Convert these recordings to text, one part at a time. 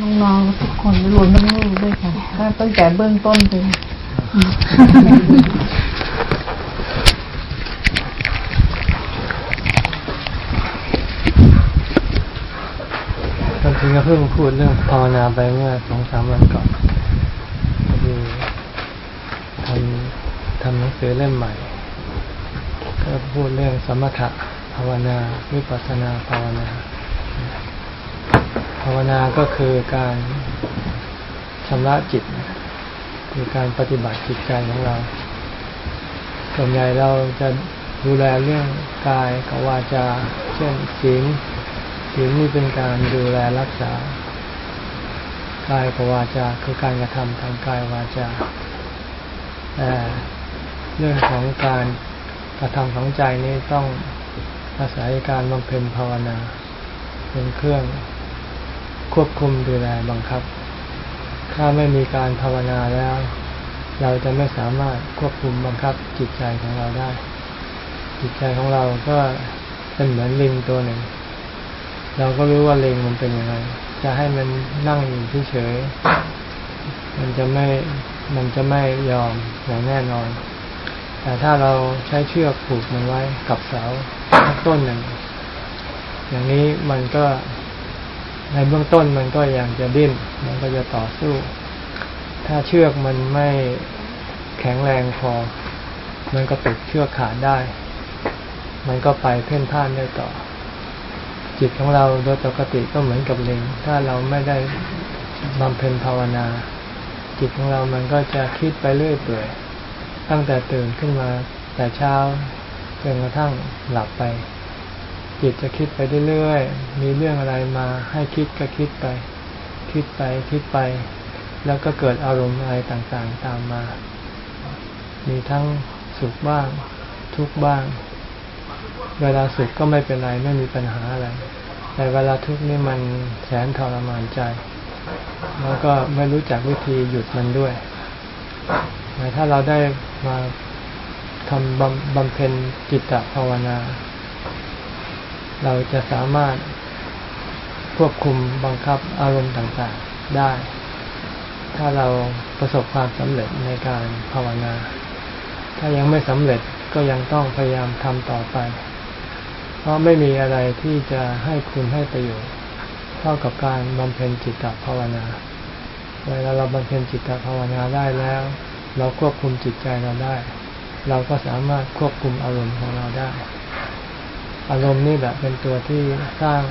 น้องๆทุกคนรวมทั้งลูกด้วยค่ะตั้งแต่เบื้องต้นเลยจริงก็เพิ่งพูดเรื่องภาวนาไปเมื่อสองสามวันก่อนพอดีทำทำหนังสือเล่มใหม่ ก็พูดเรื่องสมถะภาวนา วิปัสสนาภาวนา ภาวนาก็คือการชำระจิต คือการปฏิบัติจิตใจของเราส่วนใหญ่เราจะดูแลเรื่องกายกับวาจา เช่นศีลศีลนี่เป็นการดูแลรักษากายกับวาจา คือการกระทำทางกายวาจาแต่เรื่องของการกระทำของใจนี่ต้องอาศัยการบำเพ็ญภาวนา เป็นเครื่อง ควบคุมดูแลบังคับ ถ้าไม่มีการภาวนาแล้ว เราจะไม่สามารถควบคุมบังคับจิตใจของเราได้ จิตใจของเราก็เป็นเหมือนลิงตัวหนึ่ง เราก็รู้ว่าลิงมันเป็นยังไง จะให้มันนั่งอยู่เฉยมันจะไม่ มันจะไม่ยอมอย่างแน่นอน แต่ถ้าเราใช้เชือกผูกมันไว้กับเสาต้นหนึ่ง อย่างนี้มันก็ ในเบื้องต้นมันก็ยังจะดิ้น มันก็จะต่อสู้ ถ้าเชือกมันไม่แข็งแรงพอ มันก็ติดเชือกขาดได้ มันก็ไปเพ่นพ่านได้ต่อ จิตของเราโดยปกติก็เหมือนกับลิง ถ้าเราไม่ได้บำเพ็ญภาวนา จิตของเรามันก็จะคิดไปเรื่อยเปื่อยตั้งแต่ตื่นขึ้นมาแต่เช้าจนกระทั่งหลับไป จิตจะคิดไปเรื่อยๆ มีเรื่องอะไรมาให้คิดก็คิดไป คิดไปคิดไป แล้วก็เกิดอารมณ์อะไรต่างๆ ตามมา มีทั้งสุขบ้าง ทุกข์บ้าง เวลาสุขก็ไม่เป็นไรไม่มีปัญหาอะไร แต่เวลาทุกข์นี่มันแสนทรมานใจ แล้วก็ไม่รู้จักวิธีหยุดมันด้วยแต่ถ้าเราได้มาทำบำบำเพ็ญจิตตภาวนา เราจะสามารถควบคุมบังคับอารมณ์ต่างๆได้ ถ้าเราประสบความสำเร็จในการภาวนา ถ้ายังไม่สำเร็จก็ยังต้องพยายามทำต่อไป เพราะไม่มีอะไรที่จะให้คุณให้ประโยชน์เท่ากับการบำเพ็ญจิตตภาวนา เวลาเราบำเพ็ญจิตตภาวนาได้แล้ว เราควบคุมจิตใจเราได้ เราก็สามารถควบคุมอารมณ์ของเราได้ อารมณ์นี่แหละเป็นตัวที่สร้าง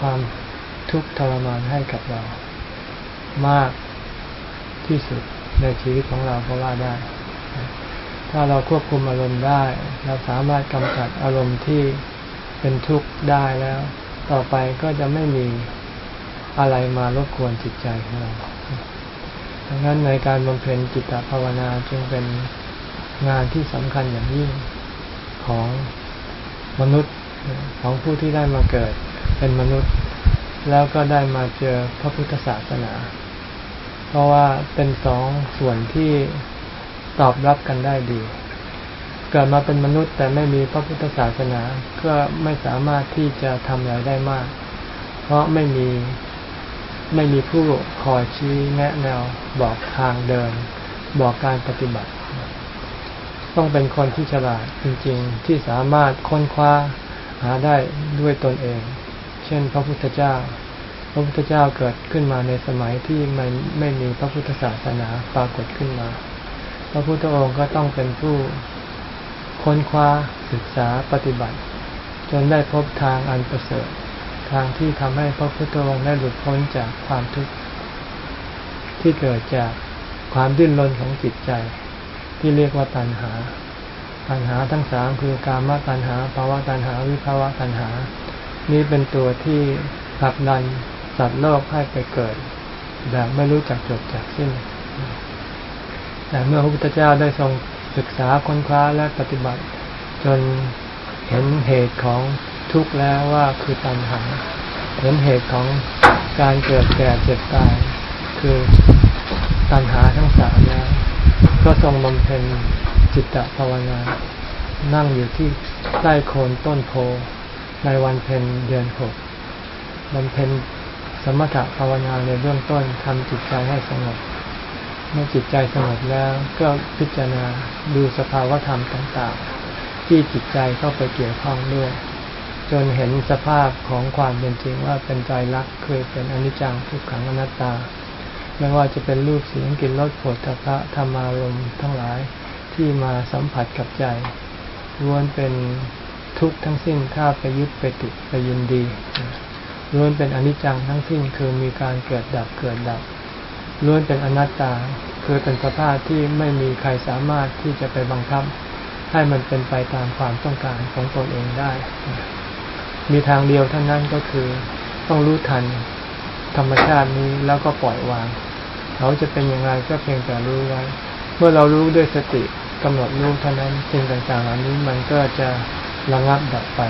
ความทุกข์ทรมานให้กับเรา มากที่สุดในชีวิตของเราก็ว่าได้ ถ้าเราควบคุมอารมณ์ได้ เราสามารถกำจัดอารมณ์ที่เป็นทุกข์ได้แล้ว ต่อไปก็จะไม่มีอะไรมารบกวนจิตใจของเรา ดังนั้นในการบำเพ็ญจิตตภาวนาจึงเป็นงานที่สำคัญอย่างยิ่งของ มนุษย์ของผู้ที่ได้มาเกิดเป็นมนุษย์ แล้วก็ได้มาเจอพระพุทธศาสนา เพราะว่าเป็นสองส่วนที่ตอบรับกันได้ดี เกิดมาเป็นมนุษย์แต่ไม่มีพระพุทธศาสนา ก็ไม่สามารถที่จะทำอะไรได้มาก เพราะไม่มีไม่มีผู้คอยชี้แนะแนวบอกทางเดิน บอกการปฏิบัติ ต้องเป็นคนที่ฉลาดจริงๆ ที่สามารถค้นคว้าหาได้ด้วยตนเอง เช่น พระพุทธเจ้า พระพุทธเจ้าเกิดขึ้นมาในสมัยที่ไม่ไม่มีพระพุทธศาสนาปรากฏขึ้นมา พระพุทธองค์ก็ต้องเป็นผู้ค้นคว้าศึกษาปฏิบัติ จนได้พบทางอันประเสริฐ ทางที่ทำให้พระพุทธองค์ได้หลุดพ้นจากความทุกข์ที่เกิดจากความดิ้นรนของจิตใจ ที่เรียกว่าตัณหา ตัณหาทั้งสามคือกามตัณหาภาวะตัณหาวิภาวะตัณหา นี้เป็นตัวที่ผลักดันสัตว์โลกให้ไปเกิด แบบไม่รู้จักจบจากสิ้น แต่เมื่อพระพุทธเจ้าได้ทรงศึกษาค้นคว้าและปฏิบัติ จนเห็นเหตุของทุกข์แล้วว่าคือตัณหา เห็นเหตุของการเกิดแก่เจ็บตาย คือตัณหาทั้งสามแล้ว ก็ทรงบำเพ็ญจิตตภาวนา นั่งอยู่ที่ใต้โคนต้นโพในวันเพ็ญเดือนหกบำเพ็ญสมถะภาวนาในเบื้องต้นทำจิตใจให้สงบเมื่อจิตใจสงบแล้วก็พิจารณาดูสภาวธรรมต่างๆ ที่จิตใจเข้าไปเกี่ยวข้องด้วย จนเห็นสภาพของความเป็นจริงว่าเป็นใจรักเคยเป็นอนิจจังทุกขังอนัตตา ไม่ว่าจะเป็นรูปเสียงกลิ่นรสโผฏฐัพพะธรรมารมณ์ทั้งหลายที่มาสัมผัสกับใจล้วนเป็นทุกข์ทั้งสิ้นถ้าไปยึดไปติดไปยินดีล้วนเป็นอนิจจังทั้งสิ้นคือมีการเกิดดับเกิดดับล้วนเป็นอนัตตาคือเป็นสภาพที่ไม่มีใครสามารถที่จะไปบังคับ ให้มันเป็นไปตามความต้องการของตนเองได้ มีทางเดียวเท่านั้นก็คือต้องรู้ทัน ธรรมชาตินี้แล้วก็ปล่อยวาง เขาจะเป็นยังไงก็เพียงแต่รู้ไว้ เมื่อเรารู้ด้วยสติกำหนดรู้เท่านั้นสิ่งต่างๆเหล่านี้มันก็จะระงับดับไป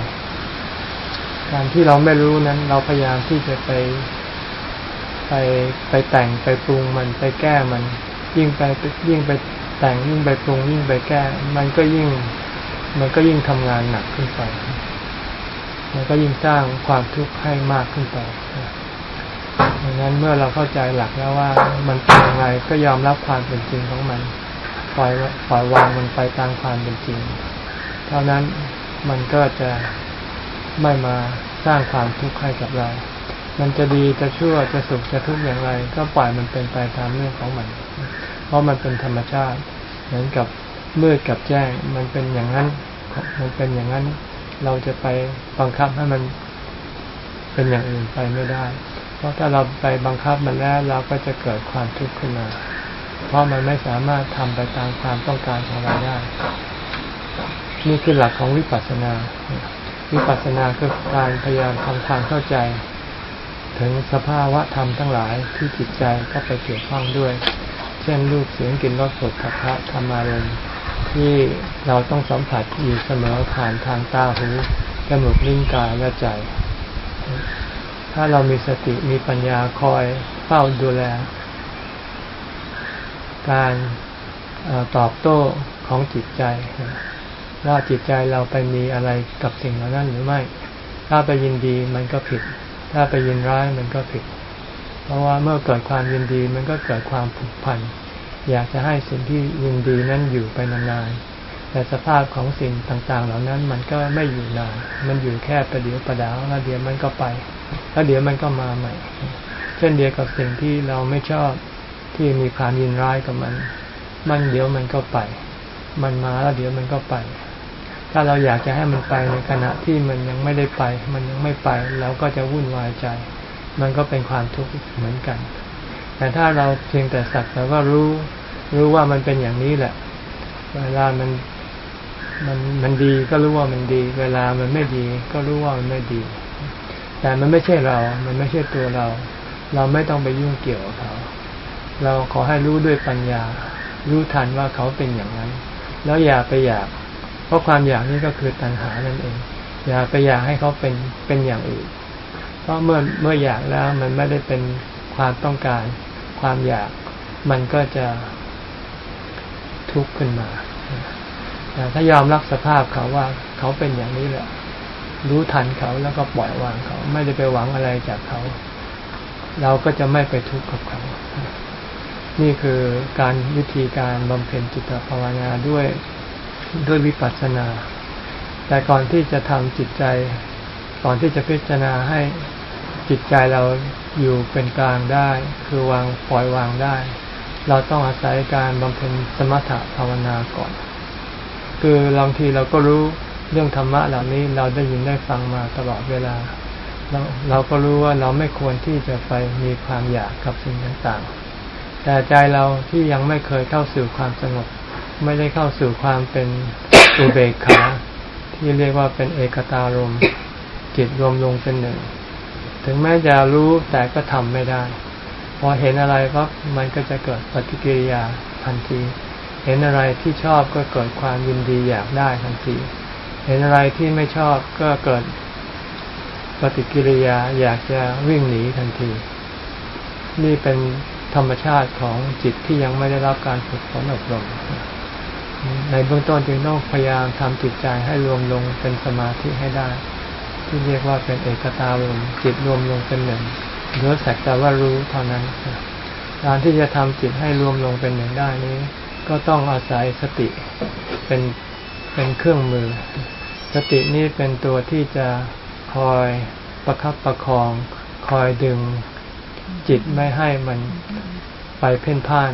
การที่เราไม่รู้นั้น เราพยายามที่จะไป ไปไปแต่งไปปรุงมันไปแก้มัน ยิ่งไปยิ่งไปแต่งยิ่งไปปรุงยิ่งไปแก้ มันก็ยิ่ง มันก็ยิ่งทำงานหนักขึ้นไปมันก็ยิ่งสร้างความทุกข์ให้มากขึ้นไป ดังนั้นเมื่อเราเข้าใจหลักแล้วว่ามันเป็นยังไงก็ยอมรับความเป็นจริงของมัน ปล่อยปล่อยวางมันไปตามความเป็นจริง เท่านั้นมันก็จะไม่มาสร้างความทุกข์ให้กับเรา มันจะดีจะชั่วจะสุขจะทุกข์อย่างไร ก็ปล่อยมันเป็นไปตามเรื่องของมัน เพราะมันเป็นธรรมชาติเหมือนกับมืดกับแจ้ง มันเป็นอย่างนั้น มันเป็นอย่างนั้น เราจะไปบังคับให้มันเป็นอย่างอื่นไปไม่ได้ ราะถ้าเราไปบังคับมันแล้วเราก็จะเกิดความทุกข์ขึ้นมา เพราะมันไม่สามารถทำไปตามความต้องการของเราได้ นี่คือหลักของวิปัสสนา วิปัสสนาคือการพยายามทำความเข้าใจ ถึงสภาวะธรรมทั้งหลายที่จิตใจก็ไปเกี่ยวข้องด้วย เช่นรูปเสียงกลิ่นรสสดขัพะธรรมารมณ์ที่เราต้องสัมผัสอยู่เสมอผ่านทางตาหูจมูกลิ้นกายและใจ ถ้าเรามีสติมีปัญญาคอยเฝ้าดูแล การตอบโต้ของจิตใจ ว่าจิตใจเราไปมีอะไรกับสิ่งเหล่านั้นหรือไม่ ถ้าไปยินดีมันก็ผิด ถ้าไปยินร้ายมันก็ผิด เพราะว่าเมื่อเกิดความยินดีมันก็เกิดความผูกพัน อยากจะให้สิ่งที่ยินดีนั้นอยู่ไปนานๆ แต่สภาพของสิ่งต่างๆ เหล่านั้นมันก็ไม่อยู่นาน มันอยู่แค่ประเดี๋ยวประดาวแล้วเดี๋ยวมันก็ไป แล้วเดี๋ยวมันก็มาใหม่ เช่นเดียวกับสิ่งที่เราไม่ชอบที่มีความยินร้ายกับมัน มันเดี๋ยวมันก็ไป มันมาแล้วเดี๋ยวมันก็ไป ถ้าเราอยากจะให้มันไปในขณะที่มันยังไม่ได้ไป มันยังไม่ไปเราก็จะวุ่นวายใจ มันก็เป็นความทุกข์เหมือนกัน แต่ถ้าเราเพียงแต่สักแต่ว่ารู้รู้ว่ามันเป็นอย่างนี้แหละ เวลามันมันมันดีก็รู้ว่ามันดี เวลามันไม่ดี ก็รู้ว่ามันไม่ดี แต่มันไม่ใช่เรา มันไม่ใช่ตัวเรา เราไม่ต้องไปยุ่งเกี่ยวกับเขา เราขอให้รู้ด้วยปัญญา รู้ทันว่าเขาเป็นอย่างนั้น แล้วอย่าไปอยาก เพราะความอยากนี่ก็คือตัณหานั่นเอง อย่าไปอยากให้เขาเป็น เป็นอย่างอื่น เพราะเมื่อ เมื่ออยากแล้วมันไม่ได้เป็นความต้องการ ความอยาก มันก็จะทุกข์ขึ้นมา แต่ถ้ายอมรับสภาพเขาว่าเขาเป็นอย่างนี้แหละ รู้ทันเขาแล้วก็ปล่อยวางเขา ไม่ได้ไปหวังอะไรจากเขา เราก็จะไม่ไปทุกข์กับเขา นี่คือการวิธีการบำเพ็ญจิตภาวนาด้วยด้วยวิปัสสนา แต่ก่อนที่จะทำจิตใจ ก่อนที่จะพิจารณาให้จิตใจเราอยู่เป็นกลางได้ คือวางปล่อยวางได้ เราต้องอาศัยการบำเพ็ญสมถะภาวนาก่อน คือบางทีเราก็รู้ เรื่องธรรมะเหล่านี้เราได้ยินได้ฟังมาตลอดเวลา เราเราก็รู้ว่าเราไม่ควรที่จะไปมีความอยากกับสิ่งต่างๆ แต่ใจเราที่ยังไม่เคยเข้าสู่ความสงบ ไม่ได้เข้าสู่ความเป็นอุเบกขาที่เรียกว่าเป็นเอกตารมจิตรวมลงเป็นหนึ่ง ถึงแม้จะรู้แต่ก็ทำไม่ได้ พอเห็นอะไรปั๊บมันก็จะเกิดปฏิกิริยาทันที เห็นอะไรที่ชอบก็เกิดความยินดีอยากได้ทันที เห็นอะไรที่ไม่ชอบก็เกิดปฏิกิริยาอยากจะวิ่งหนีทันที นี่เป็นธรรมชาติของจิตที่ยังไม่ได้รับการฝึกฝนอบรม ในเบื้องต้นจึงต้องพยายามทำจิตใจให้รวมลงเป็นสมาธิให้ได้ ที่เรียกว่าเป็นเอกตารมจิตรวมลงเป็นหนึ่งเหลือสักแต่ว่ารู้เท่านั้น การที่จะทำจิตให้รวมลงเป็นหนึ่งได้นี้ ก็ต้องอาศัยสติเป็นเป็นเครื่องมือ สตินี้เป็นตัวที่จะคอยประคับประคอง คอยดึงจิตไม่ให้มันไปเพ่นพ่าน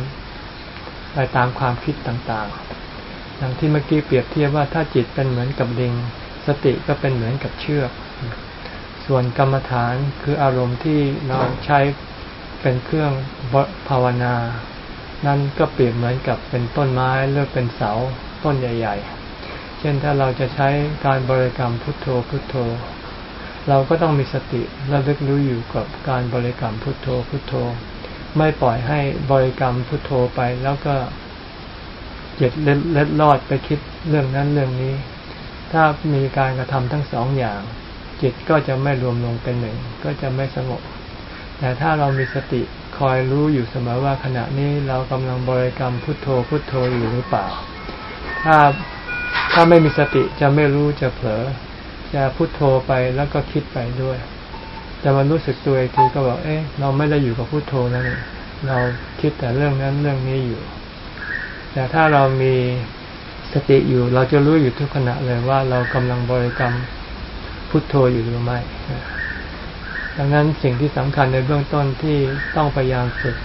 ไปตามความคิดต่างๆอย่างที่เมื่อกี้เปรียบเทียบว่าถ้าจิตเป็นเหมือนกับลิง สติก็เป็นเหมือนกับเชือก ส่วนกรรมฐานคืออารมณ์ที่เราใช้เป็นเครื่องภาวนา นั่นก็เปรียบเหมือนกับเป็นต้นไม้หรือเป็นเสาต้นใหญ่ ๆ ช่นถ้าเราจะใช้การบริกรรมพุทโธพุทโธ เราก็ต้องมีสติระลึกรู้อยู่กับการบริกรรมพุทโธพุทโธ ไม่ปล่อยให้บริกรรมพุทโธไปแล้วก็เจ็ดเล็ดลอดไปคิดเรื่องนั้นเรื่องนี้ ถ้ามีการกระทำทั้งสองอย่าง จิตก็จะไม่รวมลงเป็นหนึ่ง ก็จะไม่สงบ แต่ถ้าเรามีสติคอยรู้อยู่เสมอว่าขณะนี้เรากำลังบริกรรมพุทโธพุทโธอยู่หรือเปล่า ถ้า ถ้าไม่มีสติจะไม่รู้จะเผลอ จะพุทโธไปแล้วก็คิดไปด้วย จะมารู้สึกตัวอีกทีก็บอก เอ๊ะ เราไม่ได้อยู่กับพุทโธนั่นเราคิดแต่เรื่องนั้นเรื่องนี้อยู่ แต่ถ้าเรามีสติอยู่เราจะรู้อยู่ทุกขณะเลยว่าเรากำลังบริกรรมพุทโธอยู่หรือไม่ ดังนั้นสิ่งที่สำคัญในเบื้องต้นที่ต้องพยายามฝึก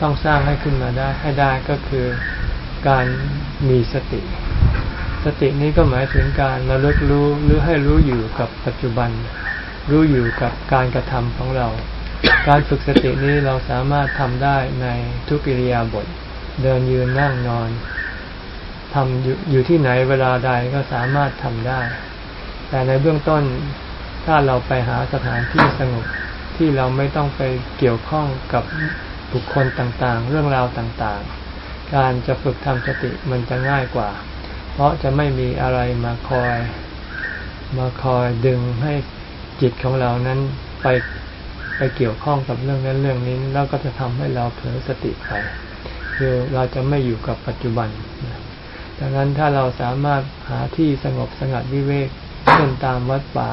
ต้องสร้างให้ขึ้นมาได้ให้ได้ก็คือการมีสติ สตินี้ก็หมายถึงการระลึกรู้หรือให้รู้อยู่กับปัจจุบัน รู้อยู่กับการกระทำของเรา การฝึกสตินี้เราสามารถทำได้ในทุกิริยาบท เดินยืนนั่งนอนทำอยอยู่ที่ไหนเวลาใดก็สามารถทำได้ แต่ในเบื้องต้นถ้าเราไปหาสถานที่สงบที่เราไม่ต้องไปเกี่ยวข้องกับบุคคลต่างๆ เรื่องราวต่างๆ การจะฝึกทำสติมันจะง่ายกว่า เพราะจะไม่มีอะไรมาคอย มาคอยดึงให้จิตของเรานั้นไปไปเกี่ยวข้องกับเรื่องนั้นเรื่องนี้ แล้วก็จะทำให้เราเผลอสติไปคือเราจะไม่อยู่กับปัจจุบันดังนั้นถ้าเราสามารถหาที่สงบสงัดวิเวกเช่นตามวัดป่า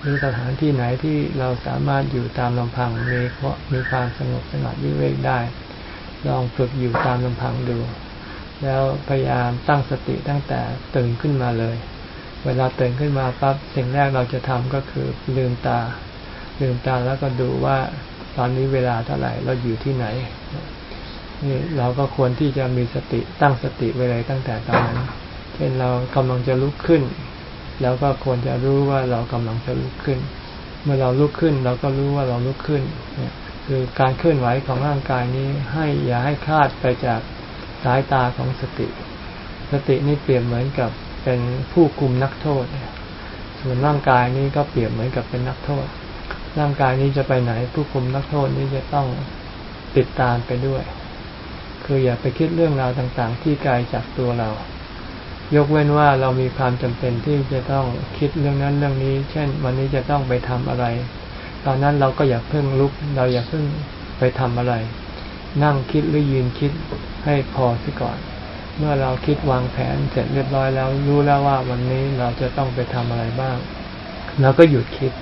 หรือสถานที่ไหนที่เราสามารถอยู่ตามลำพังมีมีความสงบสงัดวิเวกได้ ลองฝึกอยู่ตามลำพังดู แล้วพยายามตั้งสติตั้งแต่ตื่นขึ้นมาเลย เวลาตื่นขึ้นมาปั๊บสิ่งแรกเราจะทำก็คือลืมตา ลืมตาแล้วก็ดูว่าตอนนี้เวลาเท่าไหร่เราอยู่ที่ไหนนี่เราก็ควรที่จะมีสติตั้งสติไว้เลยตั้งแต่ตอนนั้น เช่นเรากำลังจะลุกขึ้น แล้วก็ควรจะรู้ว่าเรากำลังจะลุกขึ้น เมื่อเราลุกขึ้นเราก็รู้ว่าเราลุกขึ้นเนี่ยคือการเคลื่อนไหวของร่างกายนี้ให้อย่าให้คลาดไปจาก สายตาของสติ สตินี่เปรียบเหมือนกับเป็นผู้คุมนักโทษ ส่วนร่างกายนี้ก็เปรียบเหมือนกับเป็นนักโทษ ร่างกายนี้จะไปไหนผู้คุมนักโทษนี้จะต้องติดตามไปด้วย คืออย่าไปคิดเรื่องราวต่างๆ ที่ไกลจากตัวเรา ยกเว้นว่าเรามีความจำเป็นที่จะต้องคิดเรื่องนั้นเรื่องนี้ เช่น วันนี้จะต้องไปทำอะไร ตอนนั้นเราก็อย่าเพิ่งลุก เราอย่าเพิ่งไปทำอะไร นั่งคิดหรือยืนคิด ให้พอสิก่อน เมื่อเราคิดวางแผนเสร็จเรียบร้อยแล้ว รู้แล้วว่าวันนี้เราจะต้องไปทำอะไรบ้างเราก็หยุดคิด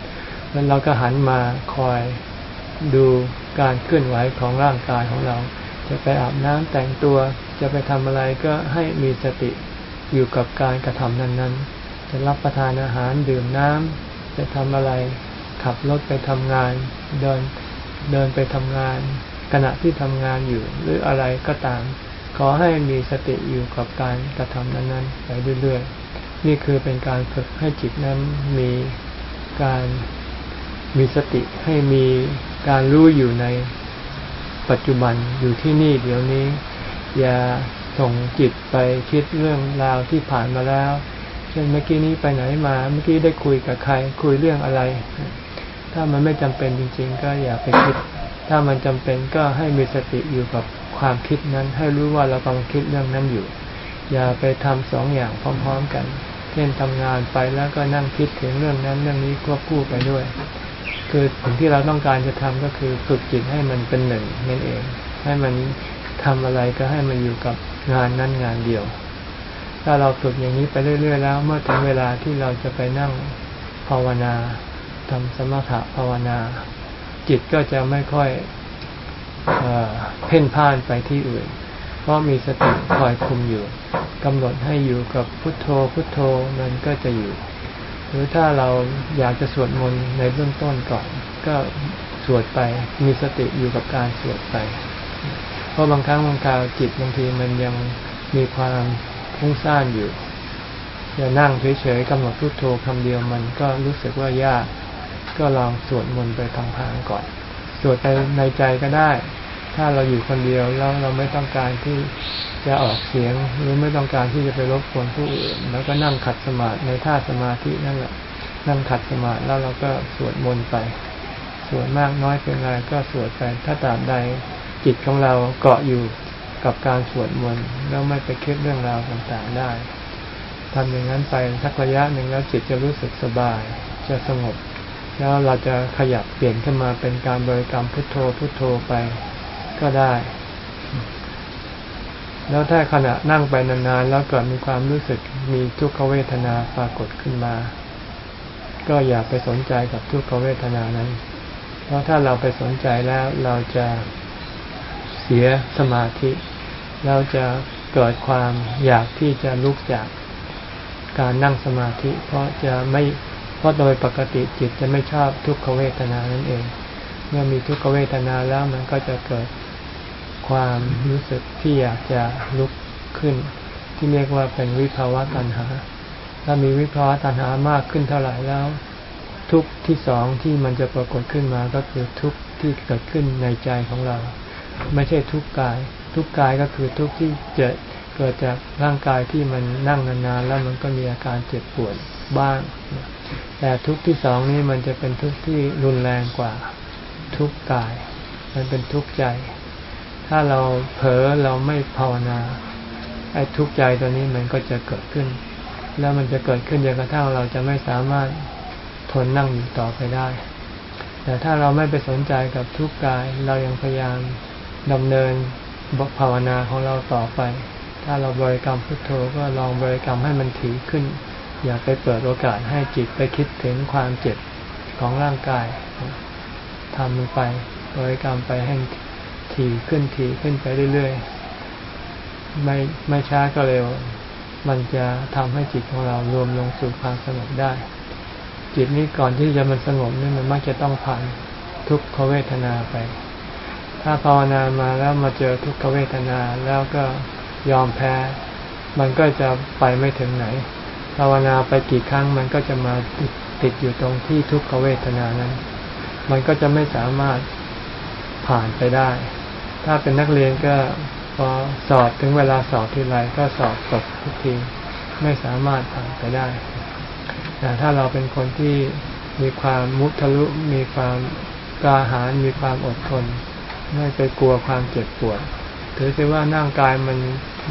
แล้วเราก็หันมาคอยดูการเคลื่อนไหวของร่างกายของเรา จะไปอาบน้ำแต่งตัวจะไปทำอะไรก็ให้มีสติอยู่กับการกระทำนั้น ๆ จะรับประทานอาหารดื่มน้ำจะทำอะไรขับรถไปทำงาน เดินเดินไปทำงาน ขณะที่ทำงานอยู่หรืออะไรก็ตาม ขอให้มีสติอยู่กับการกระทำนั้นๆไปเรื่อยๆ นี่คือเป็นการฝึกให้จิตนั้นมีการมีสติให้มีการรู้อยู่ในปัจจุบันอยู่ที่นี่เดี๋ยวนี้ อย่าส่งจิตไปคิดเรื่องราวที่ผ่านมาแล้ว เช่นเมื่อกี้นี้ไปไหนมา เมื่อกี้ได้คุยกับใคร คุยเรื่องอะไร ถ้ามันไม่จำเป็นจริง ๆ ก็อย่าไปคิด ถ้ามันจำเป็นก็ให้มีสติอยู่กับความคิดนั้น ให้รู้ว่าเรากำลังคิดเรื่องนั้นอยู่ อย่าไปทำสองอย่างพร้อม ๆกัน เช่นทำงานไปแล้วก็นั่งคิดถึงเรื่องนั้นเรื่องนี้ควบคู่ไปด้วย คือสิ่งที่เราต้องการจะทำก็คือฝึกจิตให้มันเป็นหนึ่งนั่นเอง ให้มันทำอะไรก็ให้มันอยู่กับงานนั้นงานเดียว ถ้าเราฝึกอย่างนี้ไปเรื่อย ๆ แล้ว เมื่อถึงเวลาที่เราจะไปนั่งภาวนาทำสมถะภาวนา จิตก็จะไม่ค่อยเอเพ่นพ่านไปที่อื่น เพราะมีสติคอยคุมอยู่กำหนดให้อยู่กับพุทโธพุทโธมันก็จะอยู่ หรือถ้าเราอยากจะสวดมนต์ในเบื้องต้นก่อน ก็สวดไปมีสติอยู่กับการสวดไป เพราะบางครั้งบางคราวจิตบางทีมันยังมีความพุ่งซ่านอยู่จะนั่งเฉยๆกำหนดพุทโธคำเดียวมันก็รู้สึกว่ายาก ก็ลองสวดมนต์ไปทางทางก่อน สวดไปในใจก็ได้ ถ้าเราอยู่คนเดียวแล้วเราไม่ต้องการที่จะออกเสียง หรือไม่ต้องการที่จะไปรบกวนผู้อื่น แล้วก็นั่งขัดสมาธิในท่าสมาธินั่นแหละนั่งขัดสมาธิแล้วเราก็สวดมนต์ไป สวดมากน้อยเป็นไรก็สวดไปถ้าตราบใดจิตของเราเกาะอยู่กับการสวดมนต์แล้วไม่ไปคิดเรื่องราวต่างๆได้ทำอย่างนั้นไปสักระยะหนึ่งแล้วจิตจะรู้สึกสบาย จะสงบ แล้วเราจะขยับเปลี่ยนขึ้นมาเป็นการบริกรรมพุทโธพุทโธไปก็ได้ แล้วถ้าขณะนั่งไปนานๆแล้วเกิดมีความรู้สึกมีทุกขเวทนาปรากฏขึ้นมา ก็อย่าไปสนใจกับทุกขเวทนานั้น เพราะถ้าเราไปสนใจแล้วเราจะเสียสมาธิ เราจะเกิดความอยากที่จะลุกจากการนั่งสมาธิ เพราะจะไม่ เพราะโดยปกติจิตจะไม่ชอบทุกขเวทนานั่นเอง เมื่อมีทุกขเวทนาแล้วมันก็จะเกิดความรู้สึกที่อยากจะลุกขึ้น ที่เรียกว่าเป็นวิภาวะตัณหา ถ้ามีวิภาวะตัณหามากขึ้นเท่าไหร่แล้ว ทุกที่สองที่มันจะปรากฏขึ้นมาก็คือทุกที่เกิดขึ้นในใจของเรา ไม่ใช่ทุกกาย ทุกกายก็คือทุกที่เกิดเกิดจากร่างกายที่มันนั่งนานๆแล้วมันก็มีอาการเจ็บปวดบ้าง แต่ทุกข์ที่สองนี้มันจะเป็นทุกข์ที่รุนแรงกว่าทุกข์กาย มันเป็นทุกข์ใจ ถ้าเราเผลอเราไม่ภาวนาไอ้ทุกข์ใจตัวนี้มันก็จะเกิดขึ้น แล้วมันจะเกิดขึ้นจนกระทั่งเราจะไม่สามารถทนนั่งอยู่ต่อไปได้ แต่ถ้าเราไม่ไปสนใจกับทุกข์กาย เรายังพยายามดำเนินภาวนาของเราต่อไป ถ้าเราบริกรรมพุทโธก็ลองบริกรรมให้มันถี่ขึ้น อย่าไปเปิดโอกาสให้จิตไปคิดถึงความเจ็บของร่างกายทำมันไปบริกรรมไปให้ถี่ขึ้นถี่ขึ้นไปเรื่อยๆ ไม่ไม่ช้าก็เร็ว มันจะทำให้จิตของเรารวมลงสู่ความสงบได้ จิตนี้ก่อนที่จะมันสงบนี่มันมักจะต้องผ่านทุกขเวทนาไป ถ้าภาวนามาแล้วมาเจอทุกขเวทนาแล้วก็ยอมแพ้ มันก็จะไปไม่ถึงไหน ภาวนาไปกี่ครั้งมันก็จะมาติดติดอยู่ตรงที่ทุกขเวทนานั้น มันก็จะไม่สามารถผ่านไปได้ ถ้าเป็นนักเรียนก็พอสอบถึงเวลาสอบทีไรก็สอบตกทุกทีไม่สามารถผ่านไปได้ แต่ถ้าเราเป็นคนที่มีความมุทะลุมีความกล้าหาญมีความอดทน ไม่ไปกลัวความเจ็บปวด ถือซะว่านั่งกายมัน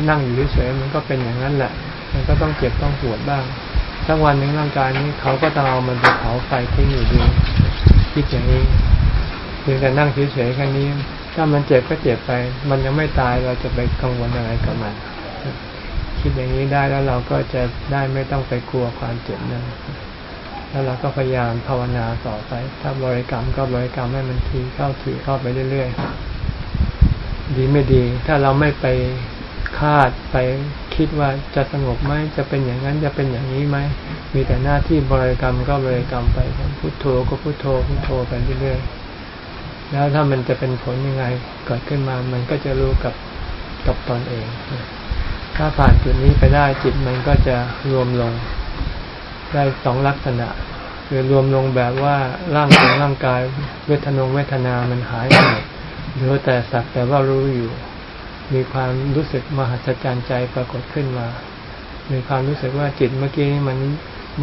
นั่งอยู่เฉยๆมันก็เป็นอย่างนั้นแหละ มันก็ต้องเจ็บต้องปวดบ้างสักวันหนึ่งร่างกายนี้เขาก็ต้องเอามันไปเผาไฟทิ้งอยู่ดีคิดอย่างนี้เพียงแต่นั่งเฉยๆแค่นี้ ถ้ามันเจ็บก็เจ็บไป มันยังไม่ตายเราจะไปกังวลอะไรกับมัน คิดอย่างนี้ได้แล้วเราก็จะได้ไม่ต้องไปกลัวความเจ็บนั้นแล้วเราก็พยายามภาวนาต่อไป ถ้าบริกรรมก็บริกรรมให้มันทีเข้าทีเข้าไปเรื่อยๆ ดีไม่ดี ถ้าเราไม่ไป คาดไปคิดว่าจะสงบไหมจะเป็นอย่างนั้นจะเป็นอย่างนี้ไหมมีแต่หน้าที่บริกรรมก็บริกรรมไปพุทโธก็พุทโธพุทโธไปเรื่อยๆแล้วถ้ามันจะเป็นผลยังไงเกิดขึ้นมามันก็จะรู้กับกับตนเอง ถ้าผ่านจุดนี้ไปได้จิตมันก็จะรวมลงได้สองลักษณะ คือรวมลงแบบว่าร่างของร่างกายเวทนงเวทนามันหายไปหมดเหลือแต่สักแต่ว่ารู้อยู่ มีความรู้สึกมหัศจรรย์ใจปรากฏขึ้นมา มีความรู้สึกว่าจิตเมื่อกี้มัน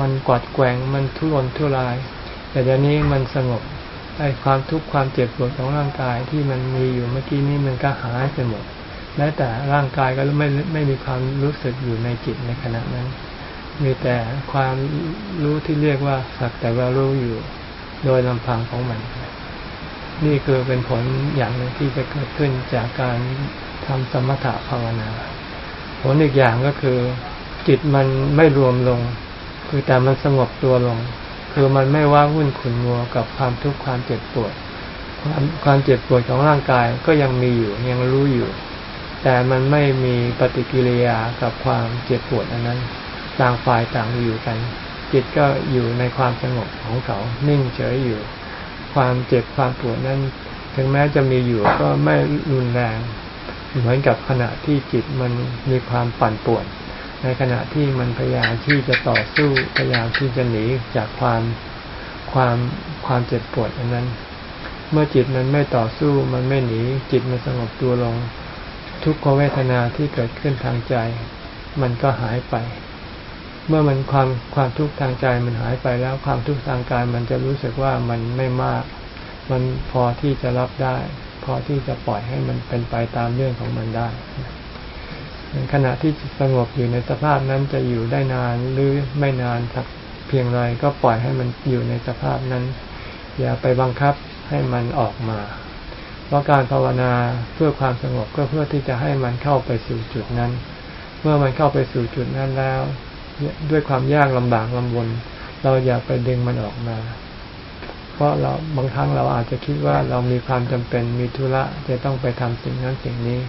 มันกวาดแกว่งมันทุรนทุราย แต่เดี๋ยวนี้มันสงบไอ้ความทุกข์ความเจ็บปวดของร่างกายที่มันมีอยู่เมื่อกี้นี้มันก็หายไปหมดแม้แต่ร่างกายก็ไม่ไม่มีความรู้สึกอยู่ในจิตในขณะนั้น มีแต่ความรู้ที่เรียกว่าสักแต่ว่ารู้อยู่โดยลำพังของมัน นี่คือเป็นผลอย่างหนึ่งที่จะเกิดขึ้นจากการ ทำสมถะภาวนา ผลอีกอย่างก็คือ จิตมันไม่รวมลง คือแต่มันสงบตัวลง คือมันไม่ว่าวุ่นขุนมัวกับความทุกข์ความเจ็บปวด ความความเจ็บปวดของร่างกายก็ยังมีอยู่ยังรู้อยู่ แต่มันไม่มีปฏิกิริยากับความเจ็บปวดอันนั้น ต่างฝ่ายต่างอยู่กัน จิตก็อยู่ในความสงบของเขานิ่งเฉยอยู่ ความเจ็บความปวดนั้น ถึงแม้จะมีอยู่ก็ไม่รุนแรง เหมือนกับขณะที่จิตมันมีความปั่นป่วน ในขณะที่มันพยายามที่จะต่อสู้พยายามที่จะหนีจากความความความเจ็บปวดอันนั้น เมื่อจิตมันไม่ต่อสู้มันไม่หนี จิตมันสงบตัวลง ทุกขเวทนาที่เกิดขึ้นทางใจ มันก็หายไป เมื่อมันความความทุกข์ทางใจมันหายไปแล้วความทุกข์ทางกายมันจะรู้สึกว่ามันไม่มาก มันพอที่จะรับได้ พอที่จะปล่อยให้มันเป็นไปตามเรื่องของมันได้ขณะที่จิตสงบอยู่ในสภาพนั้นจะอยู่ได้นานหรือไม่นานสักเพียงไรก็ปล่อยให้มันอยู่ในสภาพนั้น อย่าไปบังคับให้มันออกมา เพราะการภาวนาเพื่อความสงบก็เพื่อที่จะให้มันเข้าไปสู่จุดนั้น เมื่อมันเข้าไปสู่จุดนั้นแล้ว ด้วยความยากลำบากลำบนเราอย่าไปดึงมันออกมา เพราะเราบางครั้งเราอาจจะคิดว่าเรามีความจำเป็นมีธุระจะต้องไปทำสิ่งนั้นสิ่งนี้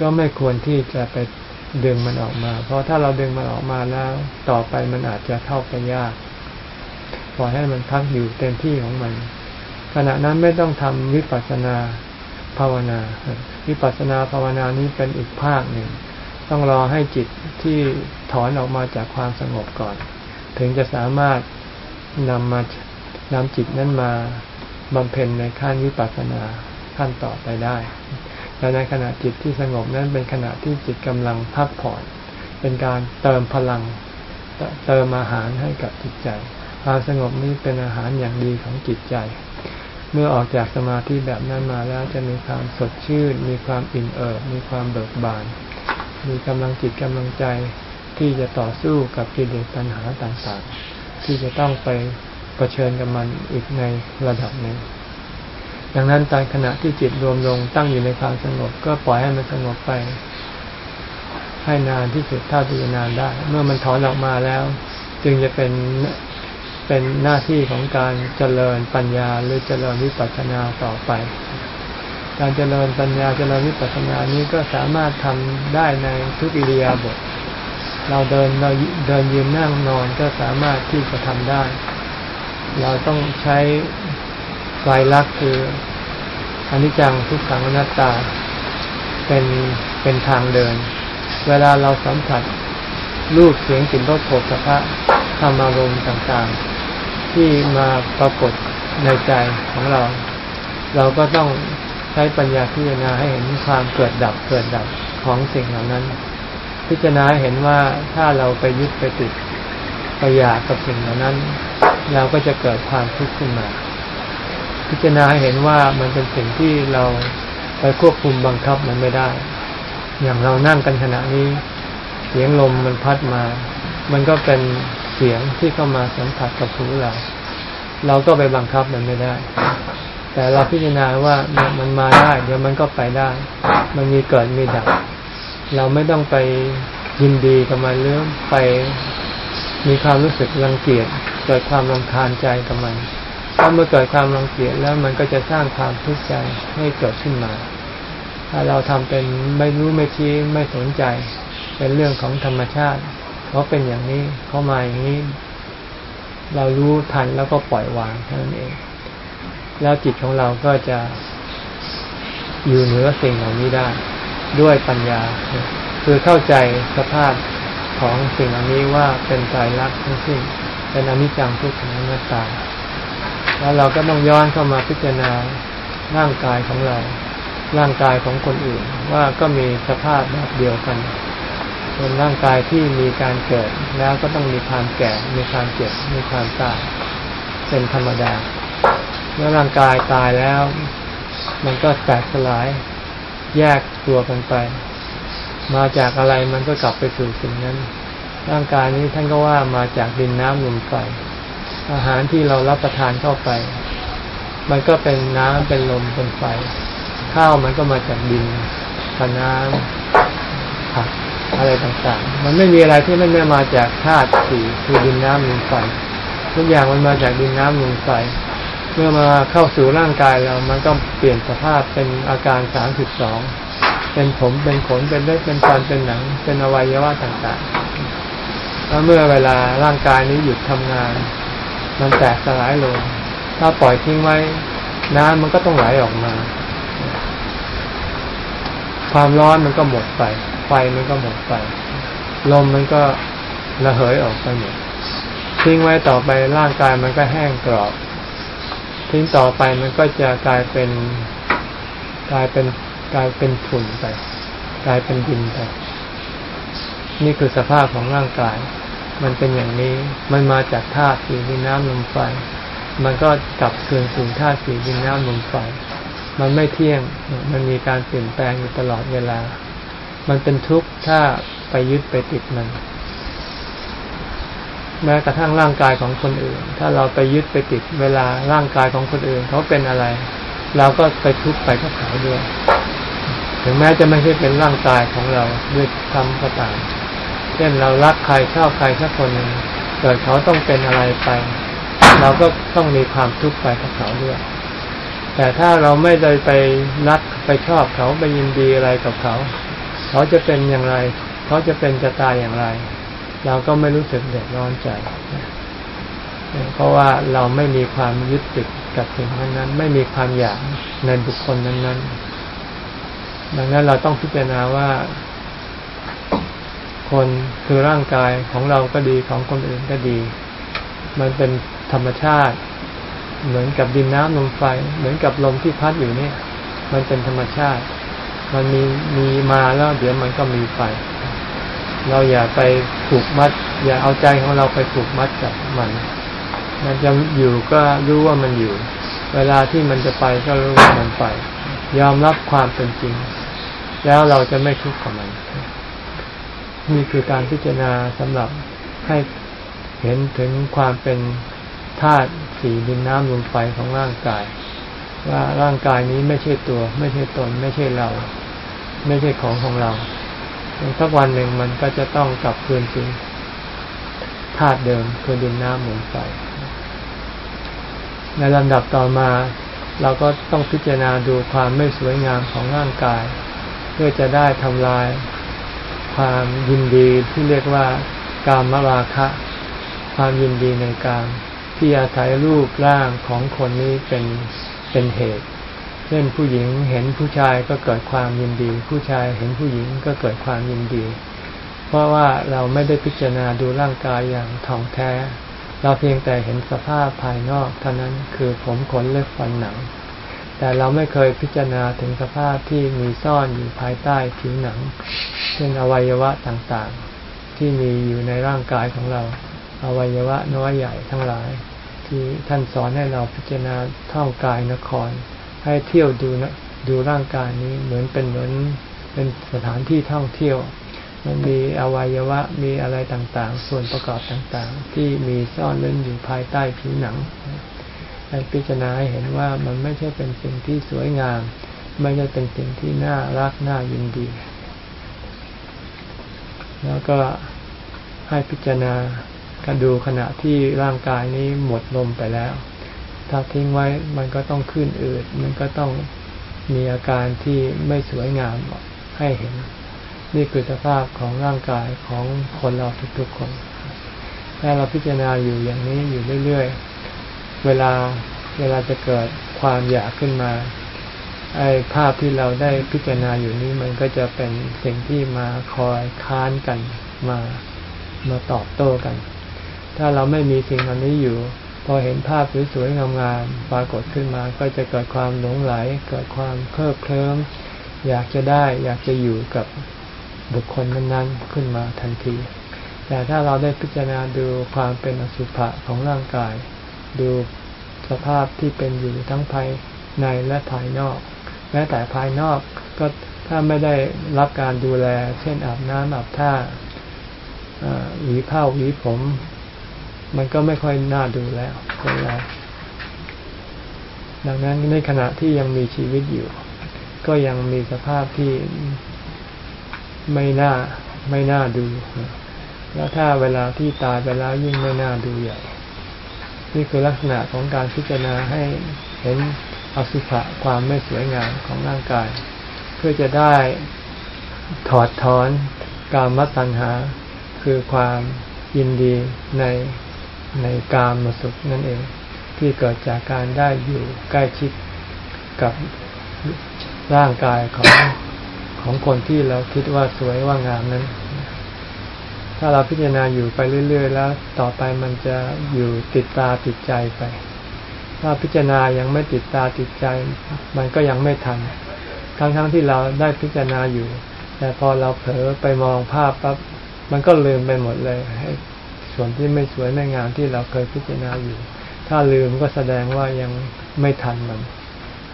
ก็ไม่ควรที่จะไปดึงมันออกมา เพราะถ้าเราดึงมันออกมาแล้วต่อไปมันอาจจะเข้าไปยากปล่อยให้มันพักอยู่เต็มที่ของมัน ขณะนั้นไม่ต้องทำวิปัสสนาภาวนา วิปัสสนาภาวนานี้เป็นอีกภาคหนึ่ง ต้องรอให้จิตที่ถอนออกมาจากความสงบก่อน ถึงจะสามารถนำมา นำจิตนั้นมาบำเพ็ญในขั้นวิปัสสนาขั้นต่อไปได้แต่ในขณะจิตที่สงบนั้นเป็นขณะที่จิตกำลังพักผ่อน เป็นการเติมพลังเติมอาหารให้กับจิตใจ ความสงบนี้เป็นอาหารอย่างดีของจิตใจ เมื่อออกจากสมาธิแบบนั้นมาแล้วจะมีความสดชื่น มีความอิ่มเอิบ มีความเบิกบาน มีกำลังจิตกำลังใจที่จะต่อสู้กับกิเลสปัญหาต่างๆ ที่จะต้องไป ผชิญกับมันอีกในระดับหนึ่งดังนั้นตอนขณะที่จิตรวมลงตั้งอยู่ในความสงบ ก็ปล่อยให้มันสงบไป ให้นานที่สุดเท่าที่จะนานได้ เมื่อมันถอนออกมาแล้ว จึงจะเป็นเป็นหน้าที่ของการเจริญปัญญาหรือเจริญวิปัสสนาต่อไป การเจริญปัญญาเจริญวิปัสสนานี้ก็สามารถทำได้ในทุกอิริยาบถเราเดินเราเดินยืนนั่งนอนก็สามารถที่จะทำได้ เราต้องใช้ไตรลักษณ์คืออนิจจังทุกขังอนัตตา เป็นเป็นทางเดิน เวลาเราสัมผัสรูปเสียงกลิ่นรสโผฏฐัพพะธรรมารมณ์ต่างๆ ที่มาปรากฏในใจของเรา เราก็ต้องใช้ปัญญาพิจารณาให้เห็นความเกิดดับเกิดดับของสิ่งเหล่านั้น พิจารณาเห็นว่าถ้าเราไปยึดไปติด ไปอยากกับสิ่งเหล่านั้น เราก็จะเกิดความทุกข์ขึ้นมา พิจารณาเห็นว่ามันเป็นสิ่งที่เราไปควบคุมบังคับมันไม่ได้ อย่างเรานั่งกันขณะนี้ เสียงลมมันพัดมา มันก็เป็นเสียงที่เข้ามาสัมผัสกับหูเรา เราก็ไปบังคับมันไม่ได้ แต่เราพิจารณาว่ามันมาได้ เดี๋ยวมันก็ไปได้ มันมีเกิดมีดับ เราไม่ต้องไปยินดีกับมันหรือไป มีความรู้สึกรังเกียจเกิดความรำคาญใจกับมันถ้าเมื่อเกิดความรังเกียจแล้วมันก็จะสร้างความทุกข์ใจให้เกิดขึ้นมา ถ้าเราทำเป็นไม่รู้ไม่ชี้ไม่สนใจ เป็นเรื่องของธรรมชาติเขาเป็นอย่างนี้เขามาอย่างนี้ เรารู้ทันแล้วก็ปล่อยวางเท่านั้นเอง แล้วจิตของเราก็จะอยู่เหนือสิ่งเหล่านี้ได้ด้วยปัญญา คือเข้าใจสภาพ ของสิ่งเหล่านี้ว่าเป็นใจรักทั้งสิ้นเป็นอนิจจังทุกขังอนัตตา แล้วเราก็ต้องย้อนเข้ามาพิจารณาร่างกายของเรา ร่างกายของคนอื่น ว่าก็มีสภาพแบบเดียวกันเป็นร่างกายที่มีการเกิด แล้วก็ต้องมีความแก่ มีความเจ็บ มีความตาย เป็นธรรมดา เมื่อร่างกายตายแล้ว มันก็แตกสลาย แยกตัวกันไป มาจากอะไรมันก็กลับไปสู่สิ่งนั้น ร่างกายนี้ท่านก็ว่ามาจากดินน้ำลมไฟอาหารที่เรารับประทานเข้าไป มันก็เป็นน้ำเป็นลมเป็นไฟ ข้าวมันก็มาจากดินกับน้ำผักอะไรต่างๆ มันไม่มีอะไรที่ไม่ได้มาจากธาตุสี่คือดินน้ำลมไฟทุกอย่างมันมาจากดินน้ำลมไฟเมื่อมาเข้าสู่ร่างกายเรา มันก็เปลี่ยนสภาพเป็นอาการสามสิบสอง เป็นผมเป็นขนเป็นเลือดเป็นฟันเป็นหนัง เป็นอวัยวะต่างๆ แล้วเมื่อเวลาร่างกายนี้หยุดทำงาน มันแตกสลายลง ถ้าปล่อยทิ้งไว้น้ำมันก็ต้องไหลออกมา ความร้อนมันก็หมดไป ไฟมันก็หมดไปลมมันก็ระเหยออกไปหมดทิ้งไว้ต่อไปร่างกายมันก็แห้งกรอบ ทิ้งต่อไปมันก็จะกลายเป็นกลายเป็น กลายเป็นฝุ่นไป กลายเป็นดินไป นี่คือสภาพของร่างกาย มันเป็นอย่างนี้ มันมาจากธาตุสีดินน้ำลมไฟ มันก็กลับคืนสู่ธาตุสีดินน้ำลมไฟ มันไม่เที่ยง มันมีการเปลี่ยนแปลงอยู่ตลอดเวลา มันเป็นทุกข์ถ้าไปยึดไปติดมันแม้กระทั่งร่างกายของคนอื่น ถ้าเราไปยึดไปติดเวลาร่างกายของคนอื่นเขาเป็นอะไร เราก็ไปทุกข์ไปกับเขาด้วย ถึงแม้จะไม่ใช่เป็นร่างกายของเราด้วยทำก็ตาม เช่นเรารักใครชอบใครสักคนหนึ่งเกิดเขาต้องเป็นอะไรไป เราก็ต้องมีความทุกข์ไปกับเขาด้วย แต่ถ้าเราไม่ได้ไปรักไปชอบเขาไปยินดีอะไรกับเขา เขาจะเป็นอย่างไร เขาจะเป็นจะตายอย่างไร เราก็ไม่รู้สึกเดือดร้อนใจเพราะว่าเราไม่มีความยึดติดกับสิ่งนั้น ไม่มีความอยากในบุคคลนั้น ๆ ดังนั้นเราต้องพิจารณาว่า คนคือร่างกายของเราก็ดีของคนอื่นก็ดี มันเป็นธรรมชาติ เหมือนกับดินน้ำลมไฟ เหมือนกับลมที่พัดอยู่เนี่ย มันเป็นธรรมชาติ มันมีมีมาแล้วเดี๋ยวมันก็มีไป เราอย่าไปผูกมัด อย่าเอาใจของเราไปผูกมัดกับมัน มันจะอยู่ก็รู้ว่ามันอยู่ เวลาที่มันจะไปก็รู้ว่ามันไปยอมรับความเป็นจริง แล้วเราจะไม่ทุกข์กับมัน นี่คือการพิจารณาสำหรับให้เห็นถึงความเป็นธาตุสีดินน้ำลมไฟของร่างกาย ว่าร่างกายนี้ไม่ใช่ตัว ไม่ใช่ตน ไม่ใช่เรา ไม่ใช่ของของเราสักวันหนึ่งมันก็จะต้องกลับคืนสู่ธาตุเดิมคือดินน้ำลมไฟในลำดับต่อมา เราก็ต้องพิจารณาดูความไม่สวยงามของร่างกาย เพื่อจะได้ทำลายความยินดีที่เรียกว่าการมราคะ ความยินดีในกามที่อาศัยรูปร่างของคนนี้เป็นเป็นเหตุ เช่นผู้หญิงเห็นผู้ชายก็เกิดความยินดี ผู้ชายเห็นผู้หญิงก็เกิดความยินดี เพราะว่าเราไม่ได้พิจารณาดูร่างกายอย่างถ่องแท้ เราเพียงแต่เห็นสภาพภายนอกเท่านั้นคือผมขนเล็บฟันหนัง แต่เราไม่เคยพิจารณาถึงสภาพที่มีซ่อนอยู่ภายใต้ผิวหนังเช่นอวัยวะต่างๆ ที่มีอยู่ในร่างกายของเรา อวัยวะน้อยใหญ่ทั้งหลาย ที่ท่านสอนให้เราพิจารณาท่องกายนคร ให้เที่ยวดูนะดูร่างกายนี้เหมือนเป็นเหมือนเป็นสถานที่ท่องเที่ยว มันมีอวัยวะมีอะไรต่างๆ ส่วนประกอบต่างๆ ที่มีซ่อนเล่นอยู่ภายใต้ผิวหนัง ให้พิจารณาให้เห็นว่ามันไม่ใช่เป็นสิ่งที่สวยงาม ไม่ใช่เป็นสิ่งที่น่ารักน่ายินดี แล้วก็ให้พิจารณาการดูขณะที่ร่างกายนี้หมดลมไปแล้ว ถ้าทิ้งไว้มันก็ต้องขึ้นอืดมันก็ต้องมีอาการที่ไม่สวยงามให้เห็น นี่คือสภาพของร่างกายของคนเราทุกๆคน ถ้าเราพิจารณาอยู่อย่างนี้อยู่เรื่อยๆ เวลาเวลาจะเกิดความอยากขึ้นมา ไอ้ภาพที่เราได้พิจารณาอยู่นี้มันก็จะเป็นสิ่งที่มาคอยค้านกันมามาตอบโต้กัน ถ้าเราไม่มีสิ่งอันนี้อยู่ พอเห็นภาพสวยๆงามๆปรากฏขึ้นมา ก็จะเกิดความหลงไหล เกิดความเพลิดเพลิมอยากจะได้ อยากจะอยู่กับบุคคลนั้นๆขึ้นมาทันที แต่ถ้าเราได้พิจารณาดูความเป็นอสุภะของร่างกาย ดูสภาพที่เป็นอยู่ทั้งภายในและภายนอก แม้แต่ภายนอกก็ถ้าไม่ได้รับการดูแล เช่นอาบน้ำอาบท่าหวีผ้าหวีผม มันก็ไม่ค่อยน่าดูแล้วคนเราดังนั้นในขณะที่ยังมีชีวิตอยู่ ก็ยังมีสภาพที่ไม่น่าไม่น่าดู แล้วถ้าเวลาที่ตายไปแล้วยิ่งไม่น่าดูใหญ่ นี่คือลักษณะของการพิจารณาให้เห็นอสุภะความไม่สวยงามของร่างกาย เพื่อจะได้ถอดถอนกามตัณหา คือความยินดีในในกามมสุขนั่นเอง ที่เกิดจากการได้อยู่ใกล้ชิดกับร่างกายของของคนที่เราคิดว่าสวยว่างามนั้น ถ้าเราพิจารณาอยู่ไปเรื่อย ๆ แล้วต่อไปมันจะอยู่ติดตาติดใจไป ถ้าพิจารณายังไม่ติดตาติดใจ มันก็ยังไม่ทัน ทั้งๆทที่เราได้พิจารณาอยู่ แต่พอเราเผลอไปมองภาพปั๊บมันก็ลืมไปหมดเลยส่วนที่ไม่สวยไม่งามที่เราเคยพิจารณาอยู่ ถ้าลืมก็แสดงว่ายังไม่ทันมัน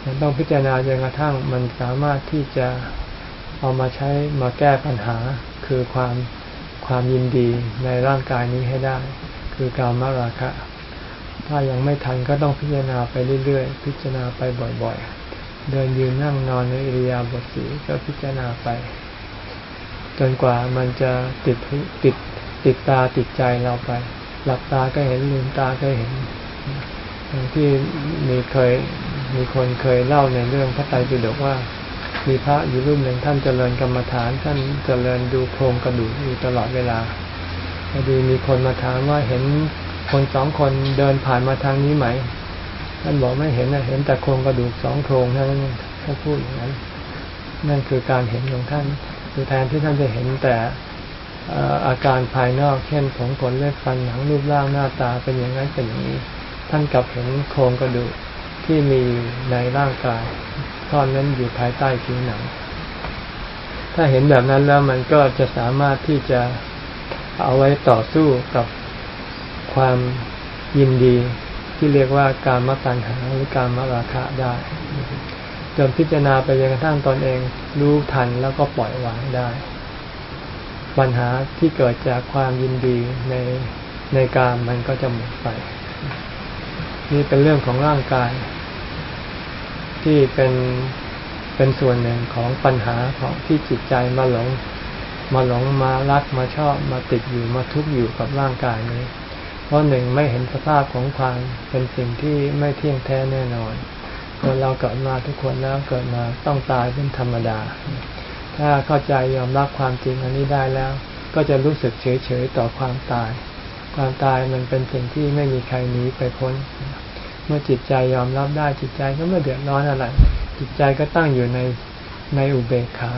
มันต้องพิจารณาจนกระทั่งมันสามารถที่จะเอามาใช้มาแก้ปัญหาคือความ ความยินดีในร่างกายนี้ให้ได้ คือการมราคะ ถ้ายังไม่ทันก็ต้องพิจารณาไปเรื่อยๆ พิจารณาไปบ่อยๆ เดินยืนนั่งนอนในอิริยาบถสีก็พิจารณาไป จนกว่ามันจะติดติดติดตาติดใจเราไป หลับตาก็เห็นลืมตาก็เห็นอย่างที่มีเคยมีคนเคยเล่าในเรื่องพระไตรปิฎกว่า มีพระอยู่รูปหนึ่งท่านเจริญกรรมฐาน ท่านเจริญดูโครงกระดูกอยู่ตลอดเวลาพอดีมีคนมาถามว่าเห็นคนสองคนเดินผ่านมาทางนี้ไหม ท่านบอกไม่เห็นนะเห็นแต่โครงกระดูกสองโครงเท่านั้นท่านพูดอย่างนั้นนั่นคือการเห็นของท่านคือแทนที่ท่านจะเห็นแต่อาการภายนอกเช่นผมขนเล็บฟันหนังรูปร่างหน้าตาเป็นอย่างนั้นเป็นอย่างนี้ ท่านกลับเห็นโครงกระดูกที่มีในร่างกาย ตอนนั้นอยู่ภายใต้ผิวหนัง ถ้าเห็นแบบนั้นแล้วมันก็จะสามารถที่จะเอาไว้ต่อสู้กับความยินดีที่เรียกว่าการมตัณหาหรือการมราคะได้ จนพิจารณาไปจนกระทั่งตนเองรู้ทันแล้วก็ปล่อยวางได้ ปัญหาที่เกิดจากความยินดีในในการมันก็จะหมดไป นี่เป็นเรื่องของร่างกาย ที่เป็นเป็นส่วนหนึ่งของปัญหาของที่จิตใจมาหลง มาหลงมารักมาชอบมาติดอยู่มาทุกข์อยู่กับร่างกายนี้ เพราะหนึ่งไม่เห็นสภาพของความเป็นสิ่งที่ไม่เที่ยงแท้แน่นอนคนเราเกิดมาทุกคนแล้วเกิดมาต้องตายเป็นธรรมดา ถ้าเข้าใจยอมรับความจริงอันนี้ได้แล้ว ก็จะรู้สึกเฉยเฉยต่อความตาย ความตายมันเป็นสิ่งที่ไม่มีใครหนีไปพ้น เมื่อจิตใจยอมรับได้จิตใจก็ไม่เดือดร้อนอะไร จิตใจก็ตั้งอยู่ในในอุเบกขา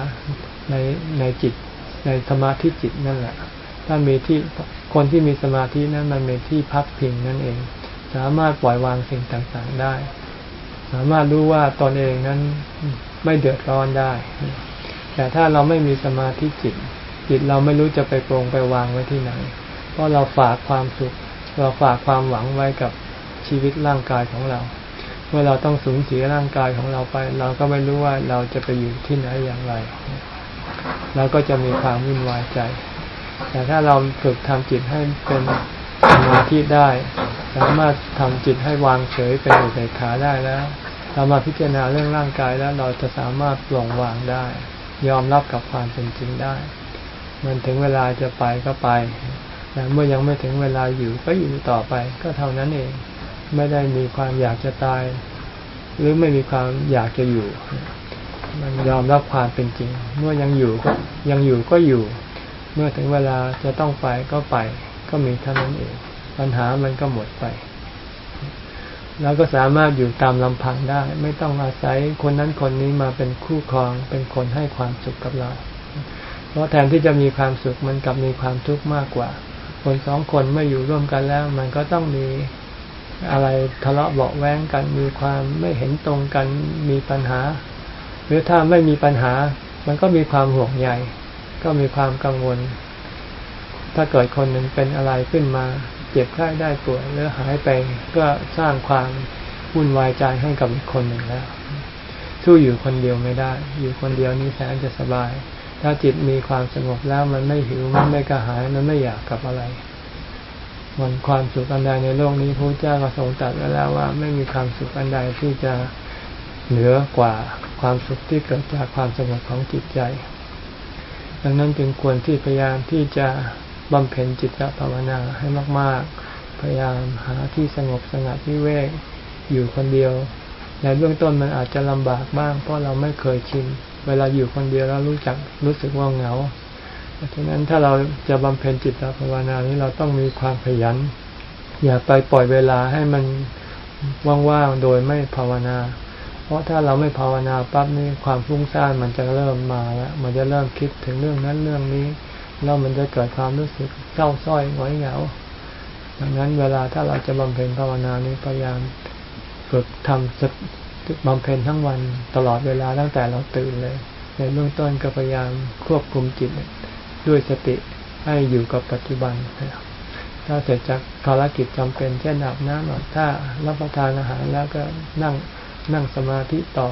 ในในจิต ในสมาธิจิตนั่นแหละถ้ามีที่คนที่มีสมาธินั้นมันเป็นที่พักพิงนั่นเอง สามารถปล่อยวางสิ่งต่างๆได้ สามารถรู้ว่าตนเองนั้นไม่เดือดร้อนได้ แต่ถ้าเราไม่มีสมาธิจิต จิตเราไม่รู้จะไปโปรงไปวางไว้ที่ไหน เพราะเราฝากความสุข เราฝากความหวังไว้กับ ชีวิตร่างกายของเรา เมื่อเราต้องสูญเสียร่างกายของเราไป เราก็ไม่รู้ว่าเราจะไปอยู่ที่ไหนอย่างไร เราก็จะมีความวุ่นวายใจ แต่ถ้าเราฝึกทำจิตให้เป็นสมาธิได้ สามารถทำจิตให้วางเฉยเป็นอุเบกขาได้แล้ว เรามาพิจารณาเรื่องร่างกายแล้วเราจะสามารถปล่งวางได้ ยอมรับกับความเป็นจริงได้ มันถึงเวลาจะไปก็ไปแต่เมื่อยังไม่ถึงเวลาอยู่ก็อยู่ต่อไปก็เท่านั้นเอง ไม่ได้มีความอยากจะตาย หรือไม่มีความอยากจะอยู่ มันยอมรับความเป็นจริง เมื่อยังอยู่ก็ยังอยู่ก็อยู่ เมื่อถึงเวลาจะต้องไปก็ไป ก็มีเท่านั้นเอง ปัญหามันก็หมดไป แล้วก็สามารถอยู่ตามลำพังได้ ไม่ต้องอาศัยคนนั้นคนนี้มาเป็นคู่ครอง เป็นคนให้ความสุขกับเรา เพราะแทนที่จะมีความสุขมันกลับมีความทุกข์มากกว่าคนสองคนไม่อยู่ร่วมกันแล้ว มันก็ต้องมี อะไรทะเลาะเบาแว้งกัน มีความไม่เห็นตรงกันมีปัญหา หรือถ้าไม่มีปัญหา มันก็มีความห่วงใยก็มีความกังวล ถ้าเกิดคนหนึ่งเป็นอะไรขึ้นมา เจ็บไข้ได้ป่วยหรือหายไปก็สร้างความวุ่นวายใจให้กับอีกคนหนึ่งแล้วสู้อยู่คนเดียวไม่ได้ อยู่คนเดียวนี่แสนจะสบาย ถ้าจิตมีความสงบแล้วมันไม่หิวมันไม่กระหายมันไม่อยากกับอะไร มันความสุขอันใดในโลกนี้พระเจ้าก็ทรงตรัสไว้แล้วว่าไม่มีความสุขอันใดที่จะเหนือกว่าความสุขที่เกิดจากความสงบของจิตใจ ดังนั้นจึงควรที่พยายามที่จะบำเพ็ญจิตภาวนาให้มาก ๆ พยายามหาที่สงบสงัดวิเวกอยู่คนเดียว ในเบื้องต้นมันอาจจะลำบากบ้าง เพราะเราไม่เคยชิน เวลาอยู่คนเดียวแล้วรู้จักรู้สึกว่าเหงา เพราะฉะนั้นถ้าเราจะบำเพ็ญจิตตภาวนานี้เราต้องมีความขยัน อย่าไปปล่อยเวลาให้มันว่างๆโดยไม่ภาวนา เพราะถ้าเราไม่ภาวนาปั๊บนี่ความฟุ้งซ่านมันจะเริ่มมาแล้วมันจะเริ่มคิดถึงเรื่องนั้นเรื่องนี้แล้วมันจะเกิดความรู้สึกเศร้าส้อยหงอยเหงาดังนั้นเวลาถ้าเราจะบำเพ็ญภาวนานี้พยายามฝึกทำสบำเพ็ญทั้งวันตลอดเวลาตั้งแต่เราตื่นเลย ในเบื้องต้นก็พยายามควบคุมจิต ด้วยสติให้อยู่กับปัจจุบันถ้าเสร็จจากภารกิจจำเป็นเช่นอาบน้ำอาบถ้ารับประทานอาหารแล้วก็นั่งนั่งสมาธิต่อ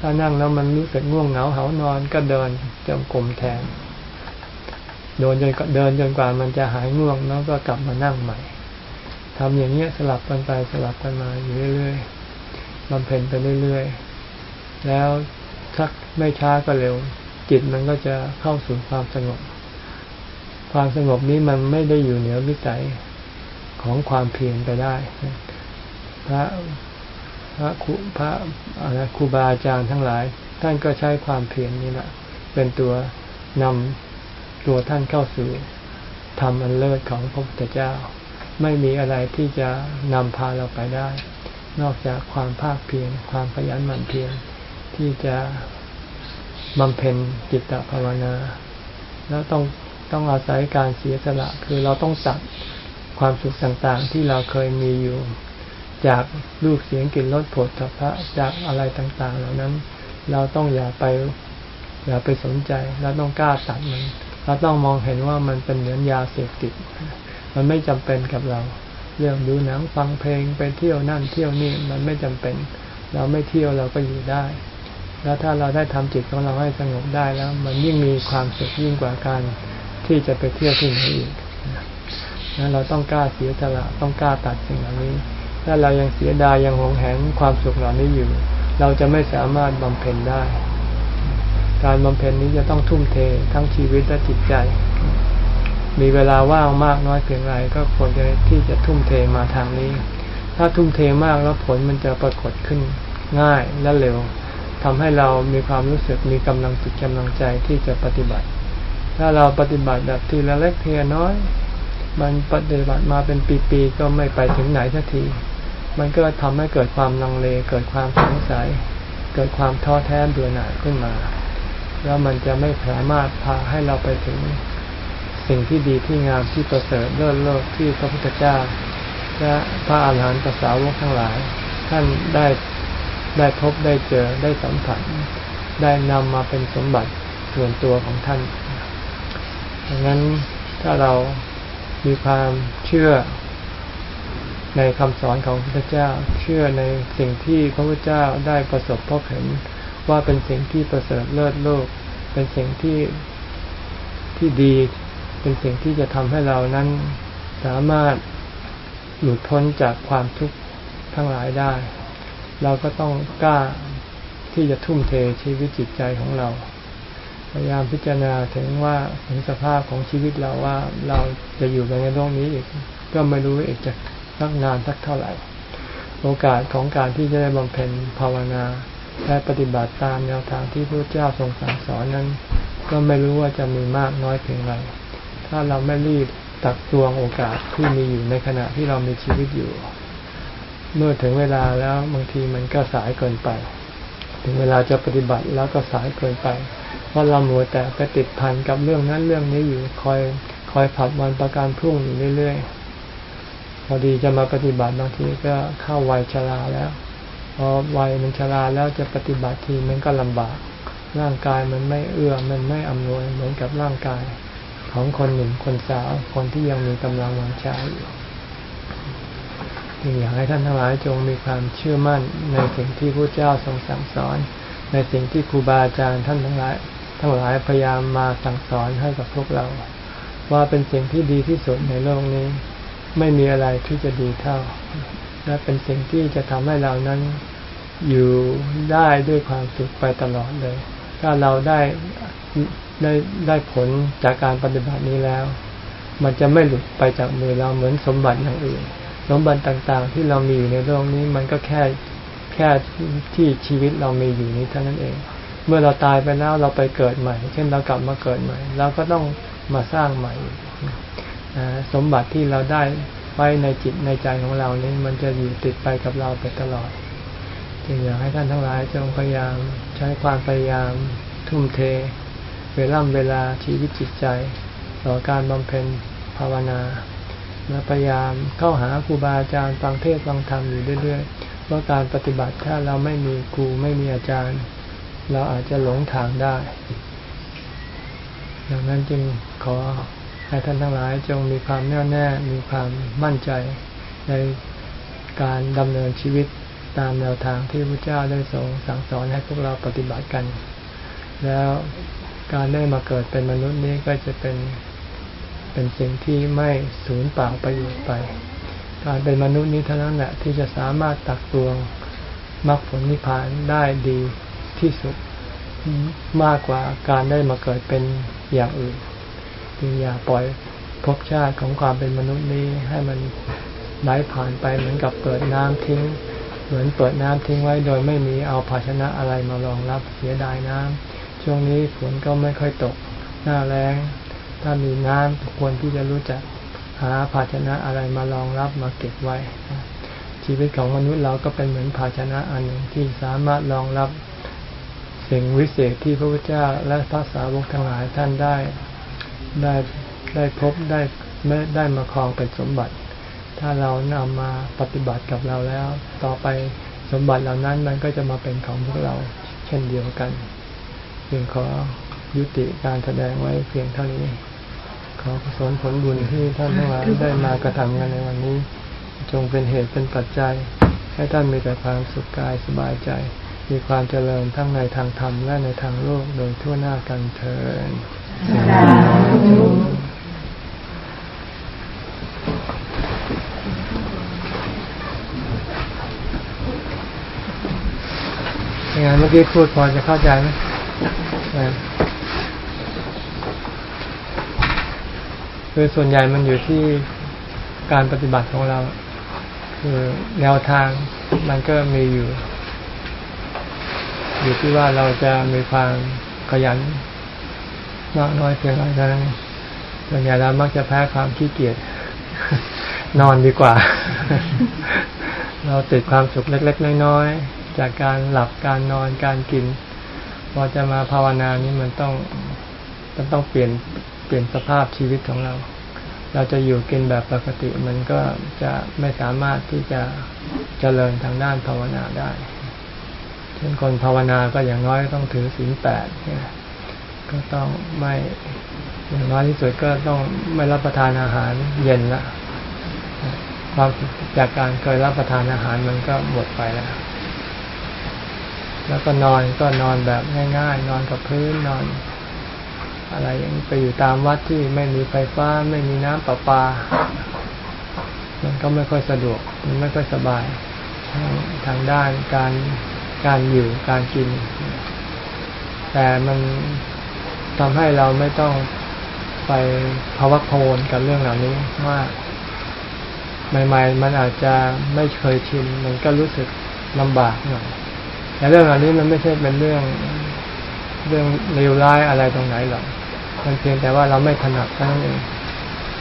ถ้านั่งแล้วมันรู้สึกง่วงเหงาเหานอนก็เดินจงกรมแทนเดินจนเดินจนกว่ามันจะหายง่วงแล้วก็กลับมานั่งใหม่ทำอย่างเนี้ยสลับกันไปสลับกันมาอยู่เรื่อยๆบำเพ็ญไปเรื่อยๆ แล้วสักไม่ช้าก็เร็ว จิตมันก็จะเข้าสู่ความสงบ ความสงบนี้มันไม่ได้อยู่เหนือวิสัยของความเพียรไปได้ พระพระครูพระอะไรครูบาอาจารย์ทั้งหลาย ท่านก็ใช้ความเพียรนนี่แหละ เป็นตัวนำตัวท่านเข้าสู่ธรรมอันเลิศของพระพุทธเจ้า ไม่มีอะไรที่จะนำพาเราไปได้ นอกจากความภาคเพียรความขยันหมั่นเพียรที่จะบำเพ็ญจิตตภาวนา แล้วต้อง ต้องอาศัยการเสียสละ คือเราต้องตัดความสุขต่างๆ ที่เราเคยมีอยู่ จากรูปเสียงกลิ่นรสผลพระจากอะไรต่างๆ เหล่านั้น เราต้องอย่าไปอย่าไปสนใจเราต้องกล้าตัดมันเราต้องมองเห็นว่ามันเป็นเหมือนยาเสพติด มันไม่จำเป็นกับเรา เรื่องดูหนังฟังเพลงไปเที่ยวนั่นเที่ยวนี่มันไม่จำเป็น เราไม่เที่ยวเราก็อยู่ได้ แล้วถ้าเราได้ทำจิตของเราให้สงบได้แล้ว มันยิ่งมีความสุขยิ่งกว่าการ ที่จะไปเที่ยวที่ไหนอีกนั้นเราต้องกล้าเสียสละต้องกล้าตัดสิ่งเหล่านี้ ถ้าเรายังเสียดายยังหวงแหนความสุขเหล่านี้อยู่ เราจะไม่สามารถบำเพ็ญได้ การบำเพ็ญนี้จะต้องทุ่มเททั้งชีวิตและจิตใจ มีเวลาว่างมากน้อยเพียงไรก็ควรจะที่จะทุ่มเทมาทางนี้ ถ้าทุ่มเทมากแล้วผลมันจะปรากฏขึ้นง่ายและเร็วทำให้เรามีความรู้สึกมีกำลังจิตกำลังใจที่จะปฏิบัติ ถ้าเราปฏิบัติแบบทีละเล็กทีละน้อย มันปฏิบัติมาเป็นปีๆก็ไม่ไปถึงไหนสักที มันก็ทำให้เกิดความลังเล เกิดความสงสัย เกิดความท้อแท้เบื่อหน่ายขึ้นมา แล้วมันจะไม่สามารถพาให้เราไปถึงสิ่งที่ดีที่งามที่ประเสริฐเลิศโลกที่พระพุทธเจ้าและพระอาหารหันตสาวกทั้งหลาย ท่านได้ได้พบได้เจอได้สัมผัส ได้นำมาเป็นสมบัติส่วนตัวของท่าน ดังนั้นถ้าเรามีความเชื่อในคำสอนของพระพุทธเจ้า เชื่อในสิ่งที่พระพุทธเจ้าได้ประสบพบเห็นว่าเป็นสิ่งที่ประเสริฐเลิศโลก เป็นสิ่งที่ที่ดี เป็นสิ่งที่จะทำให้เรานั้นสามารถหลุดพ้นจากความทุกข์ทั้งหลายได้ เราก็ต้องกล้าที่จะทุ่มเทชีวิตจิตใจของเรา พยายามพิจารณาถึงว่าถึงสภาพของชีวิตเราว่าเราจะอยู่ในโลกนี้อีก ก็ไม่รู้อีกจะสักนานสักเท่าไหร่ โอกาสของการที่จะได้บำเพ็ญภาวนาและปฏิบัติตามแนวทางที่พระเจ้าทรงสั่งสอนนั้น ก็ไม่รู้ว่าจะมีมากน้อยเพียงไรถ้าเราไม่รีบตักตวงโอกาสที่มีอยู่ในขณะที่เรามีชีวิตอยู่ เมื่อถึงเวลาแล้วบางทีมันก็สายเกินไป ถึงเวลาจะปฏิบัติแล้วก็สายเกินไป เพราะเราหมัวแต่ไปติดพันกับเรื่องนั้นเรื่องนี้อยู่คอยคอยผัดวันประการพรุ่งอยู่เรื่อยๆพอดีจะมาปฏิบัติบางทีก็เข้าวัยชราแล้วพอวัยมันชราแล้วจะปฏิบัติทีมันก็ลำบาก ร่างกายมันไม่เอื้อมันไม่อำนวยเหมือนกับร่างกายของคนหนุ่มคนสาวคนที่ยังมีกำลังวังชาอยู่อยากให้ท่านทั้งหลายจงมีความเชื่อมั่นในสิ่งที่พระเจ้าทรงสั่งสอน ในสิ่งที่ครูบาอาจารย์ท่านทั้งหลาย ทั้งหลายพยายามมาสั่งสอนให้กับพวกเรา ว่าเป็นสิ่งที่ดีที่สุดในโลกนี้ ไม่มีอะไรที่จะดีเท่า และเป็นสิ่งที่จะทำให้เรานั้นอยู่ได้ด้วยความสุขไปตลอดเลย ถ้าเราได้ได้ได้ผลจากการปฏิบัตินี้แล้ว มันจะไม่หลุดไปจากมือเราเหมือนสมบัติอย่างอื่น สมบัติต่างๆ ที่เรามีอยู่ในโลกนี้มันก็แค่แค่ที่ชีวิตเรามีอยู่นี้เท่านั้นเอง เมื่อเราตายไปแล้วเราไปเกิดใหม่ เช่นเรากลับมาเกิดใหม่เราก็ต้องมาสร้างใหม่สมบัติที่เราได้ไว้ในจิตในใจของเรานี้มันจะอยู่ติดไปกับเราไปตลอดจึงอยากให้ท่านทั้งหลายจงพยายามใช้ความพยายามทุ่มเท เวลาเวลาชีวิตจิตใจ ต่อการบำเพ็ญภาวนาและพยายามเข้าหาครูบาอาจารย์ฟังเทศฟังธรรมอยู่เรื่อยๆเพราะการปฏิบัติถ้าเราไม่มีครูไม่มีอาจารย์ เราอาจจะหลงทางได้ ดังนั้นจึงขอให้ท่านทั้งหลายจงมีความแน่วแน่ มีความมั่นใจในการดำเนินชีวิตตามแนวทางที่พระเจ้าได้ทรงสั่งสอนให้พวกเราปฏิบัติกัน แล้วการได้มาเกิดเป็นมนุษย์นี้ก็จะเป็นเป็นสิ่งที่ไม่สูญเปล่าประโยชน์ไป การเป็นมนุษย์นี้เท่านั้นแหละที่จะสามารถตักตวงมรรคผลนิพพานได้ดี ที่สุดมากกว่าการได้มาเกิดเป็นอย่างอื่นจึงอย่าปล่อยภพชาติของความเป็นมนุษย์นี้ให้มันไหลผ่านไปเหมือนกับเปิดน้ำทิ้ง เหมือนเปิดน้ำทิ้งไว้โดยไม่มีเอาภาชนะอะไรมารองรับเสียดายน้ำช่วงนี้ฝนก็ไม่ค่อยตกหน้าแรงถ้ามีน้ำควรที่จะรู้จักหาภาชนะอะไรมารองรับมาเก็บไว้ ชีวิตของมนุษย์เราก็เป็นเหมือนภาชนะอันหนึ่งที่สามารถรองรับ สิ่งวิเศษที่พระพุทธเจ้าและพระสาวกทั้งหลายท่านได้ได้ได้พบได้ไม่ได้มาครองเป็นสมบัติ ถ้าเรานำมาปฏิบัติกับเราแล้ว ต่อไปสมบัติเหล่านั้นมันก็จะมาเป็นของพวกเราเช่นเดียวกันจึงขอยุติการแสดงไว้เพียงเท่านี้ ขอกุศลผลบุญที่ท่านทั้งหลายได้มากระทำกันในวันนี้ จงเป็นเหตุเป็นปัจจัย ให้ท่านมีแต่ความสุขกายสบายใจ มีความเจริญทั้งในทางธรรมและในทางโลกโดยทั่วหน้ากันเถิดยังไงเมื่อกี้พูดพอจะเข้าใจไหมคือส่วนใหญ่มันอยู่ที่การปฏิบัติของเรา คือแนวทางมันก็มีอยู่ อยู่ที่ว่าเราจะมีความขยันมากน้อยเพียงไรนั้นส่วนใหญ่เรามักจะแพ้ความขี้เกียจนอนดีกว่า เราติดความสุขเล็ก ๆ น้อยๆจากการหลับการนอนการกินพอจะมาภาวนานี้มันต้องมันต้องเปลี่ยนเปลี่ยนสภาพชีวิตของเรา เราจะอยู่กินแบบปกติมันก็จะไม่สามารถที่จะเจริญทางด้านภาวนาได้ เช่นคนภาวนาก็อย่างน้อยต้องถือศีลแปดก็ต้องไม่อย่างน้อยที่สุดก็ต้องไม่รับประทานอาหารเย็นละความจากการเคยรับประทานอาหารมันก็หมดไปแล้ว แล้วก็นอนก็นอนแบบง่ายๆ นอนกับพื้นนอน อะไรอย่างไปอยู่ตามวัดที่ไม่มีไฟฟ้าไม่มีน้ำประปา มันก็ไม่ค่อยสะดวกมันไม่ค่อยสบาย ทางด้านการ การอยู่การกิน แต่มันทำให้เราไม่ต้องไปภาวะโพนกับเรื่องเหล่านี้มากใหม่ ๆ มันอาจจะไม่เคยชินมันก็รู้สึกลำบากหน่อยแต่เรื่องเหล่านี้มันไม่ใช่เป็นเรื่องเรื่องเลวร้ายอะไรตรงไหนหรอกมันเพียงแต่ว่าเราไม่ถนัดเท่านั้นเอง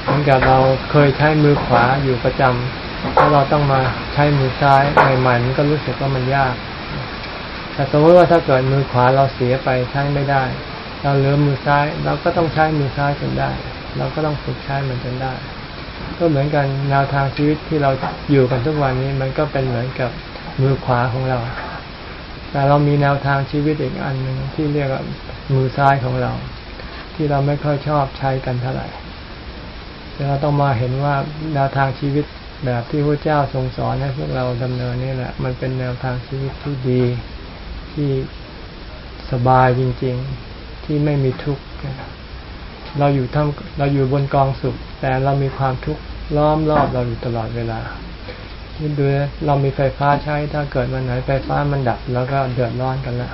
เหมือนกับเราเคยใช้มือขวาอยู่ประจำแล้วเราต้องมาใช้มือซ้ายใหม่ๆมันก็รู้สึกว่ามันยาก แต่สมมติว่าถ้าเกิดมือขวาเราเสียไปใช้ไม่ได้ เราเหลือมือซ้ายเราก็ต้องใช้มือซ้ายจนได้ เราก็ต้องฝึกใช้มันจนได้ ก็เหมือนกันแนวทางชีวิตที่เราอยู่กันทุกวันนี้ มันก็เป็นเหมือนกับมือขวาของเรา แต่เรามีแนวทางชีวิตอีกอันหนึ่งที่เรียกว่ามือซ้ายของเรา ที่เราไม่ค่อยชอบใช้กันเท่าไหร่แต่เราต้องมาเห็นว่าแนวทางชีวิตแบบที่พระเจ้าทรงสอนให้พวกเราดำเนินนี่แหละ มันเป็นแนวทางชีวิตที่ดี ที่สบายจริง ๆ ที่ไม่มีทุกข์เราอยู่ทำเราอยู่บนกองสุข แต่เรามีความทุกข์ล้อมรอบเราอยู่ตลอดเวลาคิดดูเรามีไฟฟ้าใช้ถ้าเกิดวันไหนไฟฟ้ามันดับ แล้วก็เดือดร้อนกันแล้ว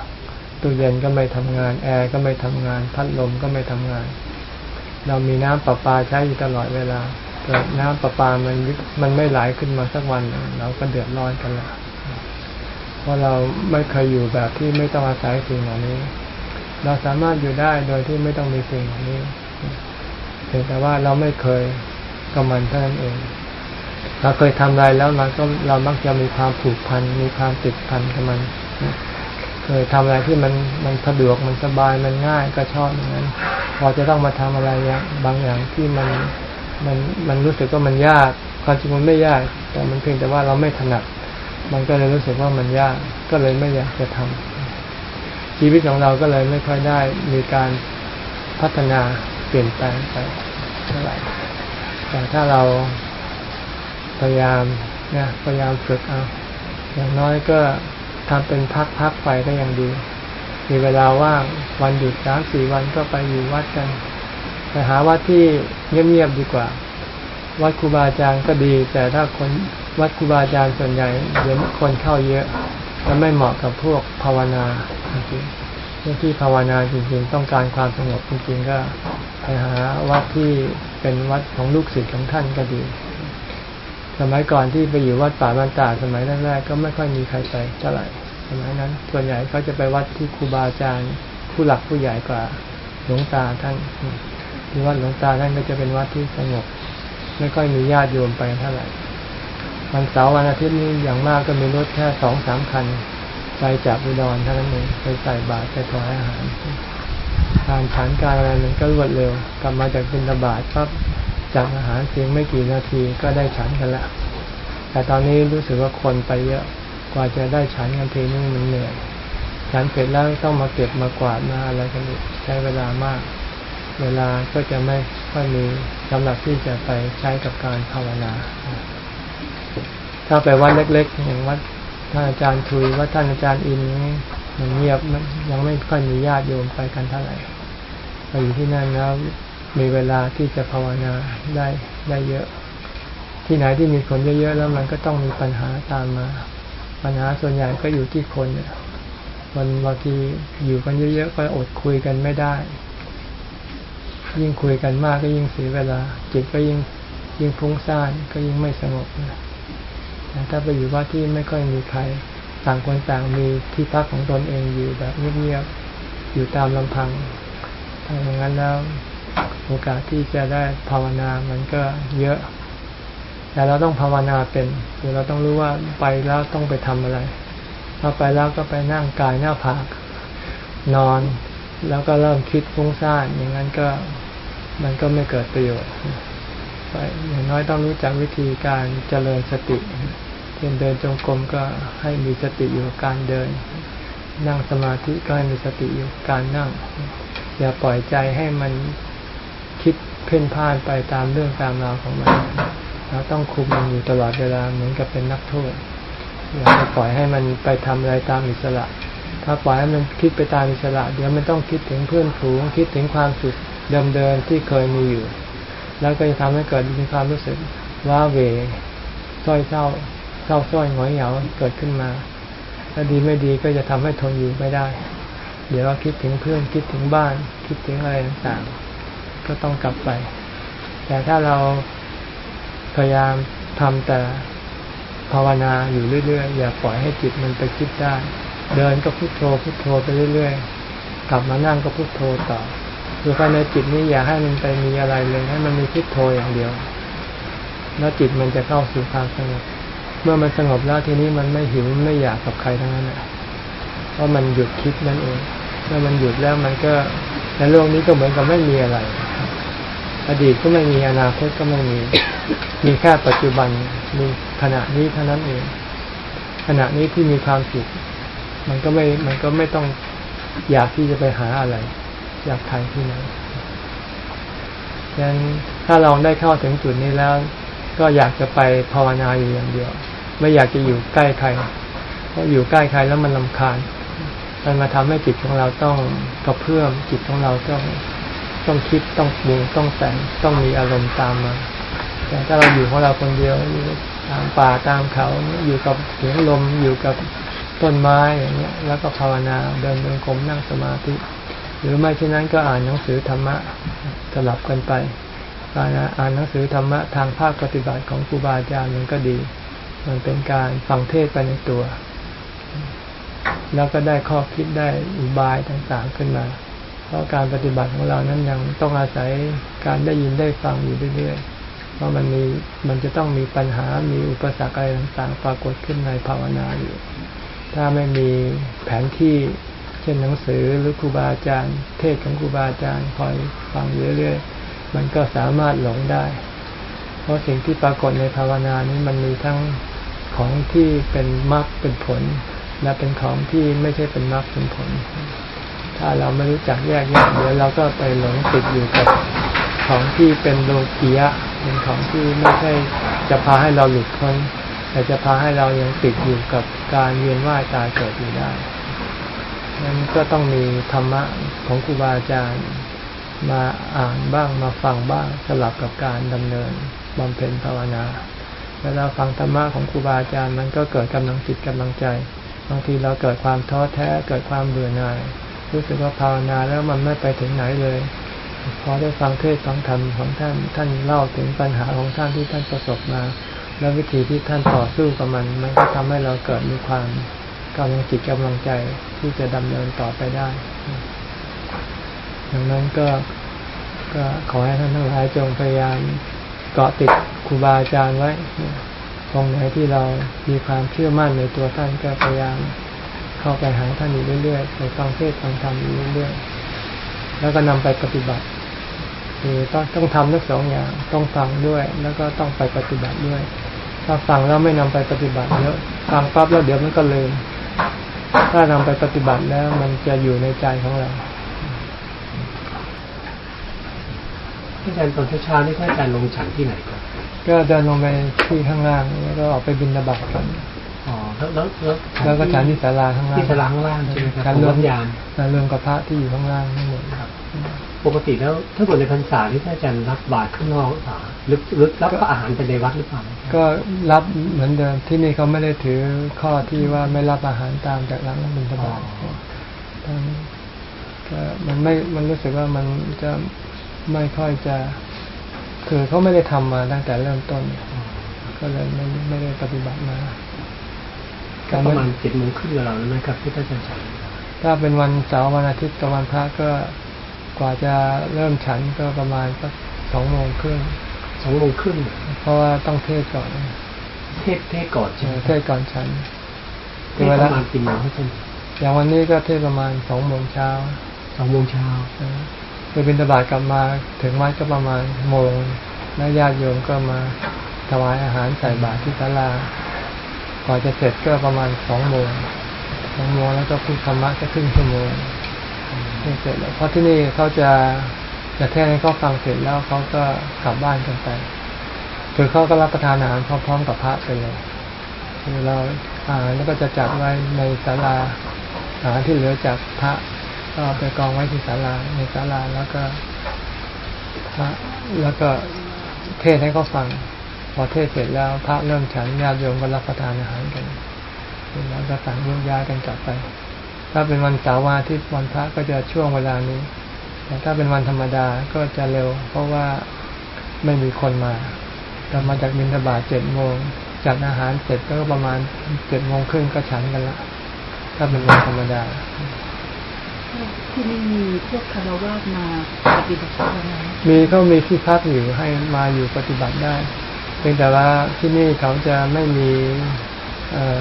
ตู้เย็นก็ไม่ทำงาน แอร์ก็ไม่ทำงาน พัดลมก็ไม่ทำงาน เรามีน้ำประปาใช้อยู่ตลอดเวลาเกิดน้ำประปามันมันไม่ไหลขึ้นมาสักวันเราก็เดือดร้อนกันละเพ ราะเราไม่เคยอยู่แบบที่ไม่ต้องอาศัยสิ่งเหล่านี้ เราสามารถอยู่ได้โดยที่ไม่ต้องมีสิ่งเหล่านี้เพียงแต่ว่าเราไม่เคยกับมันเท่านั้นเอง เราเคยทำอะไรแล้วมันก็เรามักจะมีความผูกพัน มีความติดพันกับมัน เคยทำอะไรที่มันมันสะดวกมันสบายมันง่ายก็ชอบอย่างนั้น พอจะต้องมาทำอะไรบางอย่างที่มันมันมันรู้สึกว่ามันยากความจริงมันไม่ยาก แต่มันเพียงแต่ว่าเราไม่ถนัด มันก็เลยรู้สึกว่ามันยากก็เลยไม่อยากจะทำชีวิตของเราก็เลยไม่ค่อยได้มีการพัฒนาเปลี่ยนแปลงไปเท่าไหร่แต่ถ้าเราพยายามเนี่ยพยายามฝึกเอา อย่างน้อยก็ทำเป็นพักๆไปก็ยังดี มีเวลาว่างวันหยุดสามสี่วันก็ไปอยู่วัดกันไปหาวัดที่เงียบๆดีกว่า วัดครูบาอาจารย์ก็ดี แต่ถ้าคน วัดครูบาอาจารย์ส่วนใหญ่เดี๋ยวคนเข้าเยอะมันไม่เหมาะกับพวกภาวนาจริงๆเรื่อที่ภาวนาจริงๆ ต้องการความสงบจริงๆ ก็ไปหาวัดที่เป็นวัดของลูกศิษย์ของท่านก็ดี สมัยก่อนที่ไปอยู่วัดป่าบ้านตาสมัยแรกๆก็ไม่ค่อยมีใครไปเท่าไหร่สมัยนั้น ส่วนใหญ่เขาจะไปวัดที่ครูบาอาจารย์ผู้หลักผู้ใหญ่กว่าหลวงตาท่านที่วัดหลวงตาท่านก็จะเป็นวัดที่สงบ ไม่ค่อยมีญาติโยมไปเท่าไหร่ วันเสาร์วันอาทิตย์นี้อย่างมากก็มีรถแค่สองสามคันไปจากอุดรเท่านั้นเองไปใส่บาตรไปถวายอาหารการฉันการอะไรมันก็รวดเร็ว กลับมาจากบิณฑบาตปั๊บจากอาหารเพียงไม่กี่นาทีก็ได้ฉันกันละแต่ตอนนี้รู้สึกว่าคนไปเยอะกว่าจะได้ฉันกันทีนึงมันเหนื่อยฉันเสร็จแล้วต้องมาเก็บมากวาดมาอะไรกันอีกใช้เวลามาก เวลาก็จะไม่ค่อยมีสำหรับที่จะไปใช้กับการภาวนา ถ้าไปวัดเล็ก ๆ อย่างวัดท่านอาจารย์ทุยวัดท่านอาจารย์อินนี่มันเงียบมันยังไม่ค่อยมีญาติโยมไปกันเท่าไหร่ไปอยู่ที่นั่นแล้วมีเวลาที่จะภาวนาได้ได้เยอะ ที่ไหนที่มีคนเยอะๆแล้วมันก็ต้องมีปัญหาตามมา ปัญหาส่วนใหญ่ก็อยู่ที่คนเนี่ยคนบางทีอยู่กันเยอะๆก็อดคุยกันไม่ได้ ยิ่งคุยกันมากก็ยิ่งเสียเวลา จิตก็ยิ่งยิ่งฟุ้งซ่านก็ยิ่งไม่สงบนะ ถ้าไปอยู่ว่าที่ไม่ค่อยมีใครต่างคนต่างมีที่พักของตนเองอยู่แบบเงียบๆอยู่ตามลำพังถ้าอย่างนั้นแล้วโอกาสที่จะได้ภาวนามันก็เยอะ แต่เราต้องภาวนาเป็นคือเราต้องรู้ว่าไปแล้วต้องไปทำอะไรพอไปแล้วก็ไปนั่งกายหน้าผากนอนแล้วก็เริ่มคิดฟุ้งซ่านอย่างนั้นก็มันก็ไม่เกิดประโยชน์ ไปอย่างน้อยต้องรู้จักวิธีการเจริญสติเช่นเดินจงกรมก็ให้มีสติอยู่การเดิน นั่งสมาธิก็ให้มีสติอยู่การนั่ง อย่าปล่อยใจให้มันคิดเพ่นพ่านไปตามเรื่องตามราวของมันเราต้องคุมมันอยู่ตลอดเวลาเหมือนกับเป็นนักโทษอย่าไปปล่อยให้มันไปทำอะไรตามอิสระ ถ้าปล่อยให้มันคิดไปตามอิสระ เดี๋ยวมันต้องคิดถึงเพื่อนฝูงคิดถึงความสุขเดิมๆที่เคยมีอยู่ แล้วก็จะทำให้เกิดมีความรู้สึกว่าเวส้อยเศร้าเศร้าส้อยหงอยเหงาเกิดขึ้นมาถ้าดีไม่ดีก็จะทำให้ทนอยู่ไม่ได้ เดี๋ยวคิดถึงเพื่อนคิดถึงบ้าน คิดถึงอะไรต่างๆ ก็ต้องกลับไป แต่ถ้าเราพยายามทำแต่ภาวนาอยู่เรื่อยๆ อย่าปล่อยให้จิตมันไปคิดได้ เดินก็พุโทโธพุโทโธไปเรื่อยๆ กลับมานั่งก็พุโทโธต่อ คือภายในจิตนี้อย่าให้มันไปมีอะไรเลยให้มันมีพุโทโธอย่างเดียว แล้วจิตมันจะเข้าสู่ความสงบ เมื่อมันสงบแล้วทีนี้มันไม่หิวไม่อยากกับใครทั้งนั้นเพราะมันหยุดคิดนั่นเองเมื่อมันหยุดแล้วมันก็ในโลกนี้ก็เหมือนกับไม่มีอะไร อดีตก็ไม่มีอนาคตก็ไม่มี มีแค่ปัจจุบันมีขณะนี้เท่านั้นเอง ขณะนี้ที่มีความสุขมันก็ไม่ มันก็ไม่ต้องอยากที่จะไปหาอะไร อยากใครที่ไหนดังนั้นถ้าลองได้เข้าถึงจุดนี้แล้ว ก็อยากจะไปภาวนาอยู่อย่างเดียว ไม่อยากจะอยู่ใกล้ใคร เพราะอยู่ใกล้ใครแล้วมันลำคาญ มันมาทำให้จิตของเราต้องกระเพื่อมจิตของเราต้องต้องคิดต้องปรุงต้องแต่งต้องมีอารมณ์ตามมา แต่ถ้าเราอยู่ของเราคนเดียวอยู่ตามป่าตามเขาอยู่กับเสียงลมอยู่กับต้นไม้อย่างเงี้ย แล้วก็ภาวนาเดินจงกรมนั่งสมาธิ หรือไม่เช่นนั้นก็อ่านหนังสือธรรมะสลับกันไปการอ่านหนังสือธรรมะทางภาคปฏิบัติของครูบาอาจารย์มันก็ดี มันเป็นการฟังเทศไปในตัว แล้วก็ได้ข้อคิดได้อุบายต่างๆขึ้นมา เพราะการปฏิบัติของเรานั้นยังต้องอาศัยการได้ยินได้ฟังอยู่เรื่อยๆ เพราะมันมีมันจะต้องมีปัญหา มีอุปสรรคอะไรต่างๆ ปรากฏขึ้นในภาวนาอยู่ ถ้าไม่มีแผนที่ ช่นหนังสือหรือครูบาอาจารย์ เทศของครูบาอาจารย์คอยฟังเรื่อยๆมันก็สามารถหลงได้ เพราะสิ่งที่ปรากฏในภาวนานี้มันมีทั้งของที่เป็นมรรคเป็นผล และเป็นของที่ไม่ใช่เป็นมรรคเป็นผล ถ้าเราไม่รู้จักแยกแยะเดี๋ยวเราก็ไปหลงติดอยู่กับของที่เป็นโลกียะเป็นของที่ไม่ใช่จะพาให้เราหลุดพ้นแต่จะพาให้เรายังติดอยู่กับการเวียนว่ายตายเกิดอยู่ได้ นั้นก็ต้องมีธรรมะของครูบาอาจารย์มาอ่านบ้างมาฟังบ้างสลับกับการดำเนินบำเพ็ญภาวนาเวลาฟังธรรมะของครูบาอาจารย์มันก็เกิดกำลังจิตกำลังใจ บางทีเราเกิดความท้อแท้เกิดความเบื่อหน่าย รู้สึกว่าภาวนาแล้วมันไม่ไปถึงไหนเลย พอได้ฟังเทศฟังธรรมของท่านท่านเล่าถึงปัญหาของท่านที่ท่านประสบมา แล้ววิธีที่ท่านต่อสู้กับมัน มันก็ทำให้เราเกิดมีความ กำลังจิตกำลังใจที่จะดำเนินต่อไปได้ ดังนั้นก็ก็ขอให้ท่านทั้งหลายจงพยายามเกาะติดครูบาอาจารย์ไว้ ตรงไหนที่เรามีความเชื่อมั่นในตัวท่านก็พยายามเข้าไปหาท่านอยู่เรื่อยๆไปฟังเทศฟังธรรมอยู่เรื่อยๆแล้วก็นำไปปฏิบัติคือต้องต้องทำทั้งสองอย่าง ต้องฟังด้วย แล้วก็ต้องไปปฏิบัติด้วย ถ้าฟังแล้วไม่นำไปปฏิบัติเยอะฟังปั๊บแล้วเดี๋ยวมันก็ลืม ถ้านำไปปฏิบัติแล้วมันจะอยู่ในใจของเราอาจารย์ตอนเช้าๆนี่พระอาจารย์ลงฉันที่ไหนครับก็เดินลงไปที่ข้างล่างแล้วก็ออกไปบินระบาดกันอ๋อแล้วแล้วแล้วแล้วก็ฉันที่ศาลาข้างล่างที่ศาลาข้างล่างใช่ไหมครับการของรววัมดยานรวมกับพระที่อยู่ข้างล่างทั้งหมดครับ ปกติแล้วถ้าเกิดในพรรษาที่พระอาจารย์รับบาตรข้างนอกหรือเปล่าหรือหรือรับอาหารไปในวัดหรือเปล่าก็รับเหมือนเดิมที่นี่เขาไม่ได้ถือข้อที่ว่าไม่รับอาหารตามจากหลังบิณฑบาตทั้งก็มันไม่มันรู้สึกว่ามันจะไม่ค่อยจะ คือเขาไม่ได้ทำมาตั้งแต่เริ่มต้นก็เลยไม่ไม่ได้ปฏิบัติมาก็ประมาณเจ็ดโมงครึ่งเราแล้วนะครับที่พระอาจารย์ฉันถ้าเป็นวันเสาร์วันอาทิตย์กับวันพระก็ กว่าจะเริ่มฉันก็ประมาณสักสองโมงครึ่งสองโมงครึ่งเพราะว่าต้องเทศก่อน เทศเทศก่อนใช่ไหมเทศก่อนฉันเทศประมาณกี่โมงครับท่านอย่างวันนี้ก็เทศประมาณสองโมงเช้าสองโมงเช้าไปบินตบาตกลับมาถึงวัดก็ประมาณโมงแล้วญาติโยมก็มาถวายอาหารใส่บาตรที่ศาลากว่าจะเสร็จก็ประมาณสองโมงสองโมงแล้วก็พูดธรรมะก็ครึ่งชั่วโมง เสร็จแล้วเพราะที่นี่เขาจะจะเทศให้เขาฟังเสร็จแล้วเขาก็กลับบ้านกันไปคือเขาก็รับประทานอาหารพร้อมๆกับพระไปเลยคือเราอาหารแล้วก็จะจัดไว้ในศาลาอาหารที่เหลือจากพระก็เอาไปกองไว้ที่ศาลาในศาลาแล้วก็พระแล้วก็เทศให้เขาฟัง พอเทศเสร็จแล้วพระเริ่มฉันญาติโยมก็รับประทานอาหารกันแล้วก็ต่างแยกย้ายกันกลับไป ถ้าเป็นวันเสาร์วันอาทิตย์วันพระก็จะช่วงเวลานี้ แต่ถ้าเป็นวันธรรมดาก็จะเร็ว เพราะว่าไม่มีคนมาเรามาจากบินทบาทเจ็ดโมงจัดอาหารเสร็จก็ประมาณเจ็ดโมงครึ่งก็ฉันกันละ ถ้าเป็นวันธรรมดา ที่นี่มีพวกคารวะมาปฏิบัติธรรมไหมมีเขามีที่พักอยู่ให้มาอยู่ปฏิบัติได้เพียงแต่ว่าที่นี่เขาจะไม่มีเอ่อ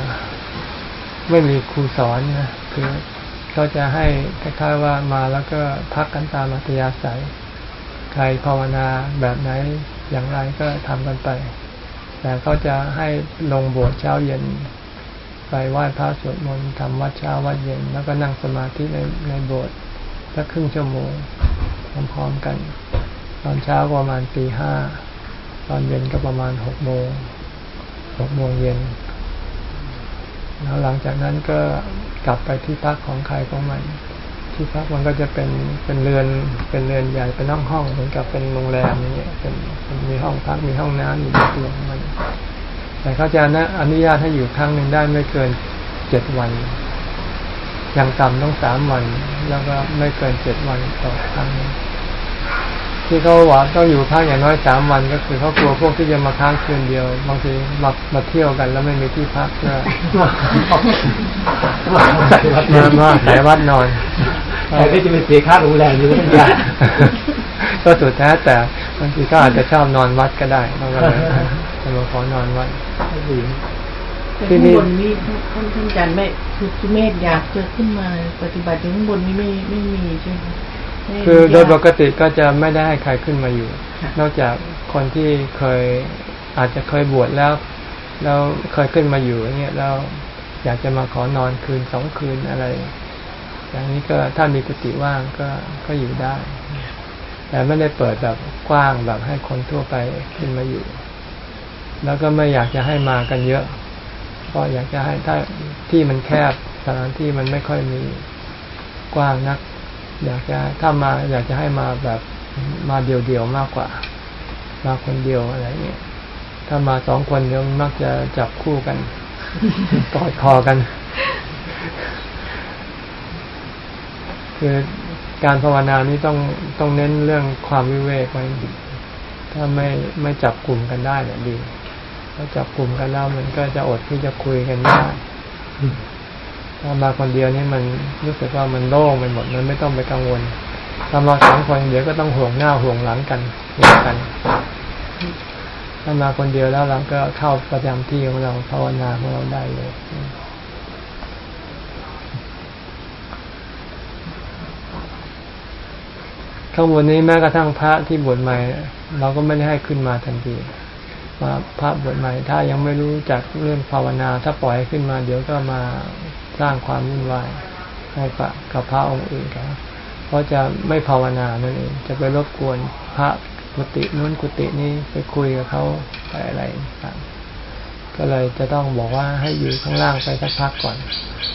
ไม่มีครูสอนนะ คือเขาจะให้คล้ายๆว่ามาแล้วก็พักกันตามอัธยาศัย ใครภาวนาแบบไหนอย่างไรก็ทำกันไป แต่เขาจะให้ลงโบสถ์เช้าเย็น ไปไหว้พระสวดมนต์ทำวัดเช้าวัดเย็น แล้วก็นั่งสมาธิในในโบสถ์สักครึ่งชั่วโมงพร้อมๆกัน ตอนเช้าประมาณตีห้าตอนเย็นก็ประมาณหกโมงหกโมงเย็น แล้วหลังจากนั้นก็กลับไปที่พักของใครของมัน ที่พักมันก็จะเป็นเป็นเรือนเป็นเรือนใหญ่เป็นห้องห้องเหมือนกับเป็นโรงแรมอย่างเงี้ยเป็นมีห้องพักมีห้องน้ำมีตัวของมัน แต่เขาจะนะอนุญาตให้อยู่ครั้งหนึ่งได้ไม่เกินเจ็ดวันอย่างต่ำต้องสามวัน แล้วก็ไม่เกินเจ็ดวันต่อครั้งถ ที่เขาหวาต้องอยู่พักอย่างน้อยสามวันก็คือเขากลัวพวกที่จะมาค้างคืนเดียว บางทีมามาเที่ยวกันแล้วไม่มีที่พักก็ใส่วัดมามาสายวัดนอนแต่ก็จะไปเสียค่าโรงแรมอยู่ทั้งอย่างก็สุดแท้แต่บางทีก็อาจจะชอบนอนวัดก็ได้เราก็เลยจะมาขอนอนวัดแต่ที่ข้างนี่บนนี่ท่านท่านท่านอาจารย์ไม่คือสุเมธอยากจะขึ้นมาปฏิบัติอย่างข้างบนนี่ไม่ไม่มีใช่ไหมไม่ คือโดยปไม่กติก็จะไม่ได้ให้ใครขึ้นมาอยู่ค่ะนอกจากคนที่เคยอาจจะเคยบวชแล้ว แล้วเคยขึ้นมาอยู่อย่างเงี้ยแล้วอยากจะมาขอนอนคืนสองคืนอะไร อย่างนี้ก็ถ้ามีกุฏิว่างก็ก็อยู่ได้ แต่ไม่ได้เปิดแบบกว้างแบบให้คนทั่วไปขึ้นมาอยู่ แล้วก็ไม่อยากจะให้มากันเยอะเพราะอยากจะให้ถ้าที่มันแคบสถานที่มันไม่ค่อยมีกว้างนัก อยากจะถ้ามาอยากจะให้มาแบบมาเดียวๆมากกว่า มาคนเดียวอะไรเงี้ยถ้ามาสองคนเดี๋ยวมักจะจับคู่กันกอดคอกัน คือการภาวนานี้ต้องต้องเน้นเรื่องความวิเวกไว้ถ้าไม่ไม่จับกลุ่มกันได้เนี่ยดีถ้าจับกลุ่มกันแล้วมันก็จะอดที่จะคุยกันไม่ได้ ถ้ามาคนเดียวนี่มันรู้สึกว่ามันโล่งไปหมดมันไม่ต้องไปกังวลถ้ามาสองคนเดี๋ยวก็ต้องห่วงหน้าห่วงหลังกันห่วงกันถ้ามาคนเดียวแล้วเราก็เข้าประจำที่ของเราภาวนาของเราได้เลยข้างบนนี้แม้กระทั่งพระที่บวชใหม่ เราก็ไม่ได้ให้ขึ้นมาทันทีมาพระบวชใหม่ ถ้ายังไม่รู้จักเรื่องภาวนา ถ้าปล่อยขึ้นมา เดี๋ยวก็มา สร้างความวุ่นวายให้พระกับพระองค์อื่นเขาเพราะจะไม่ภาวนานั่นเอง จะไปรบกวนพระกุฏินู้นกุฏินี้ไปคุยกับเขาไปอะไรต่างก็เลยจะต้องบอกว่าให้อยู่ข้างล่างไปสักพักก่อน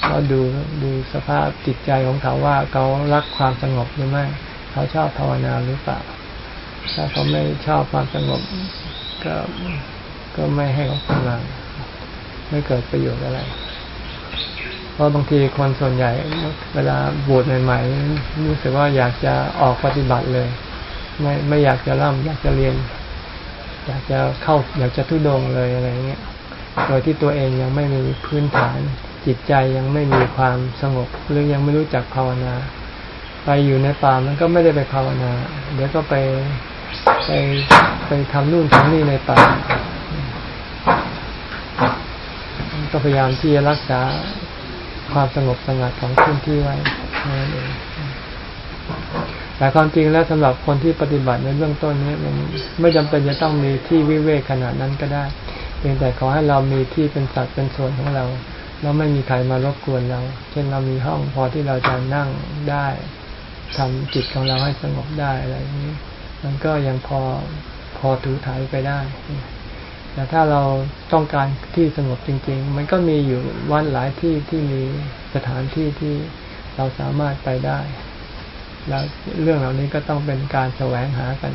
แล้วดูดูสภาพจิตใจของเขาว่าเขารักความสงบหรือไม่เขาชอบภาวนาหรือเปล่า ถ้าเขาไม่ชอบความสงบก็ก็ไม่ให้เขาขึ้นไม่เกิดประโยชน์อะไร เพราะบางทีคนส่วนใหญ่ เวลาบวชใหม่ๆรู้สึกว่าอยากจะออกปฏิบัติเลย ไม่ไม่อยากจะร่ำอยากจะเรียน อยากจะเข้าอยากจะทุดงเลยอะไรเงี้ยโดยที่ตัวเองยังไม่มีพื้นฐาน จิตใจยังไม่มีความสงบหรือยังไม่รู้จักภาวนา ไปอยู่ในป่ามันก็ไม่ได้ไปภาวนา เดี๋ยวก็ไปไปไปทำนู่นทำนี่ในป่าก็พยายามที่จะรักษา ความสงบสงัดของพื้นที่ไว้นั่นเองแต่ความจริงแล้วสำหรับคนที่ปฏิบัติในเบื้องต้นนี้มันไม่จำเป็นจะต้องมีที่วิเวกขนาดนั้นก็ได้เพียงแต่ขอให้เรามีที่เป็นสัดเป็นส่วนของเราแล้วไม่มีใครมารบกวนเรา เช่นเรามีห้องพอที่เราจะนั่งได้ทำจิตของเราให้สงบได้อะไรอย่างนี้ มันก็ยังพอพอถูถ่ายไปได้ แต่ถ้าเราต้องการที่สงบจริง ๆ มันก็มีอยู่วันหลายที่ที่มีสถานที่ที่เราสามารถไปได้ แล้วเรื่องเหล่านี้ก็ต้องเป็นการแสวงหากัน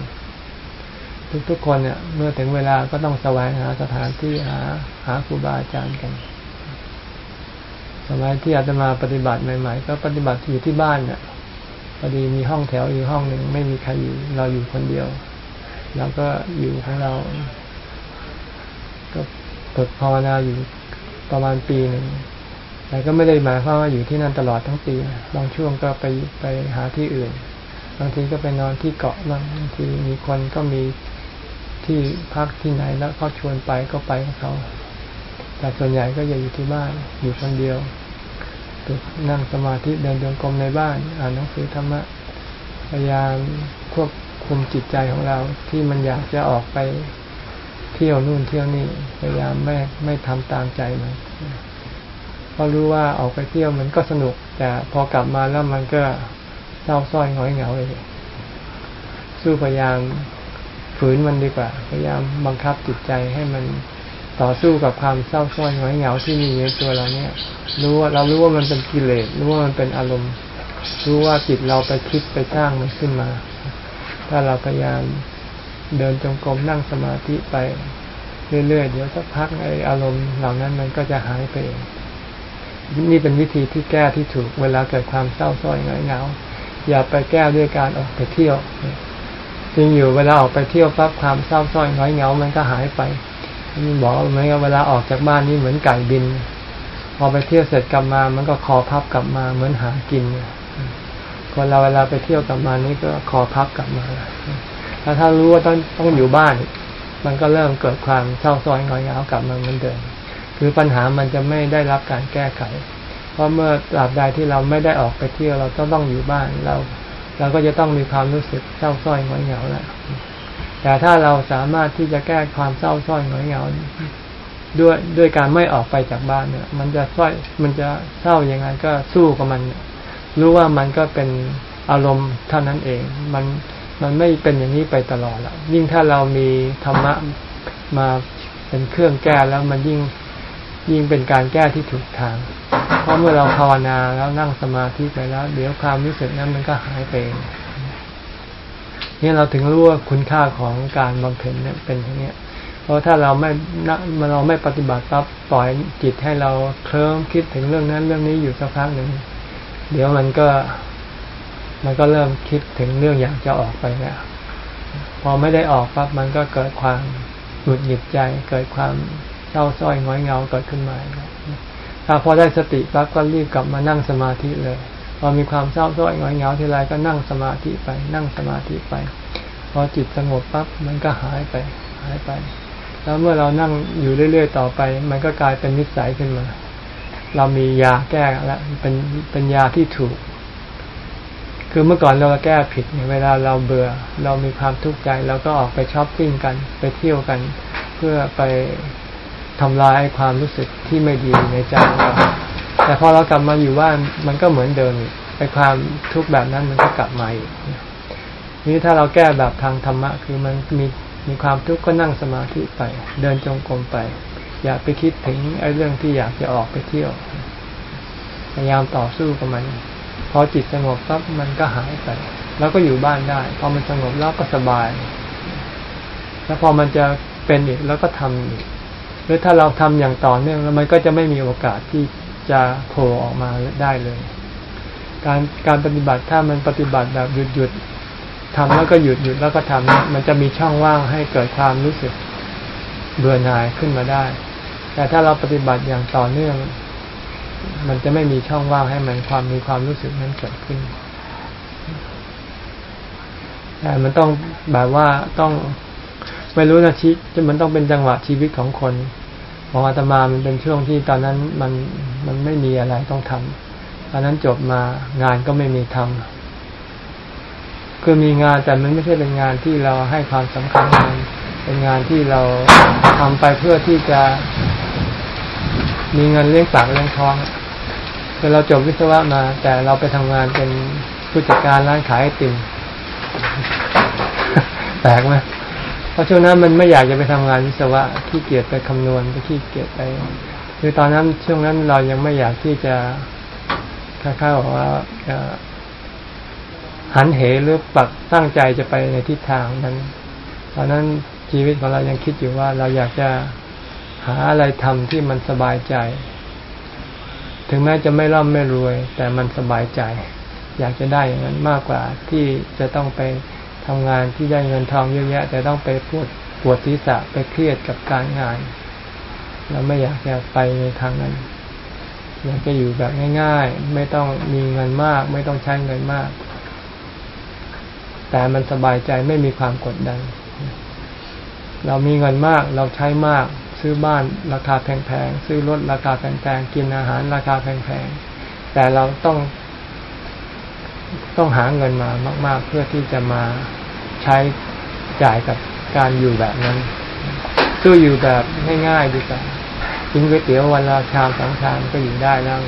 ทุกๆคนเนี่ยเมื่อถึงเวลาก็ต้องแสวงหาสถานที่หาหาครูบาอาจารย์กันสมัยที่อาตมาปฏิบัติใหม่ ๆ ก็ปฏิบัติอยู่ที่บ้านเนี่ยพอดีมีห้องแถวอยู่ห้องหนึ่งไม่มีใครอยู่เราอยู่คนเดียวเราก็อยู่ของเรา ฝึกภาวนาอยู่ประมาณปีหนึ่งแต่ก็ไม่ได้หมายความว่าอยู่ที่นั่นตลอดทั้งปี บางช่วงก็ไปไปหาที่อื่น บางทีก็ไปนอนที่เกาะบ้างบางทีมีคนก็มีที่พักที่ไหนแล้วเขาชวนไปก็ไปกับเขา แต่ส่วนใหญ่ก็อยู่ที่บ้านอยู่คนเดียวฝึกนั่งสมาธิเดินจงกรมในบ้าน อ่านหนังสือธรรมะพยายามควบคุมจิตใจของเราที่มันอยากจะออกไป เที่ยวนู่นเที่ยวนี่พยายามไม่ไม่ทำตามใจมันเพราะรู้ว่าออกไปเที่ยวมันก็สนุก แต่พอกลับมาแล้วมันก็เศร้าส้อยหงอยเหงาเลยสู้พยายามฝืนมันดีกว่า พยายามบังคับจิตใจให้มันต่อสู้กับความเศร้าส้อยหงอยเหงาที่มีในตัวเราเนี่ย รู้ว่าเรารู้ว่ามันเป็นกิเลสรู้ว่ามันเป็นอารมณ์ รู้ว่าจิตเราไปคิดไปสร้างมันขึ้นมา ถ้าเราพยายาม เดินจงกรมนั่งสมาธิไปเรื่อยๆ เดี๋ยวสักพักไออารมณ์เหล่านั้นมันก็จะหายไปเองนี่เป็นวิธีที่แก้ที่ถูกเวลาเกิดความเศร้าส้อยเงาเงาอย่าไปแก้ด้วยการออกไปเที่ยวจริงอยู่เวลาออกไปเที่ยวปั๊บความเศร้าส้อยน้อยเงามันก็หายไปนี่บอกว่าเหมือนกับเวลาออกจากบ้านนี่เหมือนไก่บิน พอไปเที่ยวเสร็จกลับมา มันก็คอพับกลับมาเหมือนหากินคนเราเวลาไปเที่ยวกลับมานี่ก็คอพับกลับมา แล้วถ้ารู้ว่าต้องต้องอยู่บ้าน มันก็เริ่มเกิดความเศร้าส้อยน้อยเหงากลับมาเหมือนเดิมคือปัญหามันจะไม่ได้รับการแก้ไข เพราะเมื่อตราบใดที่เราไม่ได้ออกไปเที่ยวเราต้องต้องอยู่บ้านเรา เราก็จะต้องมีความรู้สึกเศร้าส้อยหงอยเหงาแหละแต่ถ้าเราสามารถที่จะแก้ความเศร้าส้อยหงอยเหงาด้วยด้วยการไม่ออกไปจากบ้านเนี่ย มันจะส้อยมันจะเศร้ายังไงก็สู้กับมัน รู้ว่ามันก็เป็นอารมณ์เท่านั้นเอง มัน มันไม่เป็นอย่างนี้ไปตลอดแล้วยิ่งถ้าเรามีธรรมะมาเป็นเครื่องแก้แล้วมันยิ่งยิ่งเป็นการแก้ที่ถูกทาง เพราะเมื่อเราภาวนาแล้วนั่งสมาธิไปแล้ว เดี๋ยวความรู้สึกนั้นมันก็หายไปเองนี่เราถึงรู้ว่าคุณค่าของการบำเพ็ญเนี่ยเป็นอย่างนี้เพราะถ้าเราไม่เราไม่ปฏิบัติปั๊บปล่อยจิตให้เราเคลิ้มคิดถึงเรื่องนั้นเรื่องนี้อยู่สักพักหนึ่งเดี๋ยวมันก็ มันก็เริ่มคิดถึงเรื่องอยากจะออกไปแล้วพอไม่ได้ออกปั๊บมันก็เกิดความหงุดหงิดใจ เกิดความเศร้าส้อยง้อยเงาเกิดขึ้นมาถ้าพอได้สติปั๊บก็รีบกลับมานั่งสมาธิเลย พอมีความเศร้าส้อยง้อยเงาทีไรก็นั่งสมาธิไป นั่งสมาธิไป พอจิตสงบปั๊บมันก็หายไป หายไป แล้วเมื่อเรานั่งอยู่เรื่อยๆต่อไป มันก็กลายเป็นนิสัยขึ้นมา เรามียาแก้แล้วเป็นเป็นยาที่ถูก คือเมื่อก่อนเราแก้ผิดเวลาเราเบื่อเรามีความทุกข์ใจเราก็ออกไปช้อปปิ้งกันไปเที่ยวกัน เพื่อไปทำลายความรู้สึกที่ไม่ดีในใจเราแต่พอเรากลับมาอยู่บ้านมันก็เหมือนเดิมไอ้ความทุกข์แบบนั้นมันก็กลับมาอีกนี่ถ้าเราแก้แบบทางธรรมะ คือมันมีมีความทุกข์ก็นั่งสมาธิไป เดินจงกรมไป อย่าไปคิดถึงไอ้เรื่องที่อยากจะออกไปเที่ยวพยายามต่อสู้กับมัน อจิตสงบปั๊บมันก็หายไป แล้วก็อยู่บ้านได้ พอมันสงบแล้วก็สบาย แล้วพอมันจะเป็นอีกแล้วก็ทำอีกหรือถ้าเราทำอย่างต่อเนื่องแล้วมันก็จะไม่มีโอกาสที่จะโผล่ออกมาได้เลย การการปฏิบัติถ้ามันปฏิบัติแบบหยุดหยุดทำแล้วก็หยุดหยุดแล้วก็ทำมันจะมีช่องว่างให้เกิดความรู้สึกเบื่อหน่ายขึ้นมาได้ แต่ถ้าเราปฏิบัติอย่างต่อเนื่อง มันจะไม่มีช่องว่างให้มันความมีความรู้สึกนั้นเกิดขึ้นแต่มันต้องแบบว่าต้องไม่รู้นะชิจะมันต้องเป็นจังหวะชีวิตของคนของอาตมามันเป็นช่วงที่ตอนนั้นมันมันไม่มีอะไรต้องทำตอนนั้นจบมางานก็ไม่มีทำคือมีงานแต่มันไม่ใช่เป็นงานที่เราให้ความสำคัญมันเป็นงานที่เราทำไปเพื่อที่จะ มีเงินเลี้ยงปากเลี้ยงท้องคือเราจบวิศวะมา แต่เราไปทำงานเป็นผู้จัดการร้านขายไอติมแปลกไหมเพราะช่วงนั้นมันไม่อยากจะไปทำงานวิศวะขี้เกียจไปคำนวณไปขี้เกียจไปคือตอนนั้นช่วงนั้นเรายังไม่อยากที่จะค่าๆบอกว่าหันเหหรือปักตั้งใจจะไปในทิศทางนั้น ตอนนั้นชีวิตของเรายังคิดอยู่ว่าเราอยากจะ หาอะไรทำที่มันสบายใจ ถึงแม้จะไม่ร่ำไม่รวย แต่มันสบายใจ อยากจะได้อย่างนั้นมากกว่าที่จะต้องไปทำงานที่ได้เงินทองเยอะแยะ แต่ต้องไปปวดปวดศีรษะไปเครียดกับการงาน เราไม่อยากจะไปในทางนั้น อยากจะอยู่แบบง่าย ๆ ไม่ต้องมีเงินมาก ไม่ต้องใช้เงินมาก แต่มันสบายใจไม่มีความกดดัน เรามีเงินมากเราใช้มาก ซื้อบ้านราคาแพงๆ ซื้อรถราคาแพงๆ กินอาหารราคาแพงๆ แต่เราต้องต้องหาเงินมามาก ๆ เพื่อที่จะมาใช้จ่ายกับการอยู่แบบนั้นสู้อยู่แบบง่ายๆดีกว่ากินก๋วยเตี๋ยววันละชามสองชามก็อยู่ได้แล้ว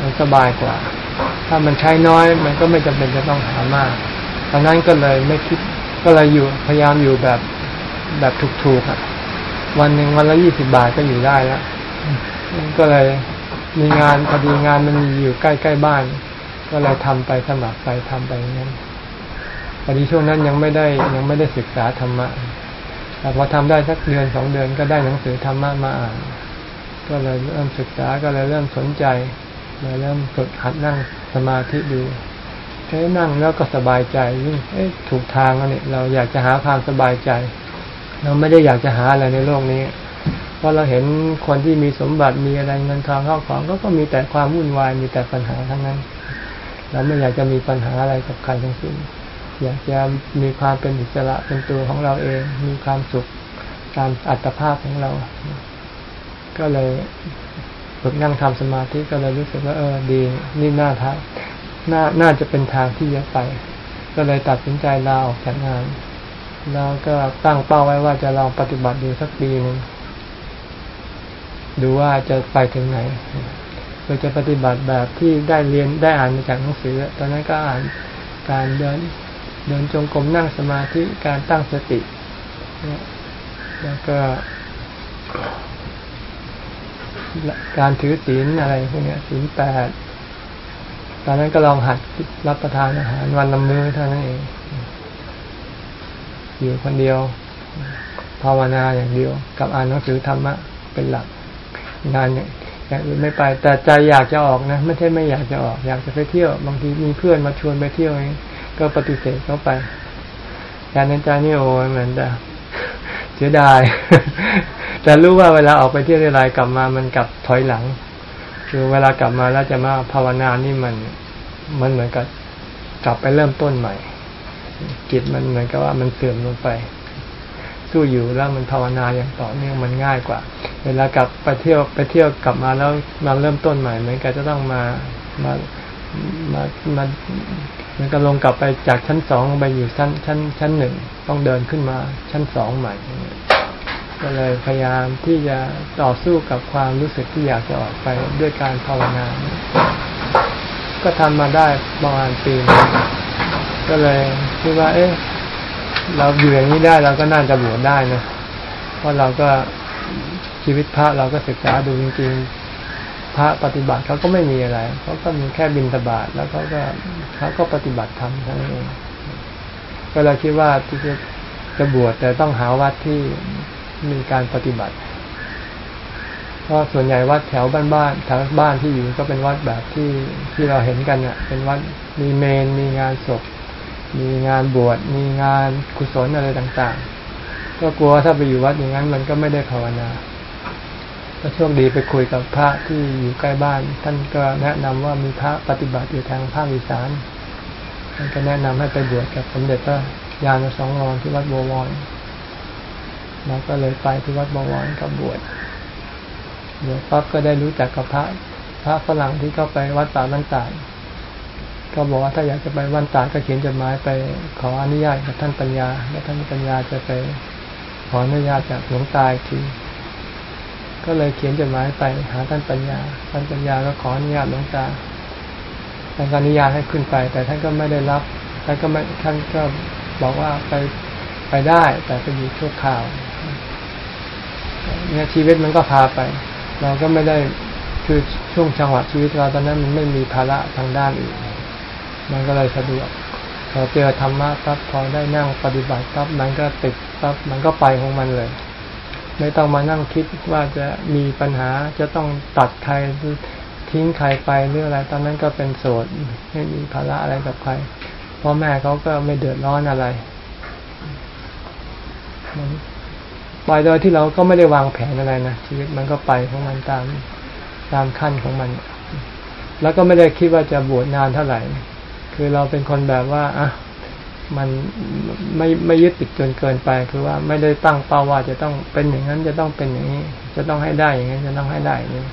มันสบายกว่า ถ้ามันใช้น้อย มันก็ไม่จำเป็นจะต้องหามากตอนนั้นก็เลยไม่คิดก็เลยอยู่พยายามอยู่แบบแบบถูกๆอะ วันหนึ่งวันละยี่สิบาทก็อยู่ได้แล้วก็เลยมีงานพอดีงานมันอยู่ใกล้ๆบ้าน ก็เลยทำไปสมัครไปทำไปอย่างนั้นพอดีช่วงนั้นยังไม่ได้ยังไม่ได้ศึกษาธรรมะแต่พอทำได้สักเดือนสองเดือนก็ได้หนังสือธรรมะมาอ่าน ก็เลยเริ่มศึกษาก็เลยเริ่มสนใจเลยเริ่มฝึกหัดนั่งสมาธิดูพแค่นั่งแล้วก็สบายใจยิ่งเอ๊ะถูกทางแล้วเนี่ยเราอยากจะหาความสบายใจ เราไม่ได้อยากจะหาอะไรในโลกนี้ เพราะเราเห็นคนที่มีสมบัติมีอะไรเงินทองเข้าของก็ก็มีแต่ความวุ่นวายมีแต่ปัญหาทั้งนั้น เราไม่อยากจะมีปัญหาอะไรกับใครทั้งสิ้น อยากจะมีความเป็นอิสระเป็นตัวของเราเอง มีความสุขตามอัตภาพของเรา ก็เลยฝึกนั่งทำสมาธิก็เลยรู้สึกว่าเออดี นี่น่าทางน่าน่าจะเป็นทางที่จะไป ก็เลยตัดสินใจลาออกจากงาน แล้วก็ตั้งเป้าไว้ว่าจะลองปฏิบัติดูสักปีหนึ่งดูว่าจะไปถึงไหนโดยจะปฏิบัติแบบที่ได้เรียนได้อ่านมาจากหนังสือ ตอนนั้นก็อ่านการเดินเดินจงกรมนั่งสมาธิการตั้งสติ แล้วก็ การถือศีลอะไรพวกนี้ศีลแปดตอนนั้นก็ลองหัดรับประทานอาหารวันละมื้อเท่านั้นเอง อยู่คนเดียว ภาวนาอย่างเดียว กับอ่านหนังสือธรรมะเป็นหลักงานอย่างอื่นไม่ไป แต่ใจอยากจะออกนะ ไม่ใช่ไม่อยากจะออก อยากจะไปเที่ยว บางทีมีเพื่อนมาชวนไปเที่ยวก็ปฏิเสธเขาไปการในใจนี่โอ้เหมือนจะเสียดายแต่รู้ว่าเวลาออกไปเที่ยวอะไรกลับมามันกลับถอยหลัง คือเวลากลับมาแล้วจะมาภาวนานี่มัน มันเหมือนกับกลับไปเริ่มต้นใหม่ จิตมันเหมือนกับว่ามันเสื่อมลงไป สู้อยู่แล้วมันภาวนาอย่างต่อเนื่องมันง่ายกว่า เวลากลับไปเที่ยวไปเที่ยวกลับมาแล้วมาเริ่มต้นใหม่เหมือนกับจะต้องมามามามาเหมือนกับลงกลับไปจากชั้นสองไปอยู่ชั้นชั้นชั้นหนึ่งต้องเดินขึ้นมาชั้นสองใหม่ก็เลยพยายามที่จะต่อสู้กับความรู้สึกที่อยากจะออกไปด้วยการภาวนา ก็ทำมาได้ประมาณปีนึง ก็เลยคิดว่า เอ๊ะเราอยู่อย่างนี้ได้เราก็น่าจะบวชได้นะเพราะเราก็ชีวิตพระเราก็ศึกษาดูจริงๆพระปฏิบัติเขาก็ไม่มีอะไรเขาก็มีแค่บินตบาทแล้วเขาก็เขาก็ปฏิบัติธรรมเท่านั้นเองก็เราคิดว่าที่จะจะบวชแต่ต้องหาวัดที่มีการปฏิบัติ เพราะส่วนใหญ่วัดแถวบ้านๆแถวบ้านที่อยู่ก็เป็นวัดแบบที่ที่เราเห็นกันเนี่ยเป็นวัดมีเมนมีงานศพ มีงานบวชมีงานกุศลอะไรต่างๆ ก็กลัวถ้าไปอยู่วัดอย่างนั้นมันก็ไม่ได้ภาวนาก็โชคดีไปคุยกับพระที่อยู่ใกล้บ้าน ท่านก็แนะนำว่ามีพระปฏิบัติอยู่ทางภาคอีสานท่านก็แนะนำให้ไปบวชกับสมเด็จพระยาณสองรอนที่วัดบัววรเราก็เลยไปที่วัดบวรกับบวชบวชปั๊บก็ได้รู้จักกับพระพระฝรั่งที่เข้าไปวัดป่าบ้านตาด ก็บอกว่าถ้าอยากจะไปวันตาก็เขียนจดหมายไปขออนุญาตกับท่านปัญญา แล้วท่านปัญญาจะไปขออนุญาตจากหลวงตาที ก็เลยเขียนจดหมายไปหาท่านปัญญา ท่านปัญญาก็ขออนุญาตหลวงตาท่านก็อนุญาตให้ขึ้นไป แต่ท่านก็ไม่ได้รับท่านก็ไม่ท่านก็บอกว่าไปไปได้ แต่ไปอยู่ชั่วคราวเนี่ยชีวิตมันก็พาไป เราก็ไม่ได้คือช่วงจังหวะชีวิตเราตอนนั้นมันไม่มีภาระทางด้านอื่น มันก็เลยสะดวกพอเจอธรรมะปั๊บพอได้นั่งปฏิบัติปั๊บมันก็ติดปั๊บมันก็ไปของมันเลย ไม่ต้องมานั่งคิดว่าจะมีปัญหาจะต้องตัดใครทิ้งใครไปหรืออะไร ตอนนั้นก็เป็นโสดไม่มีภาระอะไรกับใครพ่อแม่เขาก็ไม่เดือดร้อนอะไรไปโดยที่เราก็ไม่ได้วางแผนอะไรนะชีวิตมันก็ไปของมันตามตามขั้นของมัน แล้วก็ไม่ได้คิดว่าจะบวชนานเท่าไหร่ คือเราเป็นคนแบบว่าอะมันไม่ไม่ยึดติดจนเกินไป คือว่าไม่ได้ตั้งเป้าว่าจะต้องเป็นอย่างนั้นจะต้องเป็นอย่างนี้ จะต้องให้ได้อย่างนี้จะต้องให้ได้อย่างนี้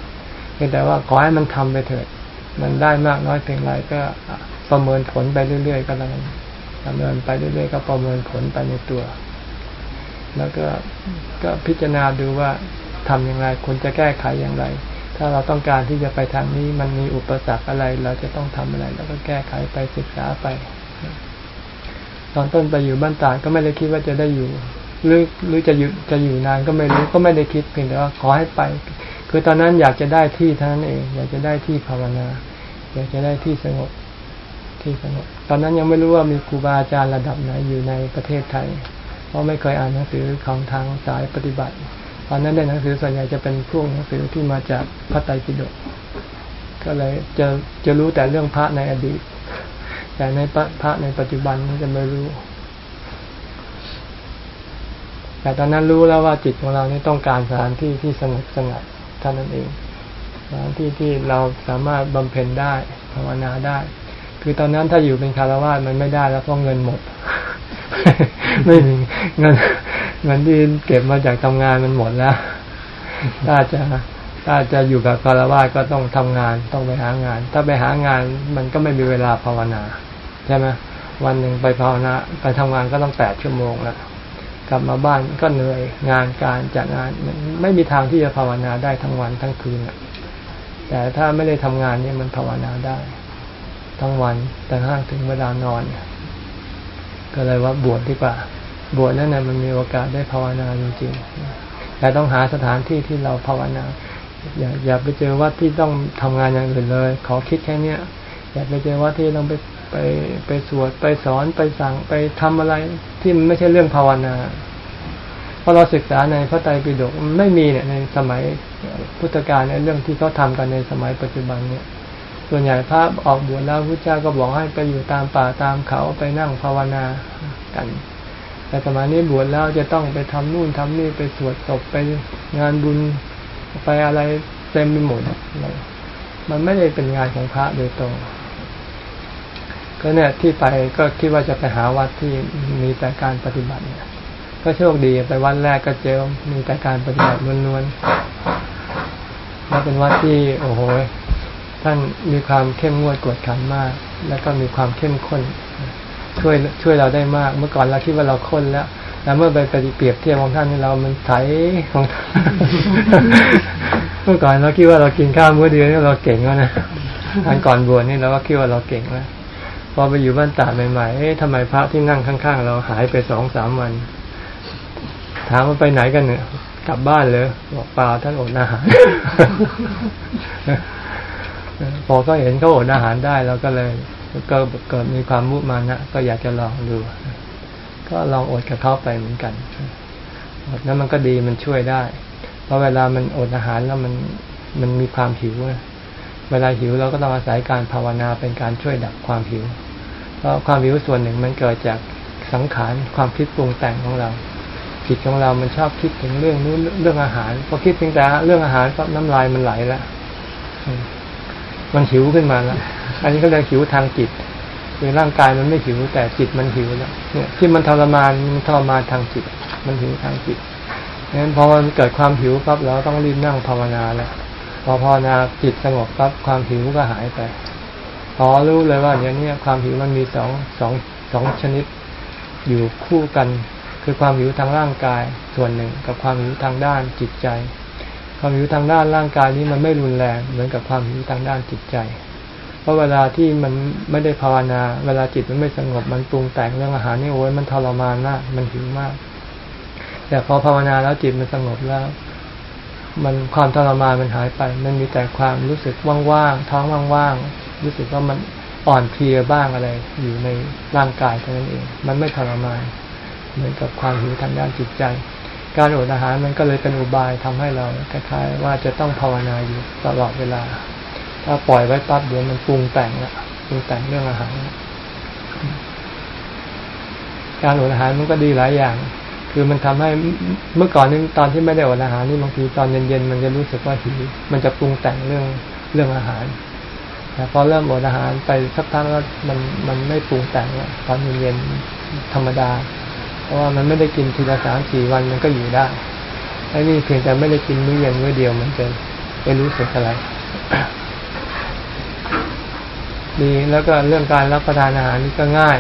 เพียงแต่ว่าขอให้มันทำไปเถิด มันได้มากน้อยเพียงไรก็ประเมินผลไปเรื่อยๆก็แล้วกันประเมินไปเรื่อยๆก็ประเมินผลไปในตัว แล้วก็ก็พิจารณาดูว่าทำอย่างไรควรจะแก้ไขอย่างไร ถ้าเราต้องการที่จะไปทางนี้มันมีอุปสรรคอะไร เราจะต้องทำอะไร แล้วก็แก้ไขไปศึกษาไป ตอนต้นไปอยู่บ้านตาดก็ไม่ได้คิดว่าจะได้อยู่ หรือหรือจะอยู่จะอยู่นานก็ไม่รู้ก็ไม่ได้คิดเพียงแต่ว่าขอให้ไป คือตอนนั้นอยากจะได้ที่เท่านั้นเอง อยากจะได้ที่ภาวนา อยากจะได้ที่สงบที่สงบตอนนั้นยังไม่รู้ว่ามีครูบาอาจารย์ระดับไหนอยู่ในประเทศไทย เพราะไม่เคยอ่านหนังสือของทางสายปฏิบัติ ตอนนั้นได้หนังสือส่วนใหญ่จะเป็นพวกหนังสือที่มาจากพระไตรปิฎกก็เลยจะจะรู้แต่เรื่องพระในอดีต แต่ในพระในปัจจุบันนี่จะไม่รู้ แต่ตอนนั้นรู้แล้วว่าจิตของเรานี่ต้องการสถานที่ที่สงบสงัดเท่านั้นเองสถานที่ที่เราสามารถบำเพ็ญได้ภาวนาได้ คือตอนนั้นถ้าอยู่เป็นคารวะมันไม่ได้แล้วเพราะเงินหมด ไม่มีเงินเงินที่เก็บมาจากทำงานมันหมดแล้ว ถ้าจะถ้าจะอยู่กับคารวะก็ต้องทำงานต้องไปหางาน ถ้าไปหางานมันก็ไม่มีเวลาภาวนาใช่ไหมวันหนึ่งไปภาวนาไปทำงานก็ต้องแปดชั่วโมงล้วกลับมาบ้านก็เหนื่อยงานการจากงานมันไม่มีทางที่จะภาวนาได้ทั้งวันทั้งคืนอะแต่ถ้าไม่ได้ทำงานเนี่ยมันภาวนาได้ ทั้งวันแต่ห้างถึงเวลานอนเนี่ย ก็เลยว่าบวชดีกว่า บวชนั่นนะมันมีโอกาสได้ภาวนาจริงๆแต่ต้องหาสถานที่ที่เราภาวนา อย่าอย่าไปเจอวัดที่ต้องทำงานอย่างอื่นเลย ขอคิดแค่เนี้ยอย่าไปเจอวัดที่ต้องไปไปไปสวดไปสอนไปสั่งไปทำอะไรที่มันไม่ใช่เรื่องภาวนาเพราะเราศึกษาในพระไตรปิฎกไม่มีเนี่ยในสมัยพุทธกาลเนี่ยเรื่องที่เขาทำกันในสมัยปัจจุบันเนี่ย ส่วนใหญ่พระออกบวชแล้วพระเจ้าก็บอกให้ไปอยู่ตามป่าตามเขาไปนั่งภาวนากัน แต่สมัยนี้บวชแล้วจะต้องไปทำนู่นทำนี่ไปสวดศพไปงานบุญไปอะไรเต็มไปหมดมันไม่ได้เป็นงานของพระโดยตรงก็เนี่ยที่ไปก็คิดว่าจะไปหาวัดที่มีแต่การปฏิบัติเนี่ยก็โชคดีไปวันแรกก็เจอมีแต่การปฏิบัติล้วนๆแล้วเป็นวัดที่โอ้โห ท่านมีความเข้มงวดกวดขันมาก แล้วก็มีความเข้มข้น ช่วยช่วยเราได้มาก เมื่อก่อนเราคิดว่าเราข้นแล้วแล้วเมื่อไปเปรียบเทียบของท่านนี่เรา มันใสของท่านเมื่อก่อนเราคิดว่าเรากินข้าวมื้อเดียวนี่เราเก่งแล้วนะอันก่อนบวชนี่เราก็คิดว่าเราเก่งแล้วพอไปอยู่บ้านตาใหม่ๆเอ๊ะทำไมพระที่นั่งข้างๆ เราหายไปสองสามวัน ถามว่าไปไหนกันเนี่ยกลับบ้านเลยบอกเปล่าท่านอดอาหาร พอก็เห็นเขาอดอาหารได้เราก็เลยก็เกิดมีความมุมานะก็อยากจะลองดู ก็ลองอดกับเขาไปเหมือนกันอดนั้นมันก็ดีมันช่วยได้ เพราะเวลามันอดอาหารแล้วมันมันมีความหิวเวลาหิวเราก็ต้องอาศัยการภาวนาเป็นการช่วยดับความหิว เพราะความหิวส่วนหนึ่งมันเกิดจากสังขารความคิดปรุงแต่งของเราจิตของเรามันชอบคิดถึงเรื่องนู้นเรื่องอาหารพอคิดเพียงแต่เรื่องอาหารก็น้ำลายมันไหลแล้ว มันหิวขึ้นมาแล้วอันนี้ก็เรียกหิวทางจิตคือร่างกายมันไม่หิวแต่จิตมันหิวแล้วเนี่ย ที่มันทรมานมันทรมานทางจิต มันหิวทางจิตเพราะงั้นพอมันเกิดความหิวปั๊บเราต้องรีบนั่งภาวนาแล้วพอภาวนาจิตสงบปั๊บความหิวก็หายไปพอรู้เลยว่าเนี่ยเนี่ยความหิวมันมีสองสองสองชนิดอยู่คู่กัน คือความหิวทางร่างกายส่วนหนึ่ง กับความหิวทางด้านจิตใจ ความหิวทางด้านร่างกายนี้มันไม่รุนแรงเหมือนกับความหิวทางด้านจิตใจ เพราะเวลาที่มันไม่ได้ภาวนา เวลาจิตมันไม่สงบมันปรุงแต่งเรื่องอาหารนี่โอ้ยมันทรมานมากมันหิวมาก แต่พอภาวนาแล้วจิตมันสงบแล้ว มันความทรมานมันหายไป มันมีแต่ความรู้สึกว่างๆท้องว่างๆรู้สึกว่ามันอ่อนเพลียบ้างอะไร อยู่ในร่างกายเท่านั้นเอง มันไม่ทรมานเหมือนกับความหิวทางด้านจิตใจ การอดอาหารมันก็เลยเป็นอุบายทำให้เราคล้ายๆว่าจะต้องภาวนาอยู่ตลอดเวลา ถ้าปล่อยไว้ปั๊บเดี๋ยวมันปรุงแต่งละปรุงแต่งเรื่องอาหาร การอดอาหารมันก็ดีหลายอย่าง คือมันทำให้เมื่อก่อนนี่ตอนที่ไม่ได้อดอาหารนี่บางทีตอนเย็นๆมันจะรู้สึกว่าหิวมันจะปรุงแต่งเรื่องเรื่องอาหารแต่พอเริ่มอดอาหารไปสักพักแล้วมันมันไม่ปรุงแต่งแล้วตอนเย็นๆธรรมดา เพราะว่ามันไม่ได้กินทีละสามสี่วันมันก็อยู่ได้ไอ้นี่เพียงแต่ไม่ได้กินมื้อเย็นมื้อเดียวมันจะไม่รู้สึกอะไรดีแล้วก็เรื่องการรับประทานอาหารนี่ก็ง่าย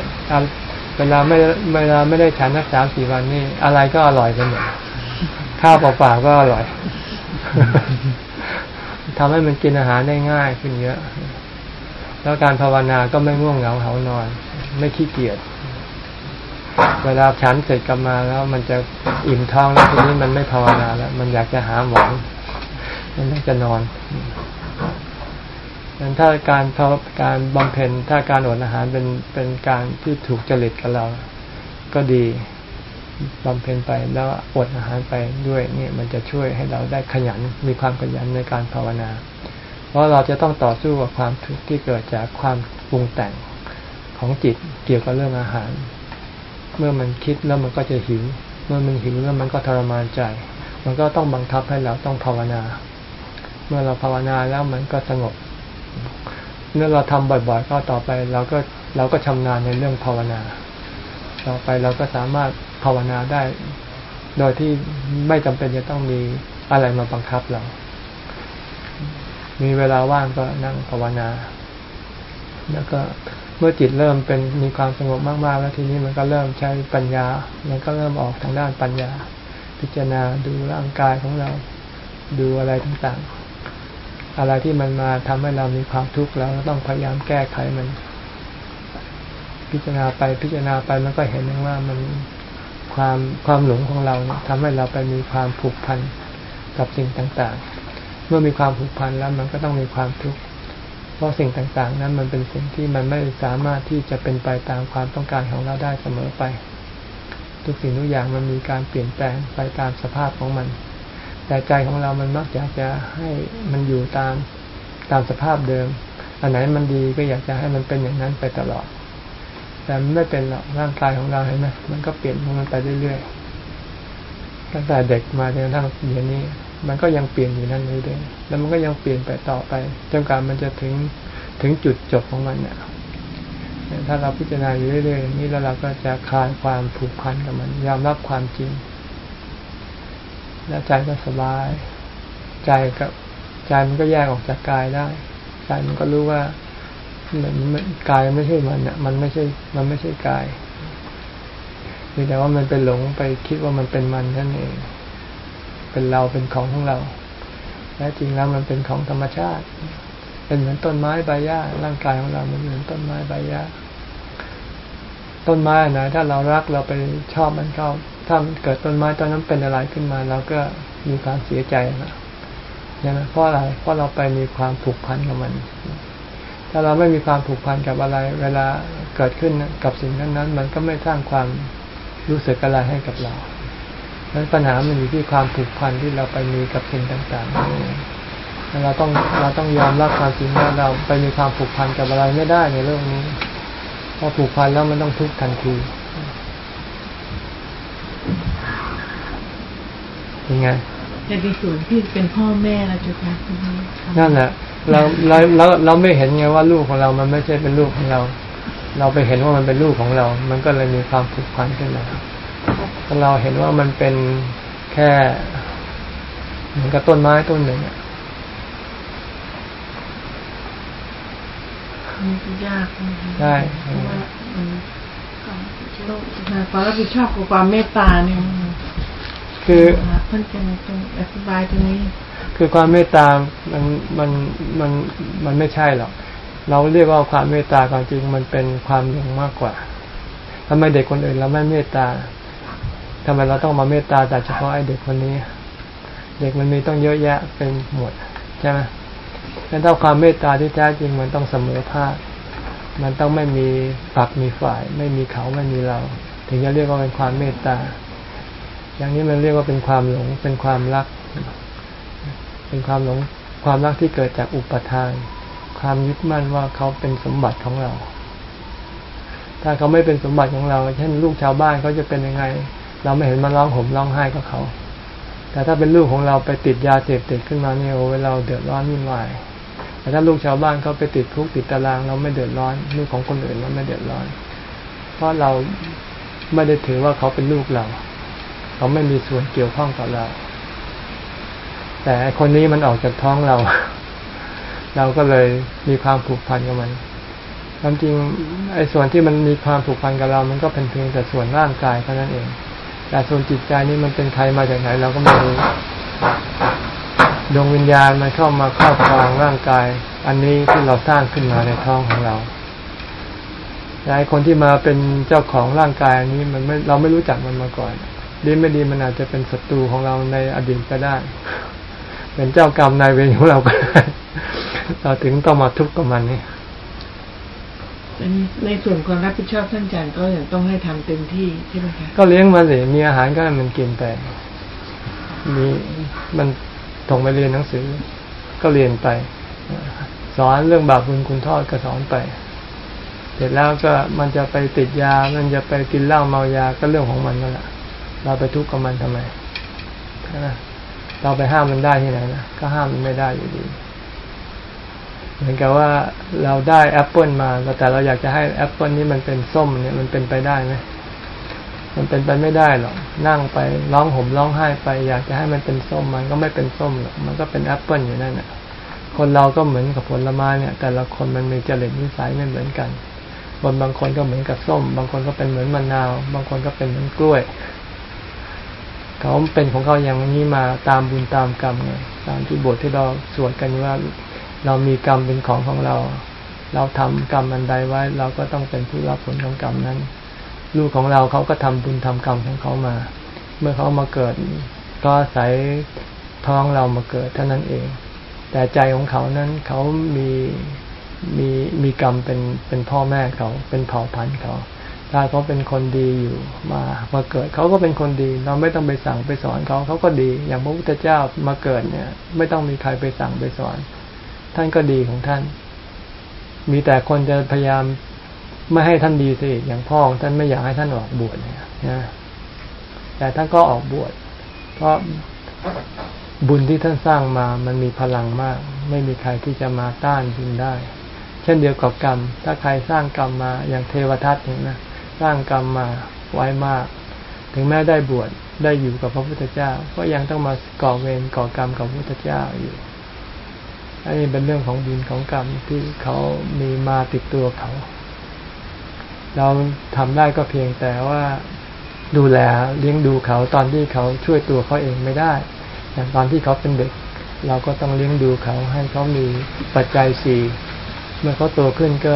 เวลาไม่เวลาไม่ได้ฉันนักสามสี่วันนี่อะไรก็อร่อยไปหมดข้าวเปล่าๆก็อร่อยทำให้มันกินอาหารได้ง่ายขึ้นเยอะ แล้วการภาวนาก็ไม่ง่วงเหงาเหานอน ไม่ขี้เกียจ เวลาฉันเสร็จกลับมาแล้วมันจะอิ่มท้องแล้วทีนี้มันไม่ภาวนาแล้ว มันอยากจะหาหมอนมันอยากจะนอนนั้นถ้าการภาวการบำเพ็ญถ้าการอดอาหารเป็นเป็นการที่ถูกจริตกับเรา ก็ดีบำเพ็ญไปแล้วอดอาหารไปด้วยนี่มันจะช่วยให้เราได้ขยันมีความขยันในการภาวนา เพราะเราจะต้องต่อสู้กับความทุกข์ที่เกิดจากความปรุงแต่งของจิตเกี่ยวกับเรื่องอาหาร เมื่อมันคิดแล้วมันก็จะหิว เมื่อมันหิวแล้วมันก็ทรมานใจ มันก็ต้องบังคับให้เราต้องภาวนา เมื่อเราภาวนาแล้วมันก็สงบเมื่อเราทำบ่อยๆ ก็ต่อไปเราก็เราก็ชำนาญในเรื่องภาวนา ต่อไปเราก็สามารถภาวนาได้ โดยที่ไม่จำเป็นจะต้องมีอะไรมาบังคับเรา มีเวลาว่างก็นั่งภาวนา แล้วก็ เมื่อจิตเริ่มเป็นมีความสงบมากๆ แล้วทีนี้มันก็เริ่มใช้ปัญญา มันก็เริ่มออกทางด้านปัญญา พิจารณาดูร่างกายของเราดูอะไรต่างๆ อะไรที่มันมาทำให้เรามีความทุกข์เราก็ต้องพยายามแก้ไขมัน พิจารณาไปพิจารณาไปมันก็เห็นว่ามันความความหลงของเราเนี่ยทำให้เราไปมีความผูกพันกับสิ่งต่างๆ เมื่อมีความผูกพันแล้วมันก็ต้องมีความทุกข์ เพราะสิ่งต่างๆ นั้นมันเป็นสิ่งที่มันไม่สามารถที่จะเป็นไปตามความต้องการของเราได้เสมอไป ทุกสิ่งทุกอย่างมันมีการเปลี่ยนแปลงไปตามสภาพของมัน แต่ใจของเรามันมักอยากจะให้มันอยู่ตามตามสภาพเดิม อันไหนมันดีก็อยากจะให้มันเป็นอย่างนั้นไปตลอด แต่มันไม่เป็นหรอกร่างกายของเราเห็นไหมมันก็เปลี่ยนมันไปเรื่อยๆตั้งแต่เด็กมาจนกระทั่งเดี๋ยวนี้ มันก็ยังเปลี่ยนอยู่นั่นเรื่อยๆแล้วมันก็ยังเปลี่ยนไปต่อไปจนกว่ามันจะถึงถึงจุดจบของมันเนี่ยถ้าเราพิจารณาอยู่เรื่อยๆอย่างนี้แล้วเราก็จะคลายความผูกพันกับมัน ยอมรับความจริง แล้วใจก็สบาย ใจกับใจมันก็แยกออกจากกายได้ ใจมันก็รู้ว่ามันมันกายไม่ใช่มันอะ มันไม่ใช่ มันไม่ใช่กายแต่ว่ามันเป็นหลงไปคิดว่ามันเป็นมันนั่นเอง เป็นเราเป็นของของเราแท้จริงแล้วมันเป็นของธรรมชาติ เป็นเหมือนต้นไม้ใบหญ้าร่างกายของเรามันเหมือนต้นไม้ใบหญ้าต้นไม้นะถ้าเรารักเราไปชอบมันเข้าถ้าเกิดต้นไม้ต้นนั้นเป็นอะไรขึ้นมาเราก็มีความเสียใจนะใช่ไหมเพราะอะไรเพราะเราไปมีความผูกพันกับมัน ถ้าเราไม่มีความผูกพันกับอะไร เวลาเกิดขึ้นกับสิ่งนั้นนั้นมันก็ไม่สร้างความรู้สึกอะไรให้กับเรา นั้นปัญหามันอยู่ที่ความผูกพันที่เราไปมีกับสิ่งต่างๆเราต้องเราต้องยอมรับความจริงว่าเราไปมีความผูกพันกับอะไรไม่ได้ในโลกนี้พอผูกพันแล้วมันต้องทุกข์ทันทียังไงแต่ในส่วนที่เป็นพ่อแม่เราจะทำคุณแม่ทำนั่นแหละเราเราเราเราไม่เห็นไงว่าลูกของเรา มันไม่ใช่เป็นลูกของเรา เราไปเห็นว่ามันเป็นลูกของเรา มันก็เลยมีความผูกพันขึ้นมา ถ้าเราเห็นว่ามันเป็นแค่เหมือนกับต้นไม้ต้นหนึ่งอะมันจะยากนะคะใช่เพราะว่ามันต้องความรับผิดชอบกับความเมตตาเนี่ยมันคือเพิ่นจะตรงอธิบายตรงนี้ คือความเมตตา มัน มัน มัน มันไม่ใช่หรอก เราเรียกว่าความเมตตาความจริงมันเป็นความหลงมากกว่าทำไมเด็กคนอื่นเราไม่เมตตา ทำไมเราต้องมาเมตตาแต่เฉพาะไอ้เด็กคนนี้ เด็กมันมีต้องเยอะแยะเป็นหมดใช่ไหมงั้นถ้าความเมตตาที่แท้จริงมันต้องเสมอภาค มันต้องไม่มีฝักมีฝ่าย ไม่มีเขาไม่มีเรา ถึงจะเรียกว่าเป็นความเมตตา อย่างนี้มันเรียกว่าเป็นความหลง เป็นความรัก เป็นความหลง ความรักที่เกิดจากอุปทาน ความยึดมั่นว่าเขาเป็นสมบัติของเรา ถ้าเขาไม่เป็นสมบัติของเรา เช่นลูกชาวบ้านเขาจะเป็นยังไง เราไม่เห็นมันร้องห่มร้องไห้กับเขา แต่ถ้าเป็นลูกของเราไปติดยาเสพติดขึ้นมาเนี่ยโอ้เวลาเดือดร้อนวุ่นวายแต่ถ้าลูกชาวบ้านเขาไปติดคุกติดตารางเราไม่เดือดร้อนลูกของคนอื่นเราไม่เดือดร้อน เพราะเราไม่ได้ถือว่าเขาเป็นลูกเรา เขาไม่มีส่วนเกี่ยวข้องกับเรา แต่คนนี้มันออกจากท้องเรา เราก็เลยมีความผูกพันกับมันความจริงไอ้ส่วนที่มันมีความผูกพันกับเรา มันก็เป็นเพียงแต่ส่วนร่างกายเท่านั้นเอง แต่ส่วนจิตใจนี่มันเป็นใครมาจากไหนเราก็ไม่รู้ดวงวิญญาณมันเข้ามาครอบครองร่างกาย อันนี้ที่เราสร้างขึ้นมาในท้องของเราแต่ไอคนที่มาเป็นเจ้าของร่างกายอันนี้มันไม่เราไม่รู้จักมันมาก่อน ดีไม่ดีมันอาจจะเป็นศัตรูของเราในอดีตก็ได้ เป็นเจ้ากรรมนายเวรของเราก็ได้เราถึงต้องมาทุกข์กับมันนี่ ในส่วนความรับผิดชอบท่านอาจารย์ก็ยังต้องให้ทำเต็มที่ใช่ไหมคะก็เลี้ยงมันสิมีอาหารก็ให้มันกินไปมีมันส่งไปเรียนหนังสือ ก็เรียนไป สอนเรื่องบาปบุญคุณโทอดก็สอนไป เสร็จแล้วก็มันจะไปติดยา มันจะไปกินเหล้าเมายาก็เรื่องของมันนั่นแหละเราไปทุกข์กับมันทำไมใช่ไหมเราไปห้ามมันได้ที่ไหนนะก็ห้ามมันไม่ได้อยู่ดี เหมือนกับว่าเราได้แอปเปิลมาแต่เราอยากจะให้แอปเปิลนี้มันเป็นส้มเนี่ยมันเป็นไปได้ไหมมันเป็นไปไม่ได้หรอกนั่งไปร้องห่มร้องไห้ไป อยากจะให้มันเป็นส้มมันก็ไม่เป็นส้มหรอกมันก็เป็นแอปเปิลอยู่นั่นแหละคนเราก็เหมือนกับผลไม้เนี่ย แต่ละคนมันมีจริตนิสัยไม่เหมือนกันคนบางคนก็เหมือนกับส้ม บางคนก็เป็นเหมือนมะนาว บางคนก็เป็นเหมือนกล้วย เขาเป็นของเขาอย่างนี้มาตามบุญตามกรรมไงตามที่บทที่เราสวดกันว่า เรามีกรรมเป็นของของเรา เราทำกรรมอันใดไว้ เราก็ต้องเป็นผู้รับผลของกรรมนั้น ลูกของเราเขาก็ทำบุญทำกรรมของเขามา เมื่อเขามาเกิด ก็อาศัยท้องเรามาเกิดเท่านั้นเอง แต่ใจของเขานั้นเขามีมีมีกรรมเป็นเป็นพ่อแม่เขาเป็นเผ่าพันธุ์เขาถ้าเขาเป็นคนดีอยู่มามาเกิดเขาก็เป็นคนดี เราไม่ต้องไปสั่งไปสอนเขาเขาก็ดี อย่างพระพุทธเจ้ามาเกิดเนี่ย ไม่ต้องมีใครไปสั่งไปสอน ท่านก็ดีของท่าน มีแต่คนจะพยายามไม่ให้ท่านดีสิอย่างพ่อของท่านไม่อยากให้ท่านออกบวชเนี่ยนะแต่ท่านก็ออกบวชเพราะบุญที่ท่านสร้างมามันมีพลังมาก ไม่มีใครที่จะมาต้านบุญได้ เช่นเดียวกับกรรม ถ้าใครสร้างกรรมมาอย่างเทวทัตเนี่ยนะสร้างกรรมมาไว้มาก ถึงแม้ได้บวชได้อยู่กับพระพุทธเจ้า ก็ยังต้องมาก่อเวรก่อกรรมกับพระพุทธเจ้าอยู่ อันนี้เป็นเรื่องของบุญของกรรมที่เขามีมาติดตัวเขา เราทำได้ก็เพียงแต่ว่าดูแลเลี้ยงดูเขาตอนที่เขาช่วยตัวเขาเองไม่ได้อย่างตอนที่เขาเป็นเด็ก เราก็ต้องเลี้ยงดูเขาให้เขามีปัจจัยสี่เมื่อเขาโตขึ้นก็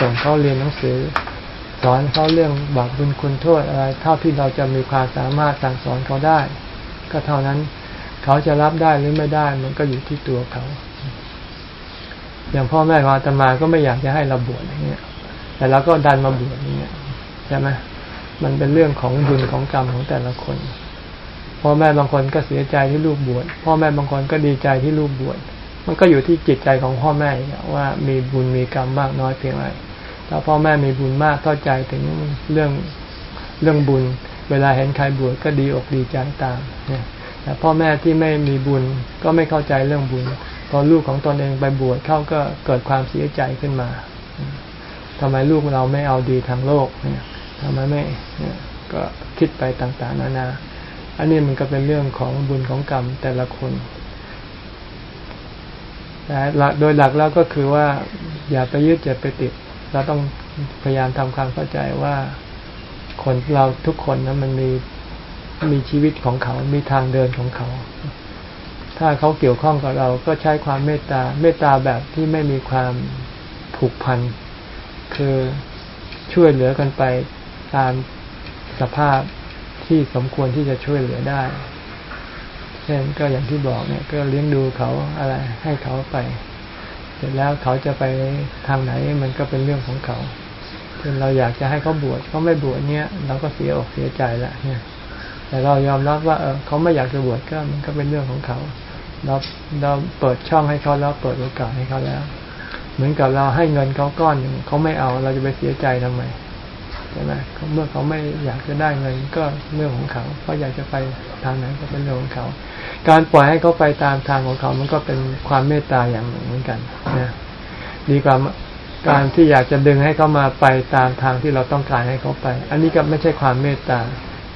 ส่งเขาเรียนหนังสือ สอนเขาเรื่องบาปบุญคุณโทษอะไร เท่าที่เราจะมีความสามารถสั่งสอนเขาได้ ก็เท่านั้นเขาจะรับได้หรือไม่ได้ มันก็อยู่ที่ตัวเขา อย่างพ่อแม่ของอาตมาก็ไม่อยากจะให้เราบวชอย่างเงี้ย แต่เราก็ดันมาบวชอย่างเงี้ยใช่ไหมมันเป็นเรื่องของบุญของกรรมของแต่ละคน พ่อแม่บางคนก็เสียใจที่ลูกบวช พ่อแม่บางคนก็ดีใจที่ลูกบวช มันก็อยู่ที่จิตใจของพ่อแม่ว่ามีบุญมีกรรมมากน้อยเพียงไร ถ้าพ่อแม่มีบุญมากเข้าใจถึงเรื่องเรื่องบุญ เวลาเห็นใครบวชก็ดีอกดีใจตามเนี่ยแต่พ่อแม่ที่ไม่มีบุญก็ไม่เข้าใจเรื่องบุญ พอลูกของตนเองไปบวชเข้าก็เกิดความเสียใจขึ้นมาทำไมลูกเราไม่เอาดีทางโลกเนี่ยทำไมไม่เนี่ยก็คิดไปต่างๆ นานา อันนี้มันก็เป็นเรื่องของบุญของกรรมแต่ละคนแต่โดยหลักแล้วก็คือว่า อย่าไปยึดอย่าไปติด เราต้องพยายามทำความเข้าใจว่าคนเราทุกคนนะมันมีมีชีวิตของเขา มีทางเดินของเขา ถ้าเขาเกี่ยวข้องกับเราก็ใช้ความเมตตา เมตตาแบบที่ไม่มีความผูกพัน คือช่วยเหลือกันไปตามสภาพที่สมควรที่จะช่วยเหลือได้ เช่นก็อย่างที่บอกเนี่ย ก็เลี้ยงดูเขาอะไรให้เขาไป เสร็จแล้วเขาจะไปทางไหนมันก็เป็นเรื่องของเขาเช่นเราอยากจะให้เขาบวชเขาไม่บวชเนี่ยเราก็เสียอกเสียใจละเนี่ย แต่เรายอมรับว่าเออเขาไม่อยากจะบวชก็มันก็เป็นเรื่องของเขา เราเราเปิดช่องให้เขาแล้วเปิดโอกาสให้เขาแล้ว เหมือนกับเราให้เงินเขาก้อนหนึ่งเขาไม่เอาเราจะไปเสียใจทำไมใช่ไหมเมื่อเขาไม่อยากจะได้เงินก็เรื่องของเขาเขาอยากจะไปทางไหนก็เป็นเรื่องของเขา การปล่อยให้เขาไปตามทางของเขามันก็เป็นความเมตตาอย่างหนึ่งเหมือนกันนะดีกว่าการที่อยากจะดึงให้เขามาไปตามทางที่เราต้องการให้เขาไป อันนี้ก็ไม่ใช่ความเมตตา